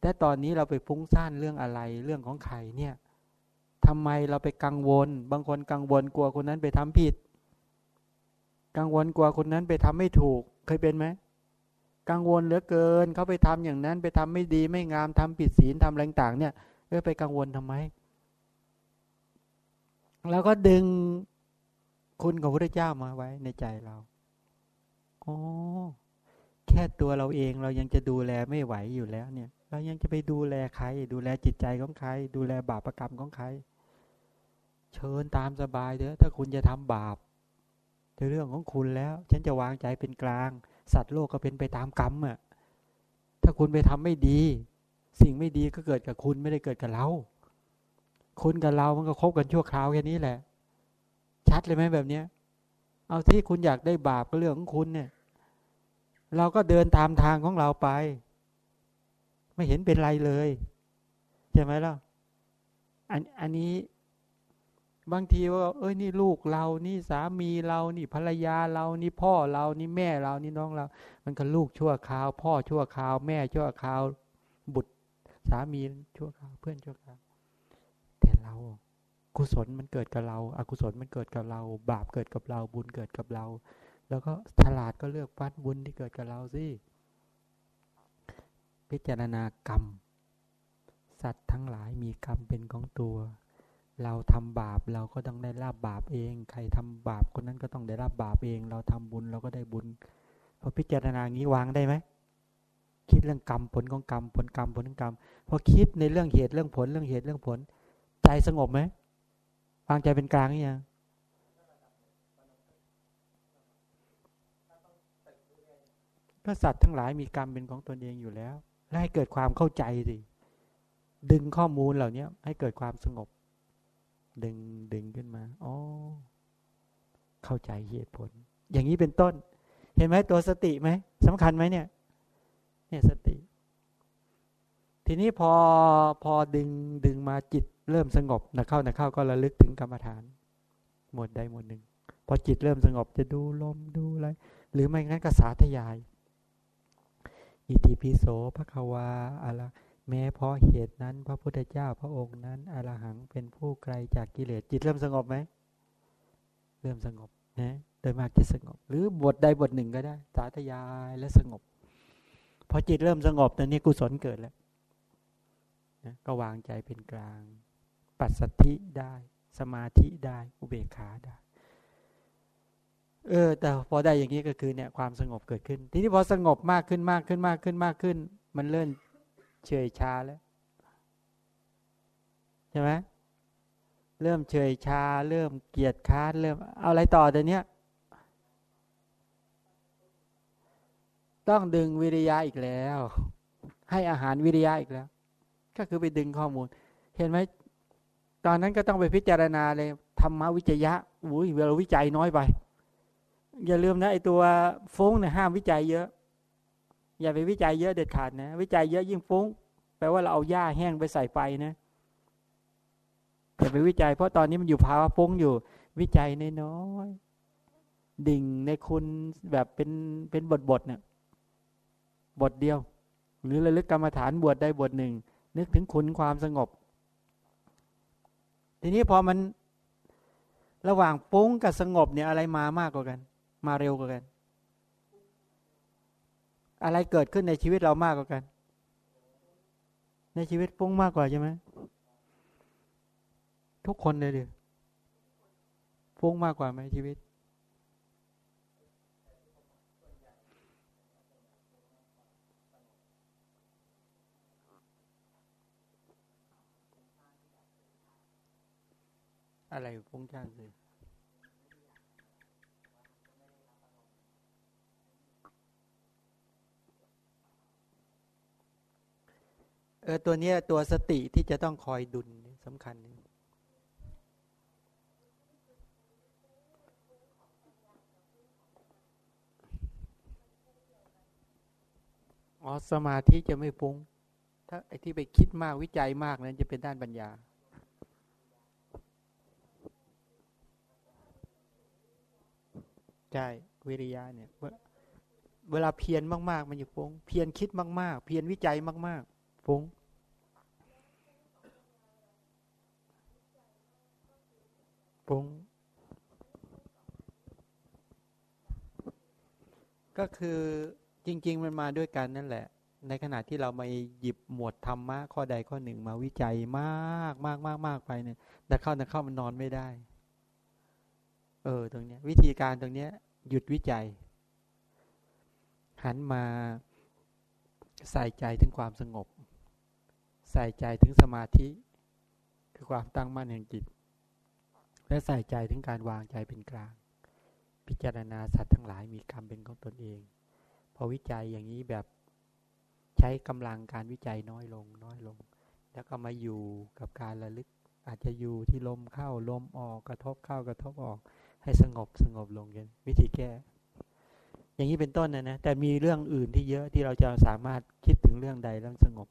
แต่ตอนนี้เราไปฟุ้งซ่านเรื่องอะไรเรื่องของใครเนี่ย ทำไมเราไปกังวล บางคนกังวลกลัวคนนั้นไปทำผิด กังวลกลัวคนนั้นไปทำไม่ถูก เคยเป็นไหมกังวลเหลือเกินเขาไปทำอย่างนั้นไปทำไม่ดีไม่งามทำผิดศีลทำอะไรต่างเนี่ยเออไปกังวลทำไม แล้วก็ดึงคุณของพระเจ้ามาไว้ในใจเราโอ้แค่ตัวเราเองเรายังจะดูแลไม่ไหวอยู่แล้วเนี่ย เรายังจะไปดูแลใคร ดูแลจิตใจของใคร ดูแลบาปรกรรมของใคร เชิญตามสบายเถอะถ้าคุณจะทำบาปในเรื่องของคุณแล้ว ฉันจะวางใจเป็นกลาง สัตว์โลกก็เป็นไปตามกรรมอะถ้าคุณไปทำไม่ดี สิ่งไม่ดีก็เกิดกับคุณไม่ได้เกิดกับเรา คุณกับเรามันก็คบกันชั่วคราวแค่นี้แหละ ชัดเลยไหมแบบเนี้ยเอาที่คุณอยากได้บาปก็เรื่องของคุณเนี่ย เราก็เดินตามทางของเราไป ไม่เห็นเป็นไรเลยใช่ไหมล่ะอันอันนี้ บางทีว่า เอ้ยนี่ลูกเรานี่สามีเรานี่ภรรยาเรานี่พ่อเรานี่แม่เรานี่น้องเรา มันก็ลูกชั่วคราว พ่อชั่วคราว แม่ชั่วคราว บุตร สามีชั่วคราวเพื่อนชั่วคราวแต่เรากุศลมันเกิดกับเราอากุศลมันเกิดกับเรา บาปเกิดกับเราบุญเกิดกับเรา แล้วก็ฉลาดก็เลือกฟัดบุญที่เกิดกับเราสิพิจารณากรรม สัตว์ทั้งหลายมีกรรมเป็นของตัว เราทำบาปเราก็ต้องได้รับบาปเอง ใครทำบาปคนนั้นก็ต้องได้รับบาปเอง เราทำบุญเราก็ได้บุญพอพิจารณางี้วางได้ไหมคิดเรื่องกรรมผลของกรรมผลกรรมผลของกรรมพอคิดในเรื่องเหตุเรื่องผลเรื่องเหตุเรื่องผล ใจสงบไหมวางใจเป็นกลางหรือยังก็สัตว์ทั้งหลายมีกรรมเป็นของตนเองอยู่แล้ว และให้เกิดความเข้าใจสิดึงข้อมูลเหล่านี้ให้เกิดความสงบ ดึงดึงขึ้นมา อ๋อ เข้าใจเหตุผล อย่างนี้เป็นต้น เห็นไหมตัวสติไหมสำคัญไหมเนี่ย เนี่ยสติ ทีนี้พอพอดึงดึงมาจิตเริ่มสงบนะเข้านะเข้าก็ระลึกถึงกรรมฐาน หมดใดหมดหนึ่ง พอจิตเริ่มสงบจะดูลมดูอะไร หรือไม่งั้นก็สาธยาย อิติปิโสภควาอะไร แม้เพราะเหตุนั้น พระพุทธเจ้าพระองค์นั้นอรหังเป็นผู้ไกลจากกิเลสจิตเริ่มสงบไหมเริ่มสงบนะโดยมากจะสงบ หรือบทใดบทหนึ่งก็ได้ สาธยายและสงบพอจิตเริ่มสงบตอนนี้กุศลเกิดแล้วนะก็วางใจเป็นกลาง ปัสสัทธิได้ สมาธิได้ อุเบกขาได้ เออ แต่พอได้อย่างนี้ก็คือเนี่ยความสงบเกิดขึ้น ทีนี้พอสงบมากขึ้นมากขึ้นมากขึ้นมากขึ้น มันเริ่ม เฉยชาแล้วใช่ไหมเริ่มเฉยชา เริ่มเกียดค้านเริ่มเอาอะไรต่อแต่เนี้ยต้องดึงวิริยะอีกแล้ว ให้อาหารวิริยะอีกแล้ว ก็คือไปดึงข้อมูล เห็นไหมตอนนั้นก็ต้องไปพิจารณาเลยธรรมวิจยะอุ้ยเวลาวิจัยน้อยไป อย่าลืมนะไอตัวฟุ้งเนี่ยห้ามวิจัยเยอะ อย่าไปวิจัยเยอะเด็ดขาดนะ วิจัยเยอะยิ่งฟุ้ง แปลว่าเราเอาหญ้าแห้งไปใส่ไฟนะอย่าไปวิจัยเพราะตอนนี้มันอยู่ภาวะฟุ้งอยู่ วิจัยน้อยดิ่งในคุณแบบเป็นเป็นบทบทเนี่ยบทเดียว หรือระลึกกรรมฐานบวชได้บทหนึ่ง นึกถึงคุณความสงบ ทีนี้พอมันระหว่างฟุ้งกับสงบเนี่ยอะไรมามากกว่ากัน มาเร็วกว่ากัน อะไรเกิดขึ้นในชีวิตเรามากกว่ากัน ในชีวิตฟุ้งมากกว่าใช่ไหมทุกคนเลยดิฟุ้งมากกว่าไหมชีวิต อะไรฟุ้งจ้านเลย ออตัวนี้ตัวสติที่จะต้องคอยดุลสำคัญ อ๋อสมาธิจะไม่ฟุ้ง ถ้าไอ้ที่ไปคิดมากวิจัยมากนั้นจะเป็นด้านปัญญาใช่วิริยะเนี่ยเวลาเพียรมาก ๆ มันจะฟุ้ง เพียรคิดมาก ๆ เพียรวิจัยมากๆฟุ้ง ฟุ้ง ก็คือจริง ๆ มันมาด้วยกันนั่นแหละ ในขณะที่เรามาหยิบหมวดธรรมะข้อใดข้อหนึ่งมาวิจัยมากมากมากมากไปเนี่ยแต่เข้าแต่เข้ามันนอนไม่ได้ เออตรงเนี้ย วิธีการตรงเนี้ย หยุดวิจัย หันมาใส่ใจถึงความสงบ ใส่ใจถึงสมาธิ คือความตั้งมั่นแห่งจิต และใส่ใจถึงการวางใจเป็นกลาง พิจารณาสัตว์ทั้งหลายมีกรรมเป็นของตนเอง พอวิจัยอย่างนี้แบบใช้กำลังการวิจัยน้อยลงน้อยลง แล้วก็มาอยู่กับการระลึก อาจจะอยู่ที่ลมเข้าลมออกกระทบเข้ากระทบออก ให้สงบสงบลงกันวิธีแก้ อย่างนี้เป็นต้นนะนะแต่มีเรื่องอื่นที่เยอะที่เราจะสามารถคิดถึงเรื่องใดเรื่องสงบ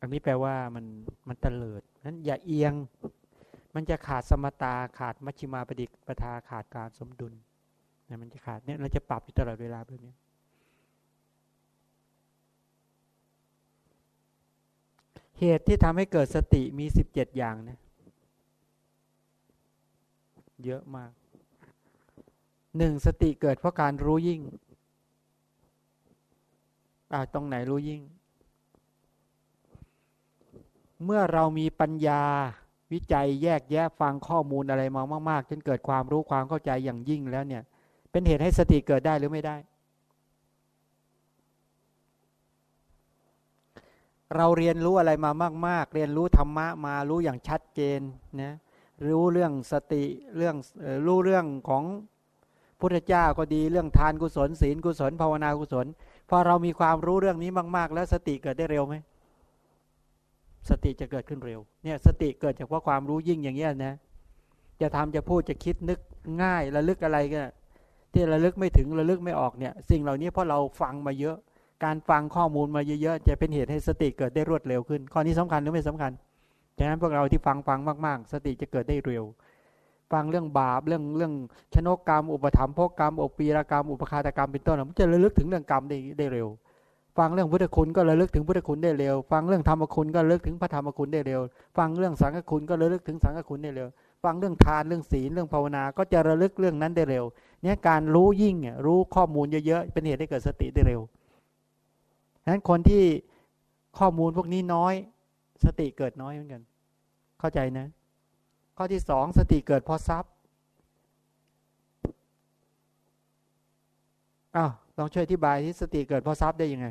อันนี้แปลว่ามันมันเตลิดนั้นอย่าเอียง มันจะขาดสมตาขาดมัชฌิมาปฏิปทาขาดการสมดุลนะมันจะขาดเนี่ยเราจะปรับอยู่ตลอดเวลาแบบนี้เหตุที่ทำให้เกิดสติมีสิบเจ็ดอย่างนะเยอะมากหนึ่งสติเกิดเพราะการรู้ยิ่งอ่าตรงไหนรู้ยิ่ง เมื่อเรามีปัญญา วิจัยแยกแยะฟังข้อมูลอะไรมามากๆจนเกิดความรู้ความเข้าใจอย่างยิ่งแล้วเนี่ย เป็นเหตุให้สติเกิดได้หรือไม่ได้ เราเรียนรู้อะไรมามาก ๆ เรียนรู้ธรรมะมารู้อย่างชัดเจนนะรู้เรื่องสติเรื่องรู้เรื่องของพุทธเจ้าก็ดีเรื่องทานกุศลศีลกุศลภาวนากุศลพอเรามีความรู้เรื่องนี้มาก ๆ แล้วสติเกิดได้เร็วไหม สติจะเกิดขึ้นเร็วเนี่ยสติเกิดจากว่าความรู้ยิ่งอย่างเงี้ยนะจะทำจะพูดจะคิดนึกง่ายระลึกอะไรก็ที่ระลึกไม่ถึงระลึกไม่ออกเนี่ยสิ่งเหล่านี้เพราะเราฟังมาเยอะ การฟังข้อมูลมาเยอะๆจะเป็นเหตุให้สติเกิดได้รวดเร็วขึ้น ข้อนี้สำคัญหรือไม่สำคัญฉะนั้นพวกเราที่ฟังฟังมาก ๆ สติจะเกิดได้เร็ว ฟังเรื่องบาปเรื่องเรื่องชนกกรรม อุปถัมภกกรรมอุปีรกรรม อุปคาตกรรมเป็นต้นมันจะระลึกถึงเรื่องกรรมได้ได้เร็ว ฟังเรื่องพุทธคุณก็ระลึกถึงพุทธคุณได้เร็ว ฟังเรื่องธรรมคุณก็ระลึกถึงพระธรรมคุณได้เร็ว ฟังเรื่องสังฆคุณก็ระลึกถึงสังฆคุณได้เร็ว ฟังเรื่องทานเรื่องศีลเรื่องภาวนา ก็จะระลึกเรื่องนั้นได้เร็ว เนี่ยการรู้ยิ่งรู้ข้อมูลเยอะๆเป็นเหตุให้เกิดสติได้เร็วฉะนั้นคนที่ข้อมูลพวกนี้น้อย สติเกิดน้อยเหมือนกัน เข้าใจนะ ข้อที่สองสติเกิดเพราะทรัพย์อ้าวลองช่วยอธิบายที่สติเกิดเพราะทรัพย์ได้ยังไง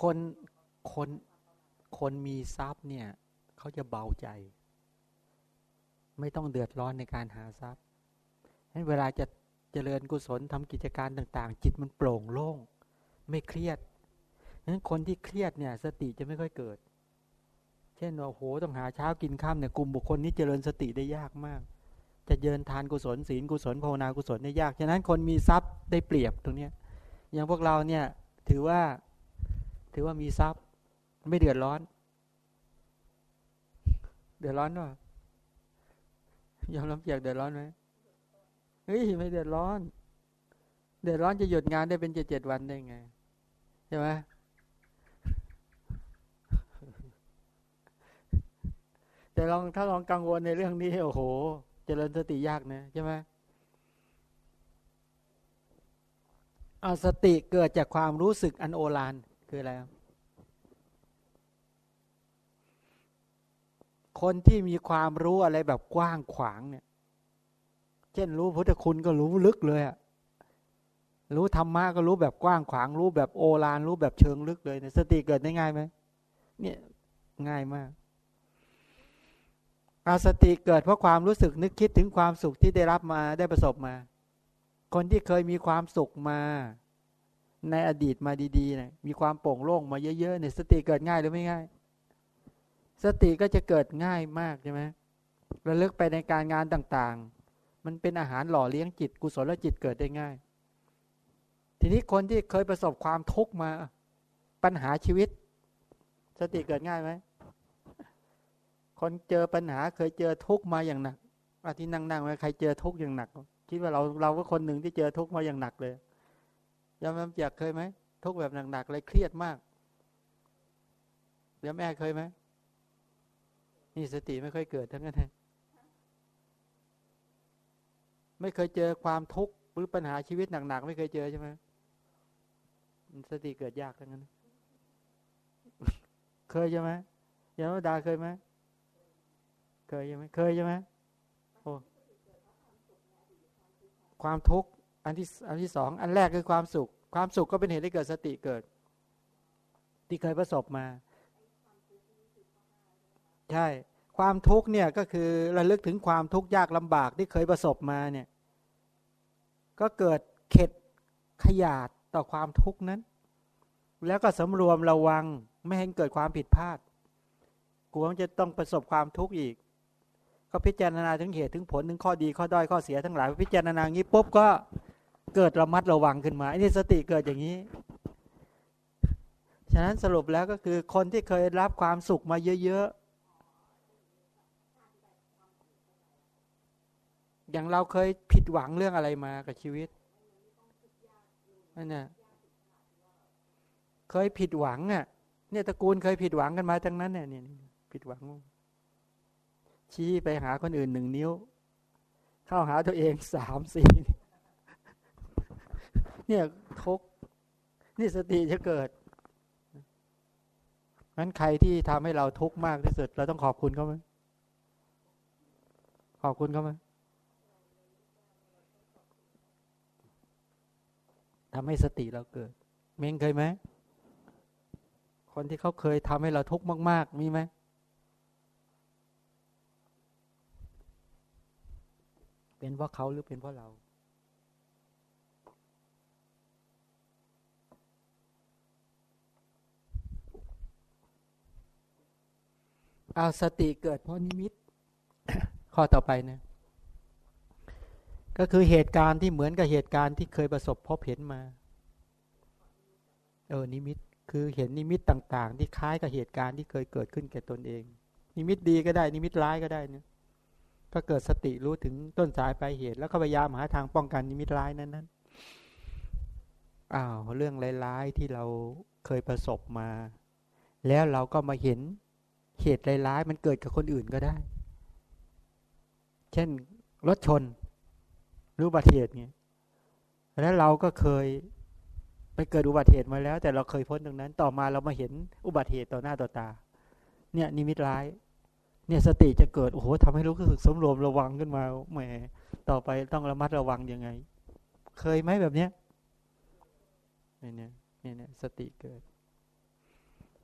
คนคนคนมีทรัพย์เนี่ย เขาจะเบาใจ ไม่ต้องเดือดร้อนในการหาทรัพย์ฉะนั้นเวลาจะเจริญกุศลทำกิจการต่าง ๆ จิตมันโปร่งโล่ง ไม่เครียดฉะนั้นคนที่เครียดเนี่ยสติจะไม่ค่อยเกิด เช่นว่าโหต้องหาเช้ากินข้ามเนี่ยกลุ่มบุคคลนี้เจริญสติได้ยากมาก จะเยินทานกุศลศีลกุศลภาวนากุศลได้ยาก ฉะนั้นคนมีทรัพย์ได้เปรียบตรงเนี้ยอย่างพวกเราเนี่ยถือว่าถือว่ามีทรัพย์ไม่เดือดร้อน เดือดร้อนว่ยอมรับเกียกเดือดร้อนไหมเฮ้ยไม่เดือดร้อน เดือดร้อนจะหยุดงานได้เป็นเจ็ดเจ็ดวันได้ไงใช่ไหมแต่ลองถ้าลองกังวลในเรื่องนี้โอ้โหเจริญสติยากนะใช่ไหมเอาสติเกิดจากความรู้สึกอันโอฬารคืออะไรค คนที่มีความรู้อะไรแบบกว้างขวางเนี่ย เช่นรู้พุทธคุณก็รู้ลึกเลยอะรู้ธรรมะก็รู้แบบกว้างขวาง รู้แบบโอฬารรู้แบบเชิงลึกเลยเนี่ยสติเกิดได้ง่ายไหมเนี่ยง่ายมากอาสติเกิดเพราะความรู้สึกนึกคิดถึงความสุขที่ได้รับมาได้ประสบมา คนที่เคยมีความสุขมา ในอดีตมาดีๆนะมีความโปร่งโล่งมาเยอะๆเนี่ยสติเกิดง่ายหรือไม่ง่าย สติก็จะเกิดง่ายมากใช่ไหมระลึกไปในการงานต่างๆ มันเป็นอาหารหล่อเลี้ยงจิต กุศลจิตเกิดได้ง่าย ทีนี้คนที่เคยประสบความทุกข์มาปัญหาชีวิต สติเกิดง่ายไหมคนเจอปัญหาเคยเจอทุกข์มาอย่างหนักอาที่นั่งๆไว้ใครเจอทุกข์อย่างหนัก คิดว่าเราเราก็คนหนึ่งที่เจอทุกข์มาอย่างหนักเลยยอมรับจากเคยไหมทุกแบบหนักๆเลยเครียดมากเดี๋ยวแม่เคยไหม นี่สติไม่ค่อยเกิดทั้งนั้นไม่เคยเจอความทุกข์หรือปัญหาชีวิตหนักๆไม่เคยเจอใช่ไหมสติเกิดยากทั้งนั้น เคยใช่ไหมยามดาเคยไหมเคยใช่ไหมเคยใช่ไหมโอ้ความทุกข์อันที่อันที่สองอันแรกคือความสุข ความสุขก็เป็นเหตุให้เกิดสติเกิด ที่เคยประสบมา ใช่ ความทุกข์เนี่ยก็คือระลึกถึงความทุกข์ยากลำบากที่เคยประสบมาเนี่ยก็เกิดเข็ดขยาดต่อความทุกข์นั้น แล้วก็สำรวมระวังไม่ให้เกิดความผิดพลาดกลัวจะต้องประสบความทุกข์อีก ก็พิจารณาถึงเหตุถึงผลถึงข้อดีข้อด้อยข้อเสียทั้งหลายพิจารณางี้ปุ๊บก็เกิดระมัดระวังขึ้นมาอันนี้สติเกิดอย่างนี้ ฉะนั้นสรุปแล้วก็คือคนที่เคยรับความสุขมาเยอะๆ อย่างเราเคยผิดหวังเรื่องอะไรมากับชีวิตนั่นน่ะเคยผิดหวังอะ เนี่ยตระกูลเคยผิดหวังกันมาทั้งนั้นเนี่ยเนี่ยผิดหวัง ชี้ไปหาคนอื่นหนึ่งนิ้ว เข้าหาตัวเองสามสี่เนี่ยทุกนี่สติจะเกิดงั้นใครที่ทำให้เราทุกข์มากที่สุด เราต้องขอบคุณเขาไหมขอบคุณเขาไหม ทำให้สติเราเกิด เม้งเคยไหม คนที่เขาเคยทำให้เราทุกข์มาก ๆ มีไหม เป็นเพราะเขาหรือเป็นเพราะเรา เอาสติเกิดเพราะนิมิต ข้อต่อไปนะ ก็คือเหตุการณ์ที่เหมือนกับเหตุการณ์ที่เคยประสบพบเห็นมา เออ นิมิต คือเห็นนิมิตต่าง ๆ ที่คล้ายกับเหตุการณ์ที่เคยเกิดขึ้นแก่ตนเอง นิมิตดีก็ได้ นิมิตร้ายก็ได้เนี่ยก็เกิดสติรู้ถึงต้นสายปลายเหตุ แล้วก็พยายามหาทางป้องกันนิมิตร้ายนั้นนั้นอ้าว เรื่องร้ายๆที่เราเคยประสบมา แล้วเราก็มาเห็นเหตุร้ายๆมันเกิดกับคนอื่นก็ได้ เช่นรถชน รืออุบัติเหตุเนี่ยแล้วเราก็เคยไปเกิดอุบัติเหตุมาแล้ว แต่เราเคยพ้นตรงนั้น ต่อมาเรามาเห็นอุบัติเหตุต่อหน้าต่อตา เนี่ยนิมิตร้าย เนี่ยสติจะเกิดโอ้โหทำให้รู้สึกสมรวมระวังขึ้นมาแหมต่อไปต้องระมัดระวังยังไง เคยไหมแบบเนี้ยเนี่ยเนี่ยเนี่ยสติเกิด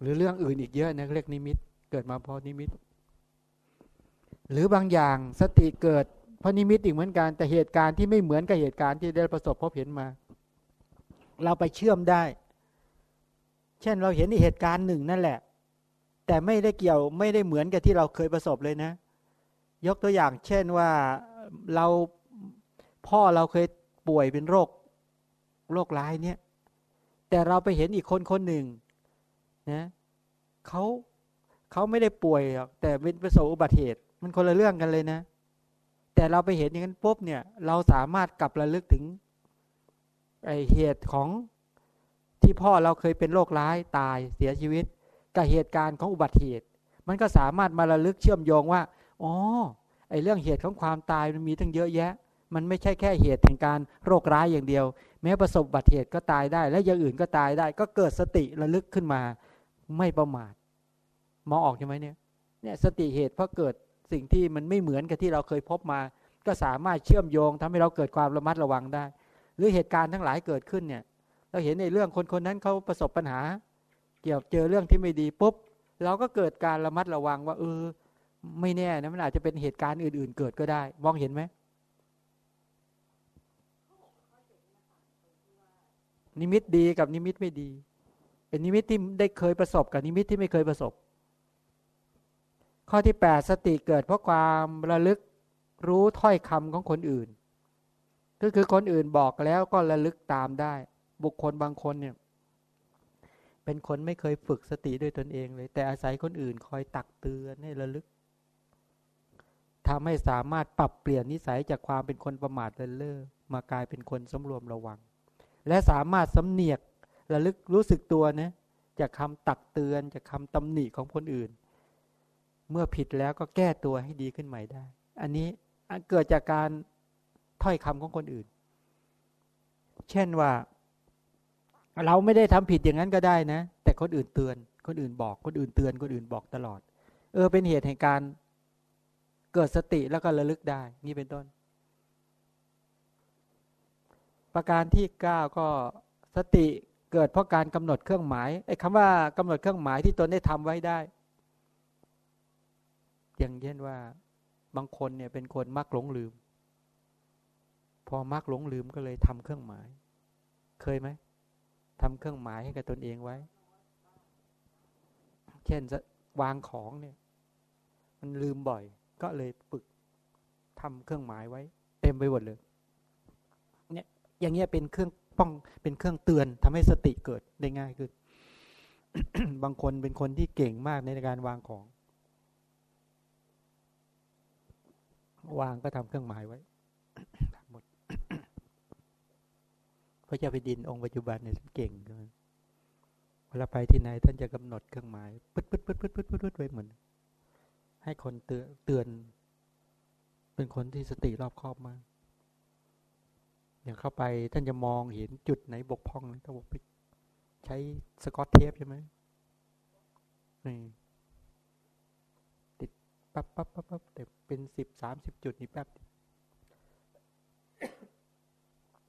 หรือเรื่องอื่นอีกเยอะนะเรียกนิมิต เกิดมาเพราะนิมิต หรือบางอย่างสติเกิด พราะนิมิตอีกเหมือนกันแต่เหตุการณ์ที่ไม่เหมือนกับเหตุการณ์ที่ได้ประสบพบเห็นมา เราไปเชื่อมได้ เช่นเราเห็นเหตุการณ์หนึ่งนั่นแหละ แต่ไม่ได้เกี่ยวไม่ได้เหมือนกับที่เราเคยประสบเลยนะ ยกตัวอย่าง เช่นว่าเราพ่อเราเคยป่วยเป็นโรคโรคร้ายเนี่ย แต่เราไปเห็นอีกคนคนหนึ่งนะเขาเขาไม่ได้ป่วยหรอกแต่เป็นประสบอุบัติเหตุ มันคนละเรื่องกันเลยนะ แต่เราไปเห็นอย่างนั้นปุ๊บเนี่ย เราสามารถกลับระลึกถึงไอเหตุของที่พ่อเราเคยเป็นโรคร้ายตายเสียชีวิต กับเหตุการณ์ของอุบัติเหตุ มันก็สามารถมาระลึกเชื่อมโยงว่าอ๋อไอเรื่องเหตุของความตายมันมีตั้งเยอะแยะ มันไม่ใช่แค่เหตุแห่งการโรคร้ายอย่างเดียว แม้ประสบอุบัติเหตุก็ตายได้ และอย่างอื่นก็ตายได้ ก็เกิดสติระลึกขึ้นมา ไม่ประมาทมองออกใช่ไหมเนี่ยเนี่ยสติเหตุเพราะเกิด สิ่งที่มันไม่เหมือนกับที่เราเคยพบมา ก็สามารถเชื่อมโยงทำให้เราเกิดความระมัดระวังได้ หรือเหตุการณ์ทั้งหลายเกิดขึ้นเนี่ย เราเห็นในเรื่องคนคนนั้นเขาประสบปัญหา เกี่ยวเจอเรื่องที่ไม่ดีปุ๊บเราก็เกิดการระมัดระวังว่าเออ ไม่แน่นะมันอาจจะเป็นเหตุการณ์อื่น ๆ เกิดก็ได้ มองเห็นไหมนิมิตดีกับนิมิตไม่ดี เป็นนิมิตที่ได้เคยประสบกับนิมิตที่ไม่เคยประสบ ข้อที่ 8 สติเกิดเพราะความระลึกรู้ถ้อยคำของคนอื่น ก็คือคนอื่นบอกแล้วก็ระลึกตามได้ บุคคลบางคนเนี่ย เป็นคนไม่เคยฝึกสติด้วยตนเองเลย แต่อาศัยคนอื่นคอยตักเตือนให้ระลึกทำให้สามารถปรับเปลี่ยนนิสัยจากความเป็นคนประมาทเลินเล่อมากลายเป็นคนสำรวมระวัง และสามารถสำเนียกระลึกรู้สึกตัวนะจากคำตักเตือนจากคำตำหนิของคนอื่น เมื่อผิดแล้วก็แก้ตัวให้ดีขึ้นใหม่ได้ อันนี้เกิดจากการถ้อยคำของคนอื่น เช่นว่า เราไม่ได้ทำผิดอย่างนั้นก็ได้นะ แต่คนอื่นเตือน คนอื่นบอก คนอื่นเตือน คนอื่นบอกตลอด เออ เป็นเหตุแห่งการเกิดสติแล้วก็ระลึกได้ นี่เป็นต้น ประการที่เก้าก็สติเกิดเพราะการกำหนดเครื่องหมายไอ้คำว่ากำหนดเครื่องหมายที่ตนได้ทำไว้ได้ อย่างเช่นว่า บางคนเนี่ยเป็นคนมักหลงลืม พอมักหลงลืมก็เลยทำเครื่องหมาย เคยไหมทำเครื่องหมายให้กับตนเองไว้ เช่นจะวางของเนี่ย มันลืมบ่อย ก็เลยฝึกทำเครื่องหมายไว้ เต็มไปหมดเลย เนี่ย อย่างเงี้ยเป็นเครื่องป้อง เป็นเครื่องเตือนทำให้สติเกิดได้ง่ายขึ้น บางคนเป็นคนที่เก่งมากในการวางของ วางก็ทำเครื่องหมายไว้หมดพระเจ้าแผ่นดินองค์ปัจจุบันเนี่ยเก่งพอลาไปที่ไหนท่านจะกำหนดเครื่องหมายปึ๊ดปึ๊ดปึ๊ดปึ๊ดปึ๊ดปึ๊ดไว้เหมือน ให้คนเตือนเตือน เป็นคนที่สติรอบคอบมากอย่างเข้าไปท่านจะมองเห็นจุดไหนบกพร่องต้องบอกไปใช้สกอตเทปใช่ไหมนี่ ปั๊บปั๊บปั๊บปั๊บแต่เป็นสิบสามสิบจุดนี่แป๊บ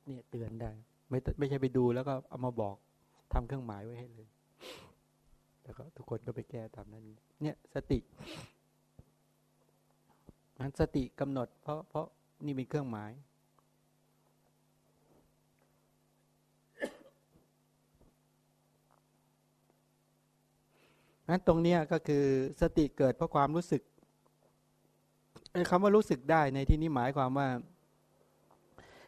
เนี่ยเตือนได้ ไม่ไม่ใช่ไปดูแล้วก็เอามาบอกทำเครื่องหมายไว้ให้เลย แล้วก็ทุกคนก็ไปแก้ตามนั้น เนี่ยสตินั้นสติกำหนด เพราะเพราะนี่เป็นเครื่องหมายนั้นตรงนี้ก็คือสติเกิดเพราะความรู้สึก คำว่ารู้สึกได้ในที่นี้หมายความว่า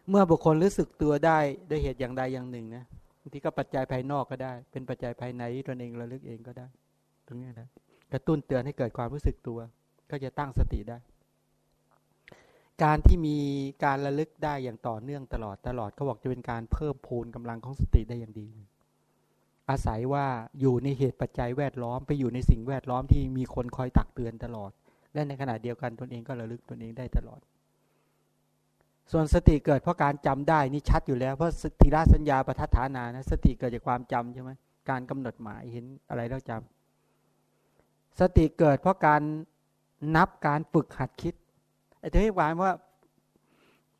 เมื่อบุคคลรู้สึกตัวได้ด้วยเหตุอย่างใดอย่างหนึ่งนะบางทีก็ปัจจัยภายนอกก็ได้ เป็นปัจจัยภายในตนเองระลึกเองก็ได้ ตรงนี้นะกระตุ้นเตือนให้เกิดความรู้สึกตัว ก็จะตั้งสติได้ การที่มีการระลึกได้อย่างต่อเนื่องตลอดตลอดเขาบอกจะเป็นการเพิ่มพูนกำลังของสติได้อย่างดี อาศัยว่าอยู่ในเหตุปัจจัยแวดล้อมไปอยู่ในสิ่งแวดล้อมที่มีคนคอยตักเตือนตลอด และในขณะเดียวกันตนเองก็ระลึกตนเองได้ตลอด ส่วนสติเกิดเพราะการจำได้นี่ชัดอยู่แล้วเพราะสติราสัญญาประทัฐานานะสติเกิดจากความจำใช่ไหมการกำหนดหมายเห็นอะไรแล้วจำสติเกิดเพราะการนับการฝึกหัดคิดไอ้ที่หมายว่า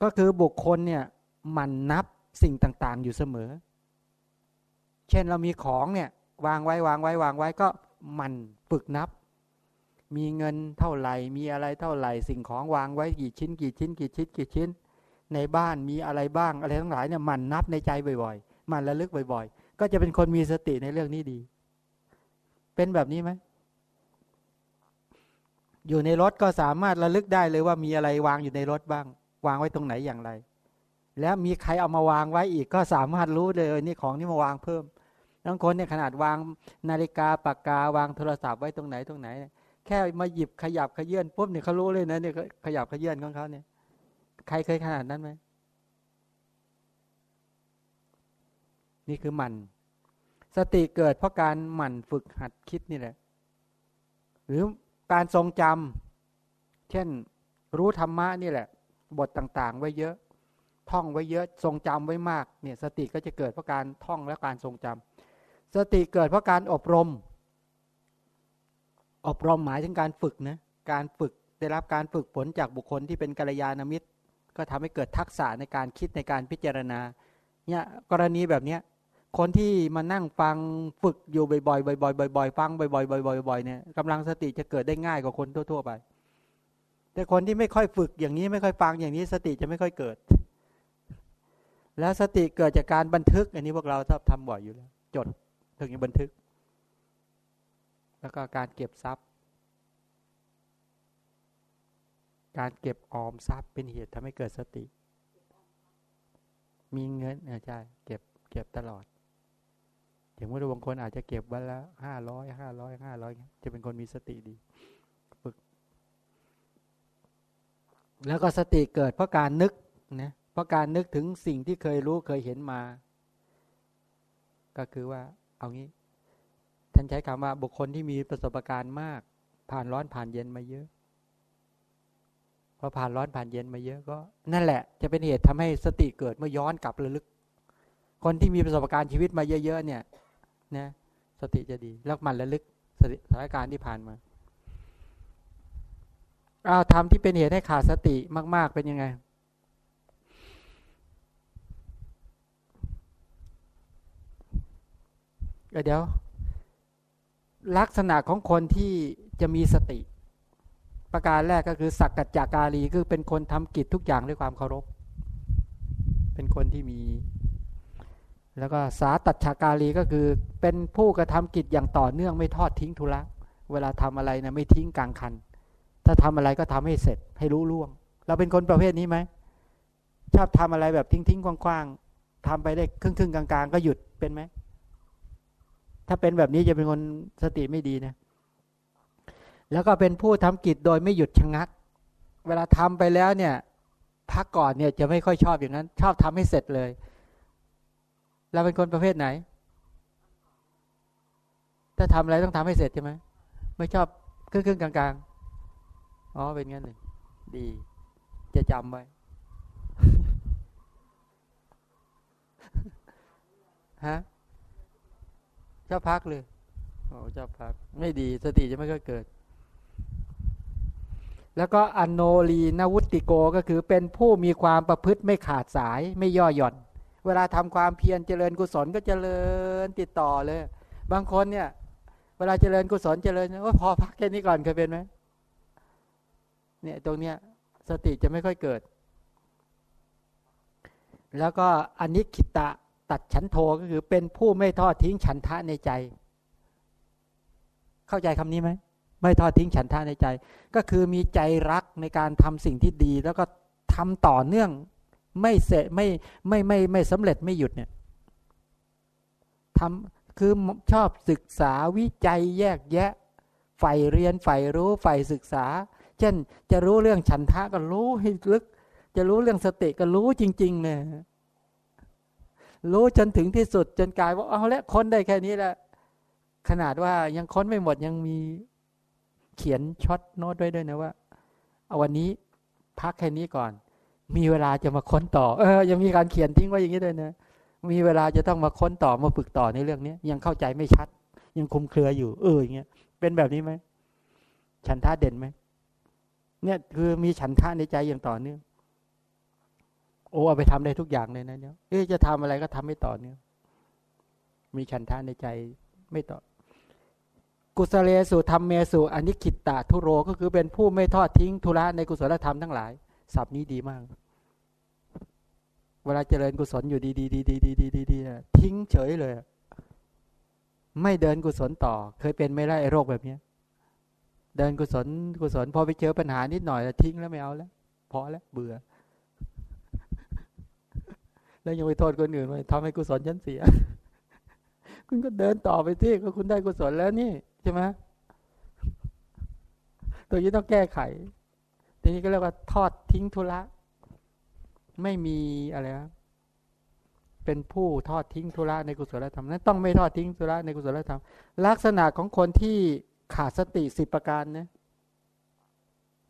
ก็คือบุคคลเนี่ยมันนับสิ่งต่างๆ อยู่เสมอ เช่นเรามีของเนี่ยวางไว้วางไว้วางไว้ก็มันฝึกนับ มีเงินเท่าไหร่ มีอะไรเท่าไหร่ สิ่งของวางไว้กี่ชิ้น กี่ชิ้น กี่ชิ้น กี่ชิ้น ในบ้านมีอะไรบ้าง อะไรทั้งหลายเนี่ยมันนับในใจบ่อยๆ มันระลึกบ่อย ๆ ก็จะเป็นคนมีสติในเรื่องนี้ดี เป็นแบบนี้ไหม อยู่ในรถก็สามารถระลึกได้เลยว่ามีอะไรวางอยู่ในรถบ้าง วางไว้ตรงไหนอย่างไร แล้วมีใครเอามาวางไว้อีกก็สามารถรู้เลยนี่ของนี่มาวางเพิ่มบางคนเนี่ยขนาดวางนาฬิกาปากกาวางโทรศัพท์ไว้ตรงไหนตรงไหน แค่มาหยิบขยับขยื่นปุ๊บเนี่ยเขารู้เลยนะเนี่ยขยับขยื่นของเขาเนี่ย ใครเคยขนาดนั้นไหมนี่คือมัน สติเกิดเพราะการหมั่นฝึกหัดคิดนี่แหละ หรือการทรงจำเช่นรู้ธรรมะนี่แหละ บทต่างๆ ไว้เยอะ ท่องไว้เยอะ ทรงจำไว้มากเนี่ย สติก็จะเกิดเพราะการท่องและการทรงจำสติเกิดเพราะการอบรม อบรมหมายถึงการฝึกนะการฝึกได้รับการฝึกฝนจากบุคคลที่เป็นกัลยาณมิตร ก็ทำให้เกิดทักษะในการคิดในการพิจารณาเนี่ยกรณีแบบเนี้ยคนที่มานั่งฟังฝึกอยู่บ่อยๆบ่อยๆบ่อยๆฟังบ่อยๆบ่อยๆบ่อยๆเนี่ยกำลังสติจะเกิดได้ง่ายกว่าคนทั่ว ๆ ไป แต่คนที่ไม่ค่อยฝึกอย่างนี้ไม่ค่อยฟังอย่างนี้สติจะไม่ค่อยเกิด แล้วสติเกิดจากการบันทึก อันนี้พวกเราชอบทำบ่อยอยู่แล้ว จดถึงบันทึก แล้วก็การเก็บทรัพย์ การเก็บออมทรัพย์เป็นเหตุทำให้เกิดสติ มีเงินใช่เก็บเก็บตลอดอย่างว่าบางคนอาจจะเก็บวันละห้าร้อยห้าร้อยห้าร้อยจะเป็นคนมีสติดีฝึก แล้วก็สติเกิดเพราะการนึกนะเพราะการนึกถึงสิ่งที่เคยรู้เคยเห็นมา ก็คือว่าเอางี้านใช้คำว่าบุคคลที่มีประสบการณ์มาก ผ่านร้อนผ่านเย็นมาเยอะพอผ่านร้อนผ่านเย็นมาเยอะก็ นั่นแหละ จะเป็นเหตุทำให้สติเกิดเมื่อย้อนกลับระลึก คนที่มีประสบการณ์ชีวิตมาเยอะๆเนี่ยนะสติจะดีแล้วมันระลึกสถานการณ์ที่ผ่านมาเอาทำที่เป็นเหตุให้ขาดสติมาก ๆ เป็นยังไง เดี๋ยว ลักษณะของคนที่จะมีสติ ประการแรกก็คือสักกัจจากาลีคือเป็นคนทำกิจทุกอย่างด้วยความเคารพ เป็นคนที่มี แล้วก็สาตัดฉากาลีก็คือเป็นผู้กระทำกิจอย่างต่อเนื่องไม่ทอดทิ้งธุระเวลาทำอะไรนะไม่ทิ้งกลางคัน ถ้าทำอะไรก็ทำให้เสร็จให้รู้ล่วง เราเป็นคนประเภทนี้ไหมชอบทำอะไรแบบทิ้งทิ้งกว้างๆทำไปได้ครึ่งครึ่งกลางๆ ก็หยุดเป็นไหม ถ้าเป็นแบบนี้จะเป็นคนสติไม่ดีนะแล้วก็เป็นผู้ทำกิจโดยไม่หยุดชะงัก เวลาทำไปแล้วเนี่ย พักก่อนเนี่ยจะไม่ค่อยชอบอย่างนั้น ชอบทำให้เสร็จเลยเราเป็นคนประเภทไหน ถ้าทำอะไรต้องทำให้เสร็จใช่ไหมไม่ชอบครึ่งๆกลางๆอ๋อเป็นงั้นเลยดี จะจำไว้ฮะ ชอบพักเลยโอ้ชอบพัก ไม่ดีสติจะไม่ก็เกิด แล้วก็อโนลีนวุติโกก็คือเป็นผู้มีความประพฤติไม่ขาดสายไม่ย่อหย่อน เวลาทำความเพียรเจริญกุศลก็เจริญติดต่อเลย บางคนเนี่ย เวลาเจริญกุศลเจริญว่าพอพักแค่นี้ก่อนเคยเป็นไหมเนี่ยตรงเนี้ยสติจะไม่ค่อยเกิด แล้วก็อนิคิตะ ตัดฉันโทก็คือเป็นผู้ไม่ทอดทิ้งฉันทะในใจ เข้าใจคำนี้ไหมไม่ทอดทิ้งฉันทะในใจ ก็คือมีใจรักในการทำสิ่งที่ดี แล้วก็ทำต่อเนื่อง ไม่เสร็จไม่ไม่ไม่ไม่สำเร็จไม่หยุดเนี่ยทำคือชอบศึกษาวิจัยแยกแยะใฝ่เรียนใฝ่รู้ใฝ่ศึกษา เช่น จะรู้เรื่องฉันทะก็รู้ให้ลึก จะรู้เรื่องสติก็รู้จริง ๆเนี่ย รู้จนถึงที่สุดจนกลายว่าเอาละค้นได้แค่นี้แหละขนาดว่ายังค้นไม่หมดยังมีเขียนช็อตโน้ตด้วยด้วยนะว่า เอาวันนี้พักแค่นี้ก่อน มีเวลาจะมาค้นต่อ เออ ยังมีการเขียนทิ้งไว้อย่างนี้ด้วยนะมีเวลาจะต้องมาค้นต่อมาฝึกต่อในเรื่องนี้ยังเข้าใจไม่ชัด ยังคุมเครืออยู่ เอออย่างเงี้ยเป็นแบบนี้ไหมฉันท่าเด่นไหมเนี่ยคือมีฉันท่าในใจอย่างต่อเนื่อง โอ้เอาไปทำได้ทุกอย่างเลยนะเนี่ยเอ๊จะทำอะไรก็ทำไม่ต่อเนื่องมีฉันท่าในใจไม่ต่อ กุศเลสุธรรมเมสุอนิคิตตาทุโรก็คือเป็นผู้ไม่ทอดทิ้งธุระในกุศลธรรมทั้งหลายศัพท์นี้ดีมาก เวลาเจริญกุศลอยู่ดีดีดีดีดีดีดีดีทิ้งเฉยเลย ไม่เดินกุศลต่อ เคยเป็นไม่ได้โรคแบบนี้เดินกุศลกุศลพอไปเจอปัญหานิดหน่อยทิ้งแล้วไม่เอาแล้วพอแล้วเบื่อ แล้วยังไปโทษคนอื่นว่าทำให้กุศลฉันเสีย คุณก็เดินต่อไปที่ก็คุณได้กุศลแล้วนี่ใช่ไหมตัวนี้ต้องแก้ไขทีนี้ก็เรียกว่าทอดทิ้งธุระ ไม่มีอะไรนะเป็นผู้ทอดทิ้งธุระในกุศลธรรมนั้นต้องไม่ทอดทิ้งธุระในกุศลธรรม ลักษณะของคนที่ขาดสติสิบประการนะ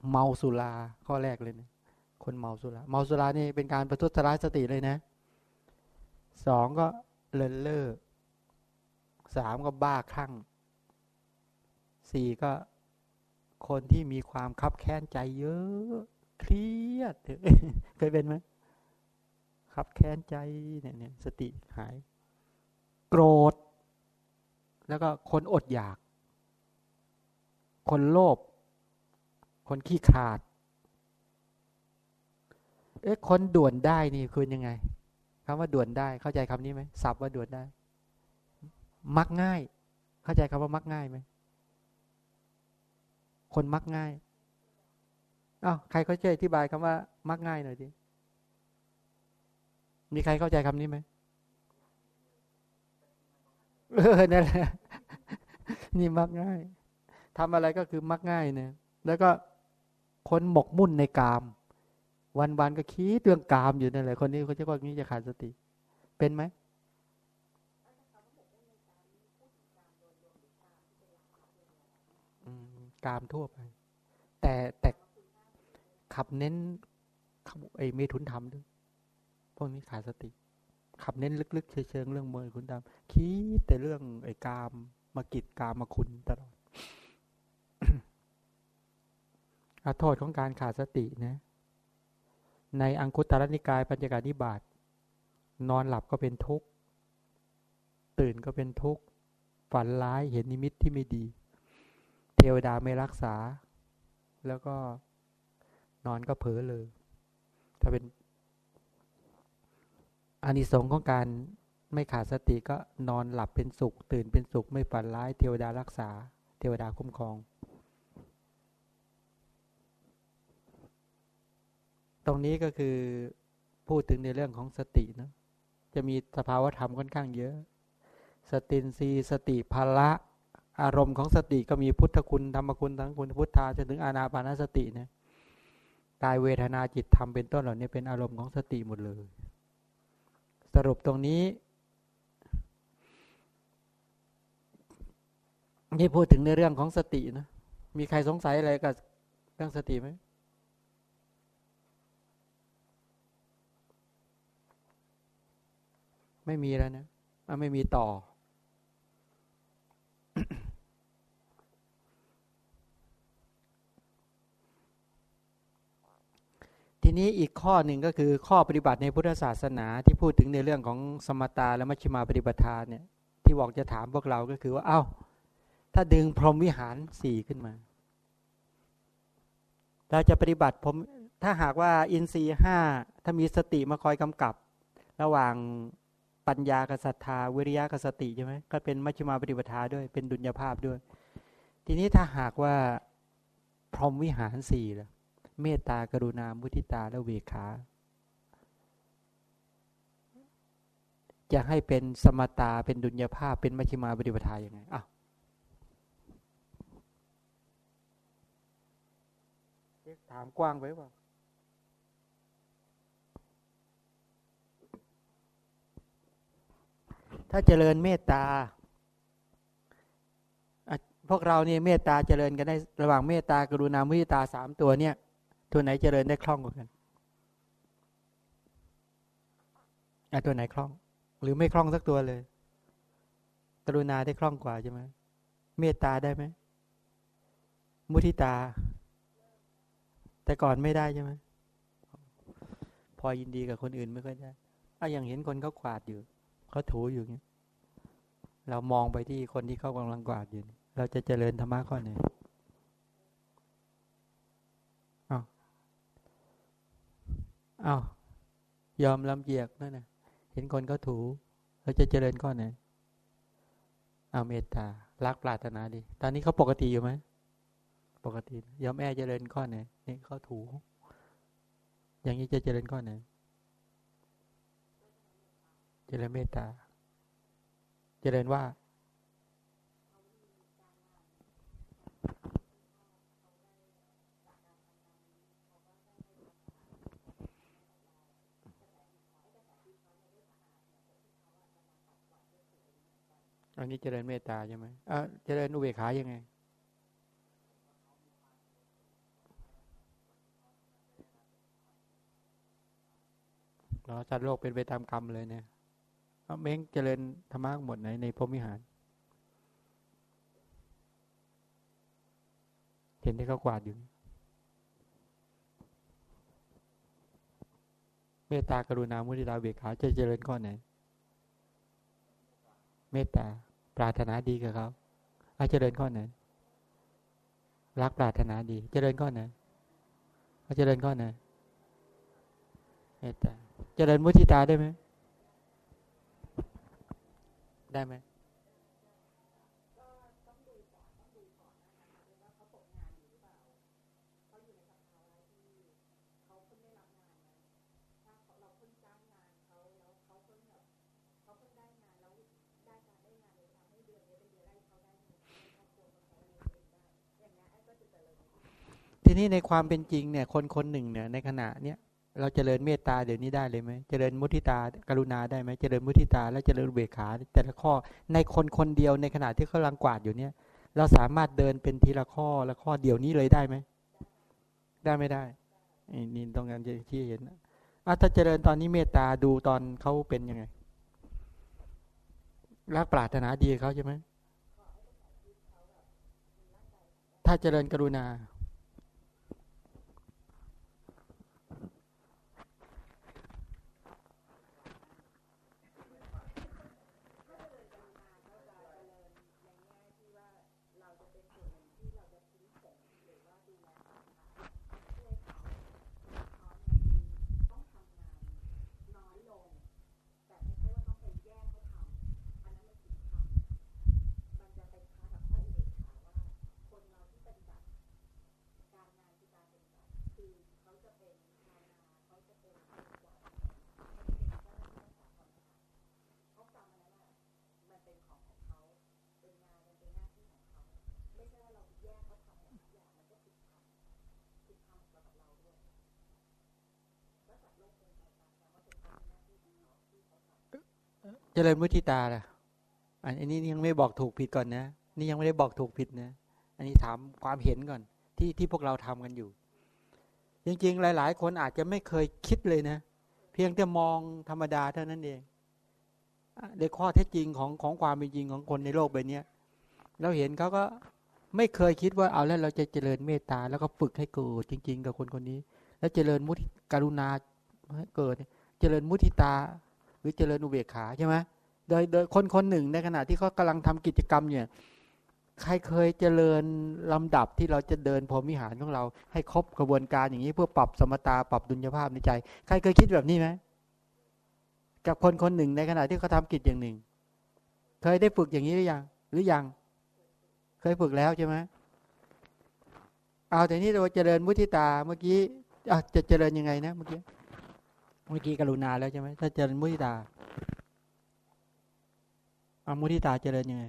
เมาสุราข้อแรกเลยนะคนเมาสุราเมาสุรานี่เป็นการประทุษร้ายสติเลยนะ สองก็เลินเล่อสามก็บ้าคลั่งสี่ก็คนที่มีความคับแค้นใจเยอะ เครียด เคยเป็นไหมคับแค้นใจเนี่ยเนี่ยสติหาย โกรธ แล้วก็คนอดอยาก คนโลภคนขี้ขาด เอ๊ะคนด่วนได้นี่คือยังไง คำว่าด่วนได้เข้าใจคำนี้ไหมสับว่าด่วนได้ มักง่าย เข้าใจคำว่ามักง่ายไหมคนมักง่ายอ้าวใครเขาช่วยอธิบายคำว่า มักง่ายหน่อยดิมีใครเข้าใจคำนี้ไหมเออนั่นแหละนี่มักง่ายทำอะไรก็คือมักง่ายเนี่ยแล้วก็คนหมกมุ่นในกาม วันวันก็คิดเรื่องกามอยู่นั่นแหละคนนี้เขาจะว่านี้จะขาดสติ เป็นไหมกามทั่วไป แต่แต่ขับเน้นขับไอ้เมถุนธรรมด้วยพวกนี้ขาดสติ ขับเน้นลึกๆเชิงเรื่องเมถุนธรรมคิดแต่เรื่องไอ้กามมากิดกามมาคุณตลอดอาโทษของการขาดสตินะ ในอังคุตรนิกายปัญจการนิบาตนอนหลับก็เป็นทุกข์ ตื่นก็เป็นทุกข์ ฝันร้ายเห็นนิมิตที่ไม่ดี เทวดาไม่รักษา แล้วก็นอนก็เผลอเลย ถ้าเป็นอานิสงส์ของการไม่ขาดสติก็นอนหลับเป็นสุข ตื่นเป็นสุขไม่ฝันร้าย เทวดารักษา เทวดาคุ้มครอง รงนี้ก็คือพูดถึงในเรื่องของสตินะจะมีสภาวธรรมค่อนข้างเยอะ สตินรีสติภละ อารมณ์ของสติก็มีพุทธคุณธรรมคุณทั้งคุณพุทธาจนถึงอานาปานสตินี่ยกายเวทนาจิตธรรมเป็นต้นเหล่านี้เป็นอารมณ์ของสติหมดเลย สรุปตรงนี้ที่พูดถึงในเรื่องของสตินะ มีใครสงสัยอะไรกับเรื่องสติไหม ไม่มีแล้วนะมันไม่มีต่อ ทีนี้อีกข้อหนึ่งก็คือข้อปฏิบัติในพุทธศาสนาที่พูดถึงในเรื่องของสมตาและมัชฌิมาปฏิปทาเนี่ย ที่บอกจะถามพวกเราก็คือว่า เอา้า ถ้าดึงพรหมวิหารสี่ขึ้นมา เราจะปฏิบัติผมถ้าหากว่าอินทรีย์ห้าถ้ามีสติมาคอยกำกับ ระหว่าง ปัญญากับศรัทธาวิริยะกับสติใช่ไหมก็เป็นมัชฌิมาปฏิปทาด้วยเป็นดุลยภาพด้วย ทีนี้ถ้าหากว่าพรหมวิหารสี่ล่ะเมตตากรุณามุทิตาและเวขาจะให้เป็นสมตาเป็นดุลยภาพเป็นมัชฌิมาปฏิปทาอย่างไงอะถามกว้างไว้ว่า ถ้าเจริญเมตตา พวกเราเนี่ยเมตตาเจริญกันได้ระหว่างเมตตากรุณามุทิตาสามตัวเนี่ย ตัวไหนเจริญได้คล่องกว่ากันอะตัวไหนคล่อง หรือไม่คล่องสักตัวเลย กรุณาได้คล่องกว่าใช่ไหมเมตตาได้ไหมมุทิตา แต่ก่อนไม่ได้ใช่ไหมพอยินดีกับคนอื่นไม่ค่อยได้อะอย่างเห็นคนเขากวาดอยู่ เขาถูอยู่เงี้ยเรามองไปที่คนที่เขากำลังกวาดอยู่เราจะเจริญธรรมะข้อไหนเอาเอายอมลำเยียกนั่นนะเห็นคนเขาถู เราจะเจริญข้อไหนเอาเมตตารักปรารถนาดี ตอนนี้เขาปกติอยู่ไหมปกติยอมแอเจริญข้อไหนนี่เขาถู อย่างนี้จะเจริญข้อไหน เจริญเมตตา เจริญว่า อันนี้เจริญเมตตาใช่ไหมอะเจริญอุเบกขายังไงเราจัดโลกเป็นไปตามกรรมเลยเนี่ย เม้งเจริญธรรมะหมดไหนในพรมิหาร เห็นที่เขากวาดอยู่ เมตตากรุณามุทิตาเบกขาจะเจริญข้อไหน เมตตาปรารถนาดีกับเขาอาเจริญข้อไหน รักปรารถนาดี เจริญข้อไหนอาเจริญข้อไหน เมตตา เจริญมุทิตาได้ไหม ได้ไหมทีนี้ในความเป็นจริงเนี่ยคนคนหนึ่งเนี่ยในขณะเนี้ย เราเจริญเมตตาเดี๋ยวนี้ได้เลยไหมเจริญมุทิตากรุณาได้ไหมเจริญมุทิตาและเจริญเบขา แต่ละข้อในคนคนเดียวในขณะที่เขาลังกวาดอยู่เนี่ย เราสามารถเดินเป็นทีละข้อละข้อเดียวนี้เลยได้ไหมได้ไม่ได้นี่ตรงนั้นที่เห็นอะถ้าเจริญตอนนี้เมตตาดูตอนเขาเป็นยังไง รักปรารถนาดีเขาใช่ไหมถ้าเจริญกรุณา เจริญมุทิตาล่ะ อันนี้ยังไม่บอกถูกผิดก่อนนะ นี่ยังไม่ได้บอกถูกผิดนะ อันนี้ถามความเห็นก่อน ที่ที่พวกเราทำกันอยู่ จริงๆ หลาย ๆ คนอาจจะไม่เคยคิดเลยนะ เพียงแต่มองธรรมดาเท่านั้นเองในข้อเท็จจริงของของความเป็นจริงของคนในโลกใบนี้เราเห็นเขาก็ ไม่เคยคิดว่าเอาแล้วเราจะเจริญเมตตาแล้วก็ฝึกให้เกิดจริง ๆ กับคนคนนี้ แล้วเจริญมุทิกรุณาให้เกิด เจริญมุทิตา หรือเจริญอุเบกขาใช่ไหมโดยโดยคนคนหนึ่งในขณะที่เขากำลังทำกิจกรรมเนี่ยใครเคยเจริญลำดับที่เราจะเดินพรมิหารของเรา ให้ครบกระบวนการอย่างนี้เพื่อปรับสมตาปรับดุลยภาพในใจ ใครเคยคิดแบบนี้ไหมกับคนคนหนึ่งในขณะที่เขาทากิจอย่างหนึ่ง เคยได้ฝึกอย่างนี้หรือยังหรือยัง เคยฝึกแล้วใช่ไหมเอาแต่นี้เราเจริญมุทิตาเมื่อกี้จะเจริญยังไงนะเมื่อกี้เมื่อกี้กรุณาแล้วใช่ไหมถ้าเจริญมุทิตาเอามุทิตาเจริญยังไง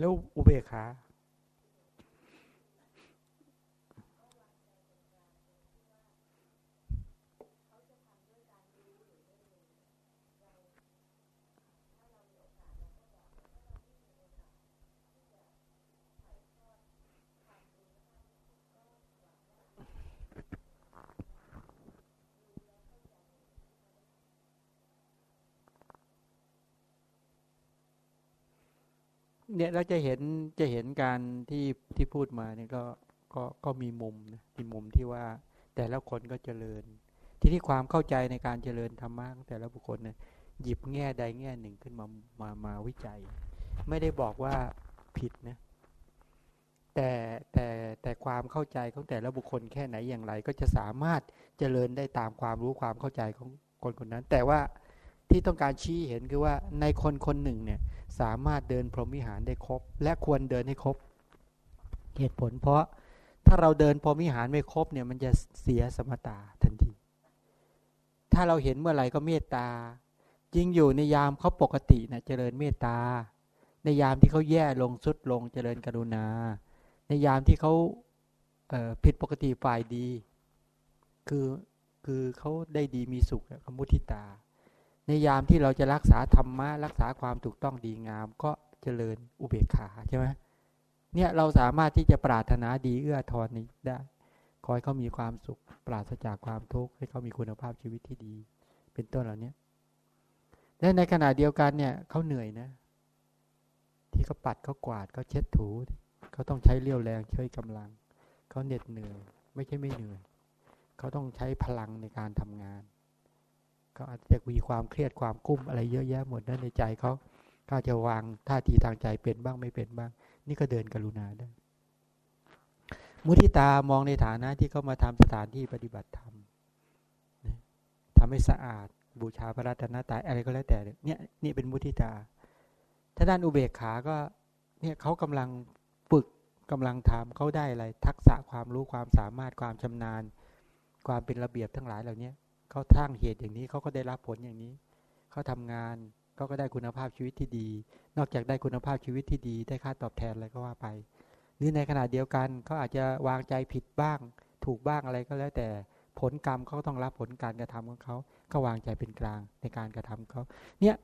แล้วอุเบกขา เนี่ยเราจะเห็นจะเห็นการที่ที่พูดมาเนี่ยก็ก็ก็มีมุมนะมีมุมที่ว่าแต่ละคนก็เจริญ ที่ที่ความเข้าใจในการเจริญธรรมะแต่ละบุคคลเนี่ยหยิบแง่ใดแง่หนึ่งขึ้นมามามาวิจัย ไม่ได้บอกว่าผิดนะแต่แต่แต่ความเข้าใจของแต่ละบุคคลแค่ไหนอย่างไร ก็จะสามารถเจริญได้ตามความรู้ความเข้าใจของคนคนนั้น แต่ว่า ที่ต้องการชี้เห็นคือว่าในคนคนหนึ่งเนี่ยสามารถเดินพรหมวิหารได้ครบ และควรเดินให้ครบ เหตุผลเพราะถ้าเราเดินพรหมวิหารไม่ครบเนี่ยมันจะเสียสมตาทันที ถ้าเราเห็นเมื่อไหร่ก็เมตตาจริงอยู่ในยามเขาปกตินะเจริญเมตตา ในยามที่เขาแย่ลงสุดลงเจริญกรุณา ในยามที่เขาเผิดปกติฝ่ายดี คือคือเขาได้ดีมีสุขเขมุทิตา ในยามที่เราจะรักษาธรรมะรักษาความถูกต้องดีงาม ก็เจริญอุเบกขาใช่ไหมเนี่ยเราสามารถที่จะปรารถนาดีเอื้อทอนนี้ได้ขอให้เขามีความสุข ปราศจากความทุกข์ให้เขามีคุณภาพชีวิตที่ดี เป็นต้นเหล่านี้และในขณะเดียวกันเนี่ยเขาเหนื่อยนะ ที่เขาปัดเขากวาดเขาเช็ดถูเขาต้องใช้เรี่ยวแรงช่วยกำลังเขาเหน็ดเหนื่อย ไม่ใช่ไม่เหนื่อยเขาต้องใช้พลังในการทำงาน เขาอาจจะมีความเครียดความกุ้มอะไรเยอะแยะหมดนั่นในใจเขาเขาจะวางท่าทีทางใจเป็นบ้างไม่เป็นบ้าง นี่ก็เดินกรุณาได้ มุทิตามองในฐานะที่เขามาทำสถานที่ปฏิบัติธรรมทำให้สะอาดบูชาพระรัตนตรัยอะไรก็แล้วแต่เนี่ยนี่เป็นมุทิตาถ้าด้านอุเบกขาก็เนี่ยเขากำลังฝึกกำลังทำเขาได้อะไรทักษะความรู้ความสามารถความชำนาญ ความเป็นระเบียบทั้งหลายเหล่านี้ เขาทั้งเหตุอย่างนี้เขาก็ได้รับผลอย่างนี้ เขาทำงานเขาก็ได้คุณภาพชีวิตที่ดี นอกจากได้คุณภาพชีวิตที่ดี ได้ค่าตอบแทนอะไรก็ว่าไป หรือในขณะเดียวกันเขาอาจจะวางใจผิดบ้าง ถูกบ้างอะไรก็แล้วแต่ผลกรรมเขาต้องรับผลการกระทำของเขาก็วางใจเป็นกลางในการกระทำเขาเนี่ย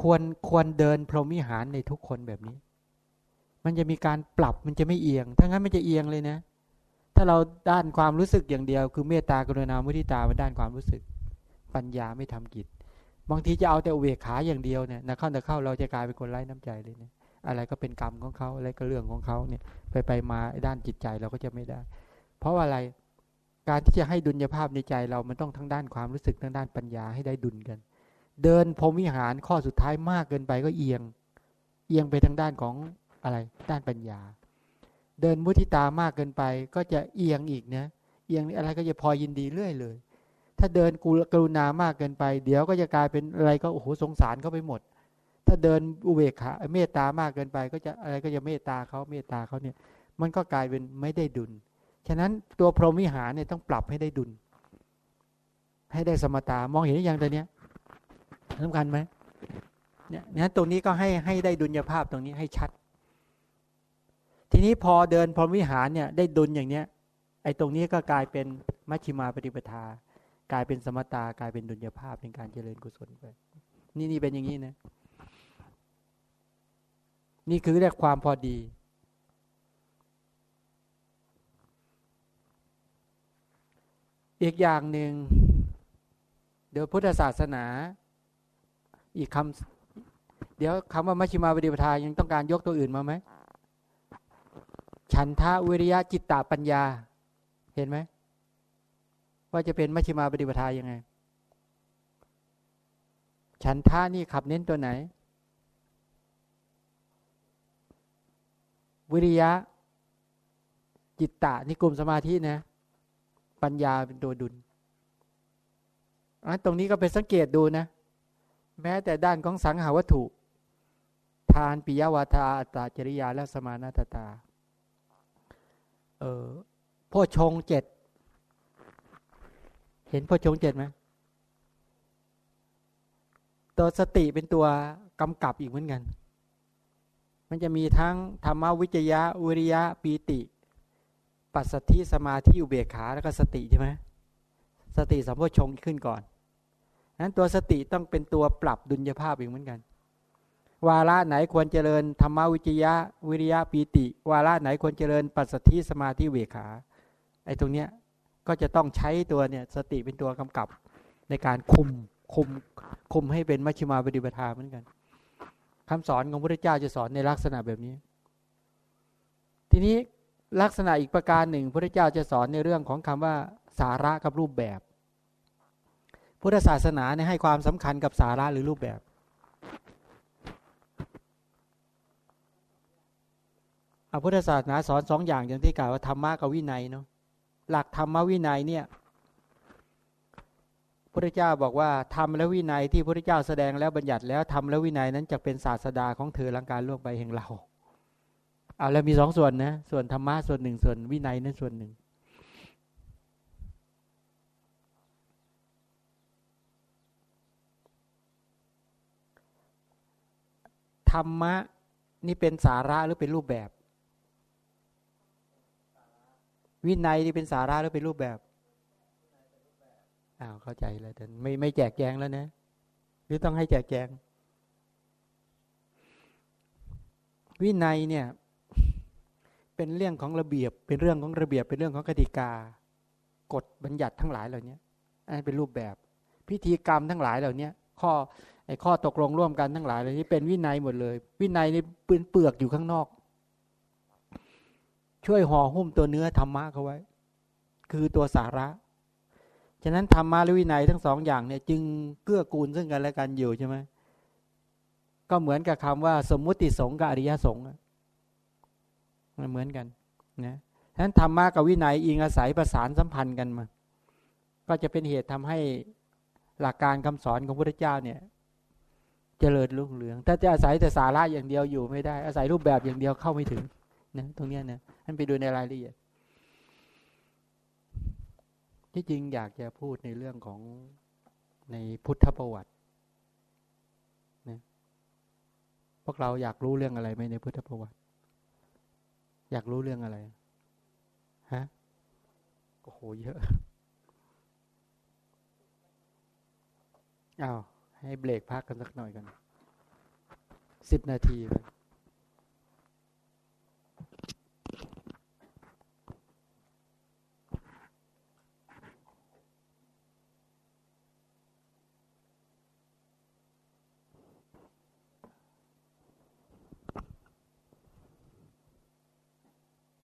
ควรควรเดินพรหมิหารในทุกคนแบบนี้ มันจะมีการปรับมันจะไม่เอียง ถ้างั้นมันจะเอียงเลยนะ ถ้าเราด้านความรู้สึกอย่างเดียว คือเมตตากรุณามุทิตาเป็นด้านความรู้สึก ปัญญาไม่ทำกิจ บางทีจะเอาแต่อุเบกขาอย่างเดียวเนี่ยนะเข้าแต่เข้าเราจะกลายเป็นคนไร้น้ำใจเลยเนี่ยอะไรก็เป็นกรรมของเขาอะไรก็เรื่องของเขาเนี่ย ไปไปมาด้านจิตใจเราก็จะไม่ได้ เพราะว่าอะไรการที่จะให้ดุลยภาพในใจเรามันต้องทั้งด้านความรู้สึกทั้งด้านปัญญาให้ได้ดุลกัน เดินพรมวิหารข้อสุดท้ายมากเกินไปก็เอียง เอียงไปทางด้านของอะไร ด้านปัญญา เดินมุทิตามากเกินไป ก็จะเอียงอีกนะเอียงอะไรก็จะพอยินดีเรื่อยเลย ถ้าเดินกรุณามากเกินไป เดี๋ยวก็จะกลายเป็นอะไรก็โอ้โหสงสารเขาไปหมด ถ้าเดินอุเบกขาเมตตามากเกินไป ก็จะอะไรก็จะเมตตาเขาเมตตาเขาเนี่ย มันก็กลายเป็นไม่ได้ดุล ฉะนั้นตัวพรหมวิหารเนี่ยต้องปรับให้ได้ดุล ให้ได้สมตามองเห็นหรือยังตัวเนี้ยสำคัญไหมเนี่ยนะตรงนี้ก็ให้ให้ได้ดุลยภาพตรงนี้ให้ชัด ทีนี้พอเดินพรหมวิหารเนี่ยได้ดุลอย่างเนี้ย ไอ้ตรงนี้ก็กลายเป็นมัชฌิมาปฏิปทา กลายเป็นสมตากลายเป็นดุลยภาพเป็นการเจริญกุศลไปนี่นี่เป็นอย่างนี้นะ นี่คือเรียกความพอดี อีกอย่างหนึ่งเดี๋ยวพุทธศาสนา อีกคำเดี๋ยวคำว่ามัชฌิมาปฏิปทายังต้องการยกตัวอื่นมาไหม ฉันทะวิริยะจิตตปัญญา เห็นไหมว่าจะเป็นมัชฌิมาปฏิปทายังไง ฉันทะนี่ขับเน้นตัวไหน วิริยะ จิตตะนี่กลุ่มสมาธินะ ปัญญาเป็นตัวดุลตรงนี้ก็ไปสังเกตดูนะ แม้แต่ด้านของสังหาวัตถุ ทานปิยวาทาอัตตาจริยาและสมานาตตา เออพ่อชงเจ็ด เห็นพ่อชงเจ็ดไหมตัวสติเป็นตัวกำกับอีกเหมือนกัน มันจะมีทั้งธรรมวิจยะวิริยะปีติ ปัสสธิสมาธิอุเบกขาแล้วก็สติใช่ไหมสติสัมโพชงขึ้นก่อนนั้นตัวสติต้องเป็นตัวปรับดุลยภาพอีกเหมือนกัน วาระไหนควรเจริญธรรมวิจยะวิริยะปีติ วาระไหนควรเจริญปัสสธิสมาธิเวขาไอ้ตรงเนี้ยก็จะต้องใช้ตัวเนี่ยสติเป็นตัวกำกับในการคุมคุมคุมให้เป็นมัชฌิมาปฏิปทาเหมือนกันคำสอนของพระเจ้าจะสอนในลักษณะแบบนี้ ทีนี้ลักษณะอีกประการหนึ่งพระเจ้าจะสอนในเรื่องของคำว่าสาระกับรูปแบบ พุทธศาสนาเนี่ยให้ความสำคัญกับสาระหรือรูปแบบ อาพุทธศาสนาสอนสองอย่างอย่างที่กล่าวว่าธรรมะกับวินัยเนาะหลักธรรมวินัยเนี่ยพระเจ้าบอกว่าธรรมและวินัยที่พระเจ้าแสดงแล้วบัญญัติแล้วธรรมและวินัยนั้นจะเป็นศาสดาของเธอลังการล่วงไปแห่งเราเอาแล้วมีสองส่วนนะส่วนธรรมะส่วนหนึ่งส่วนวินัยนั้นส่วนหนึ่งธรรมะนี่เป็นสาระหรือเป็นรูปแบบ วินัยนี่เป็นสาระหรือเป็นรูปแบบอ้าวเข้าใจแล้วแต่ไม่ไม่แจกแจงแล้วนะหรือต้องให้แจกแจง วินัยเนี่ย เป็นเรื่องของระเบียบ เป็นเรื่องของระเบียบ เป็นเรื่องของกติกา กฎบัญญัติทั้งหลายเหล่านี้อันนี้เป็นรูปแบบ พิธีกรรมทั้งหลายเหล่านี้ข้อไอ้ข้อตกลงร่วมกันทั้งหลายเหล่านี้เป็นวินัยหมดเลย วินัยนี่ปืนเปลือกอยู่ข้างนอก ช่วยห่อหุ้มตัวเนื้อธรรมะเขาไว้ คือตัวสาระ ฉะนั้นธรรมะและวินัยทั้งสองอย่างเนี่ย จึงเกื้อกูลซึ่งกันและกันอยู่ใช่ไหมก็เหมือนกับคำว่า สมมุติสงฆ์กับอริยสงฆ์มันเหมือนกันนะฉะนั้นธรรมะกับวินัยอิงอาศัยประสานสัมพันธ์กันมา ก็จะเป็นเหตุทำให้หลักการคำสอนของพระเจ้าเนี่ยเจริญรุ่งเรือง ถ้าจะอาศัยแต่สาระอย่างเดียวอยู่ไม่ได้ อาศัยรูปแบบอย่างเดียวเข้าไม่ถึง นะตรงนี้นะท่านไปดูในรายละเอียด ที่จริงอยากจะพูดในเรื่องของในพุทธประวัตินะพวกเราอยากรู้เรื่องอะไรไหมในพุทธประวัติ อยากรู้เรื่องอะไรฮะโอ้โหเยอะอ้าวให้เบรกพักกันสักหน่อยกันสิบนาทีเลย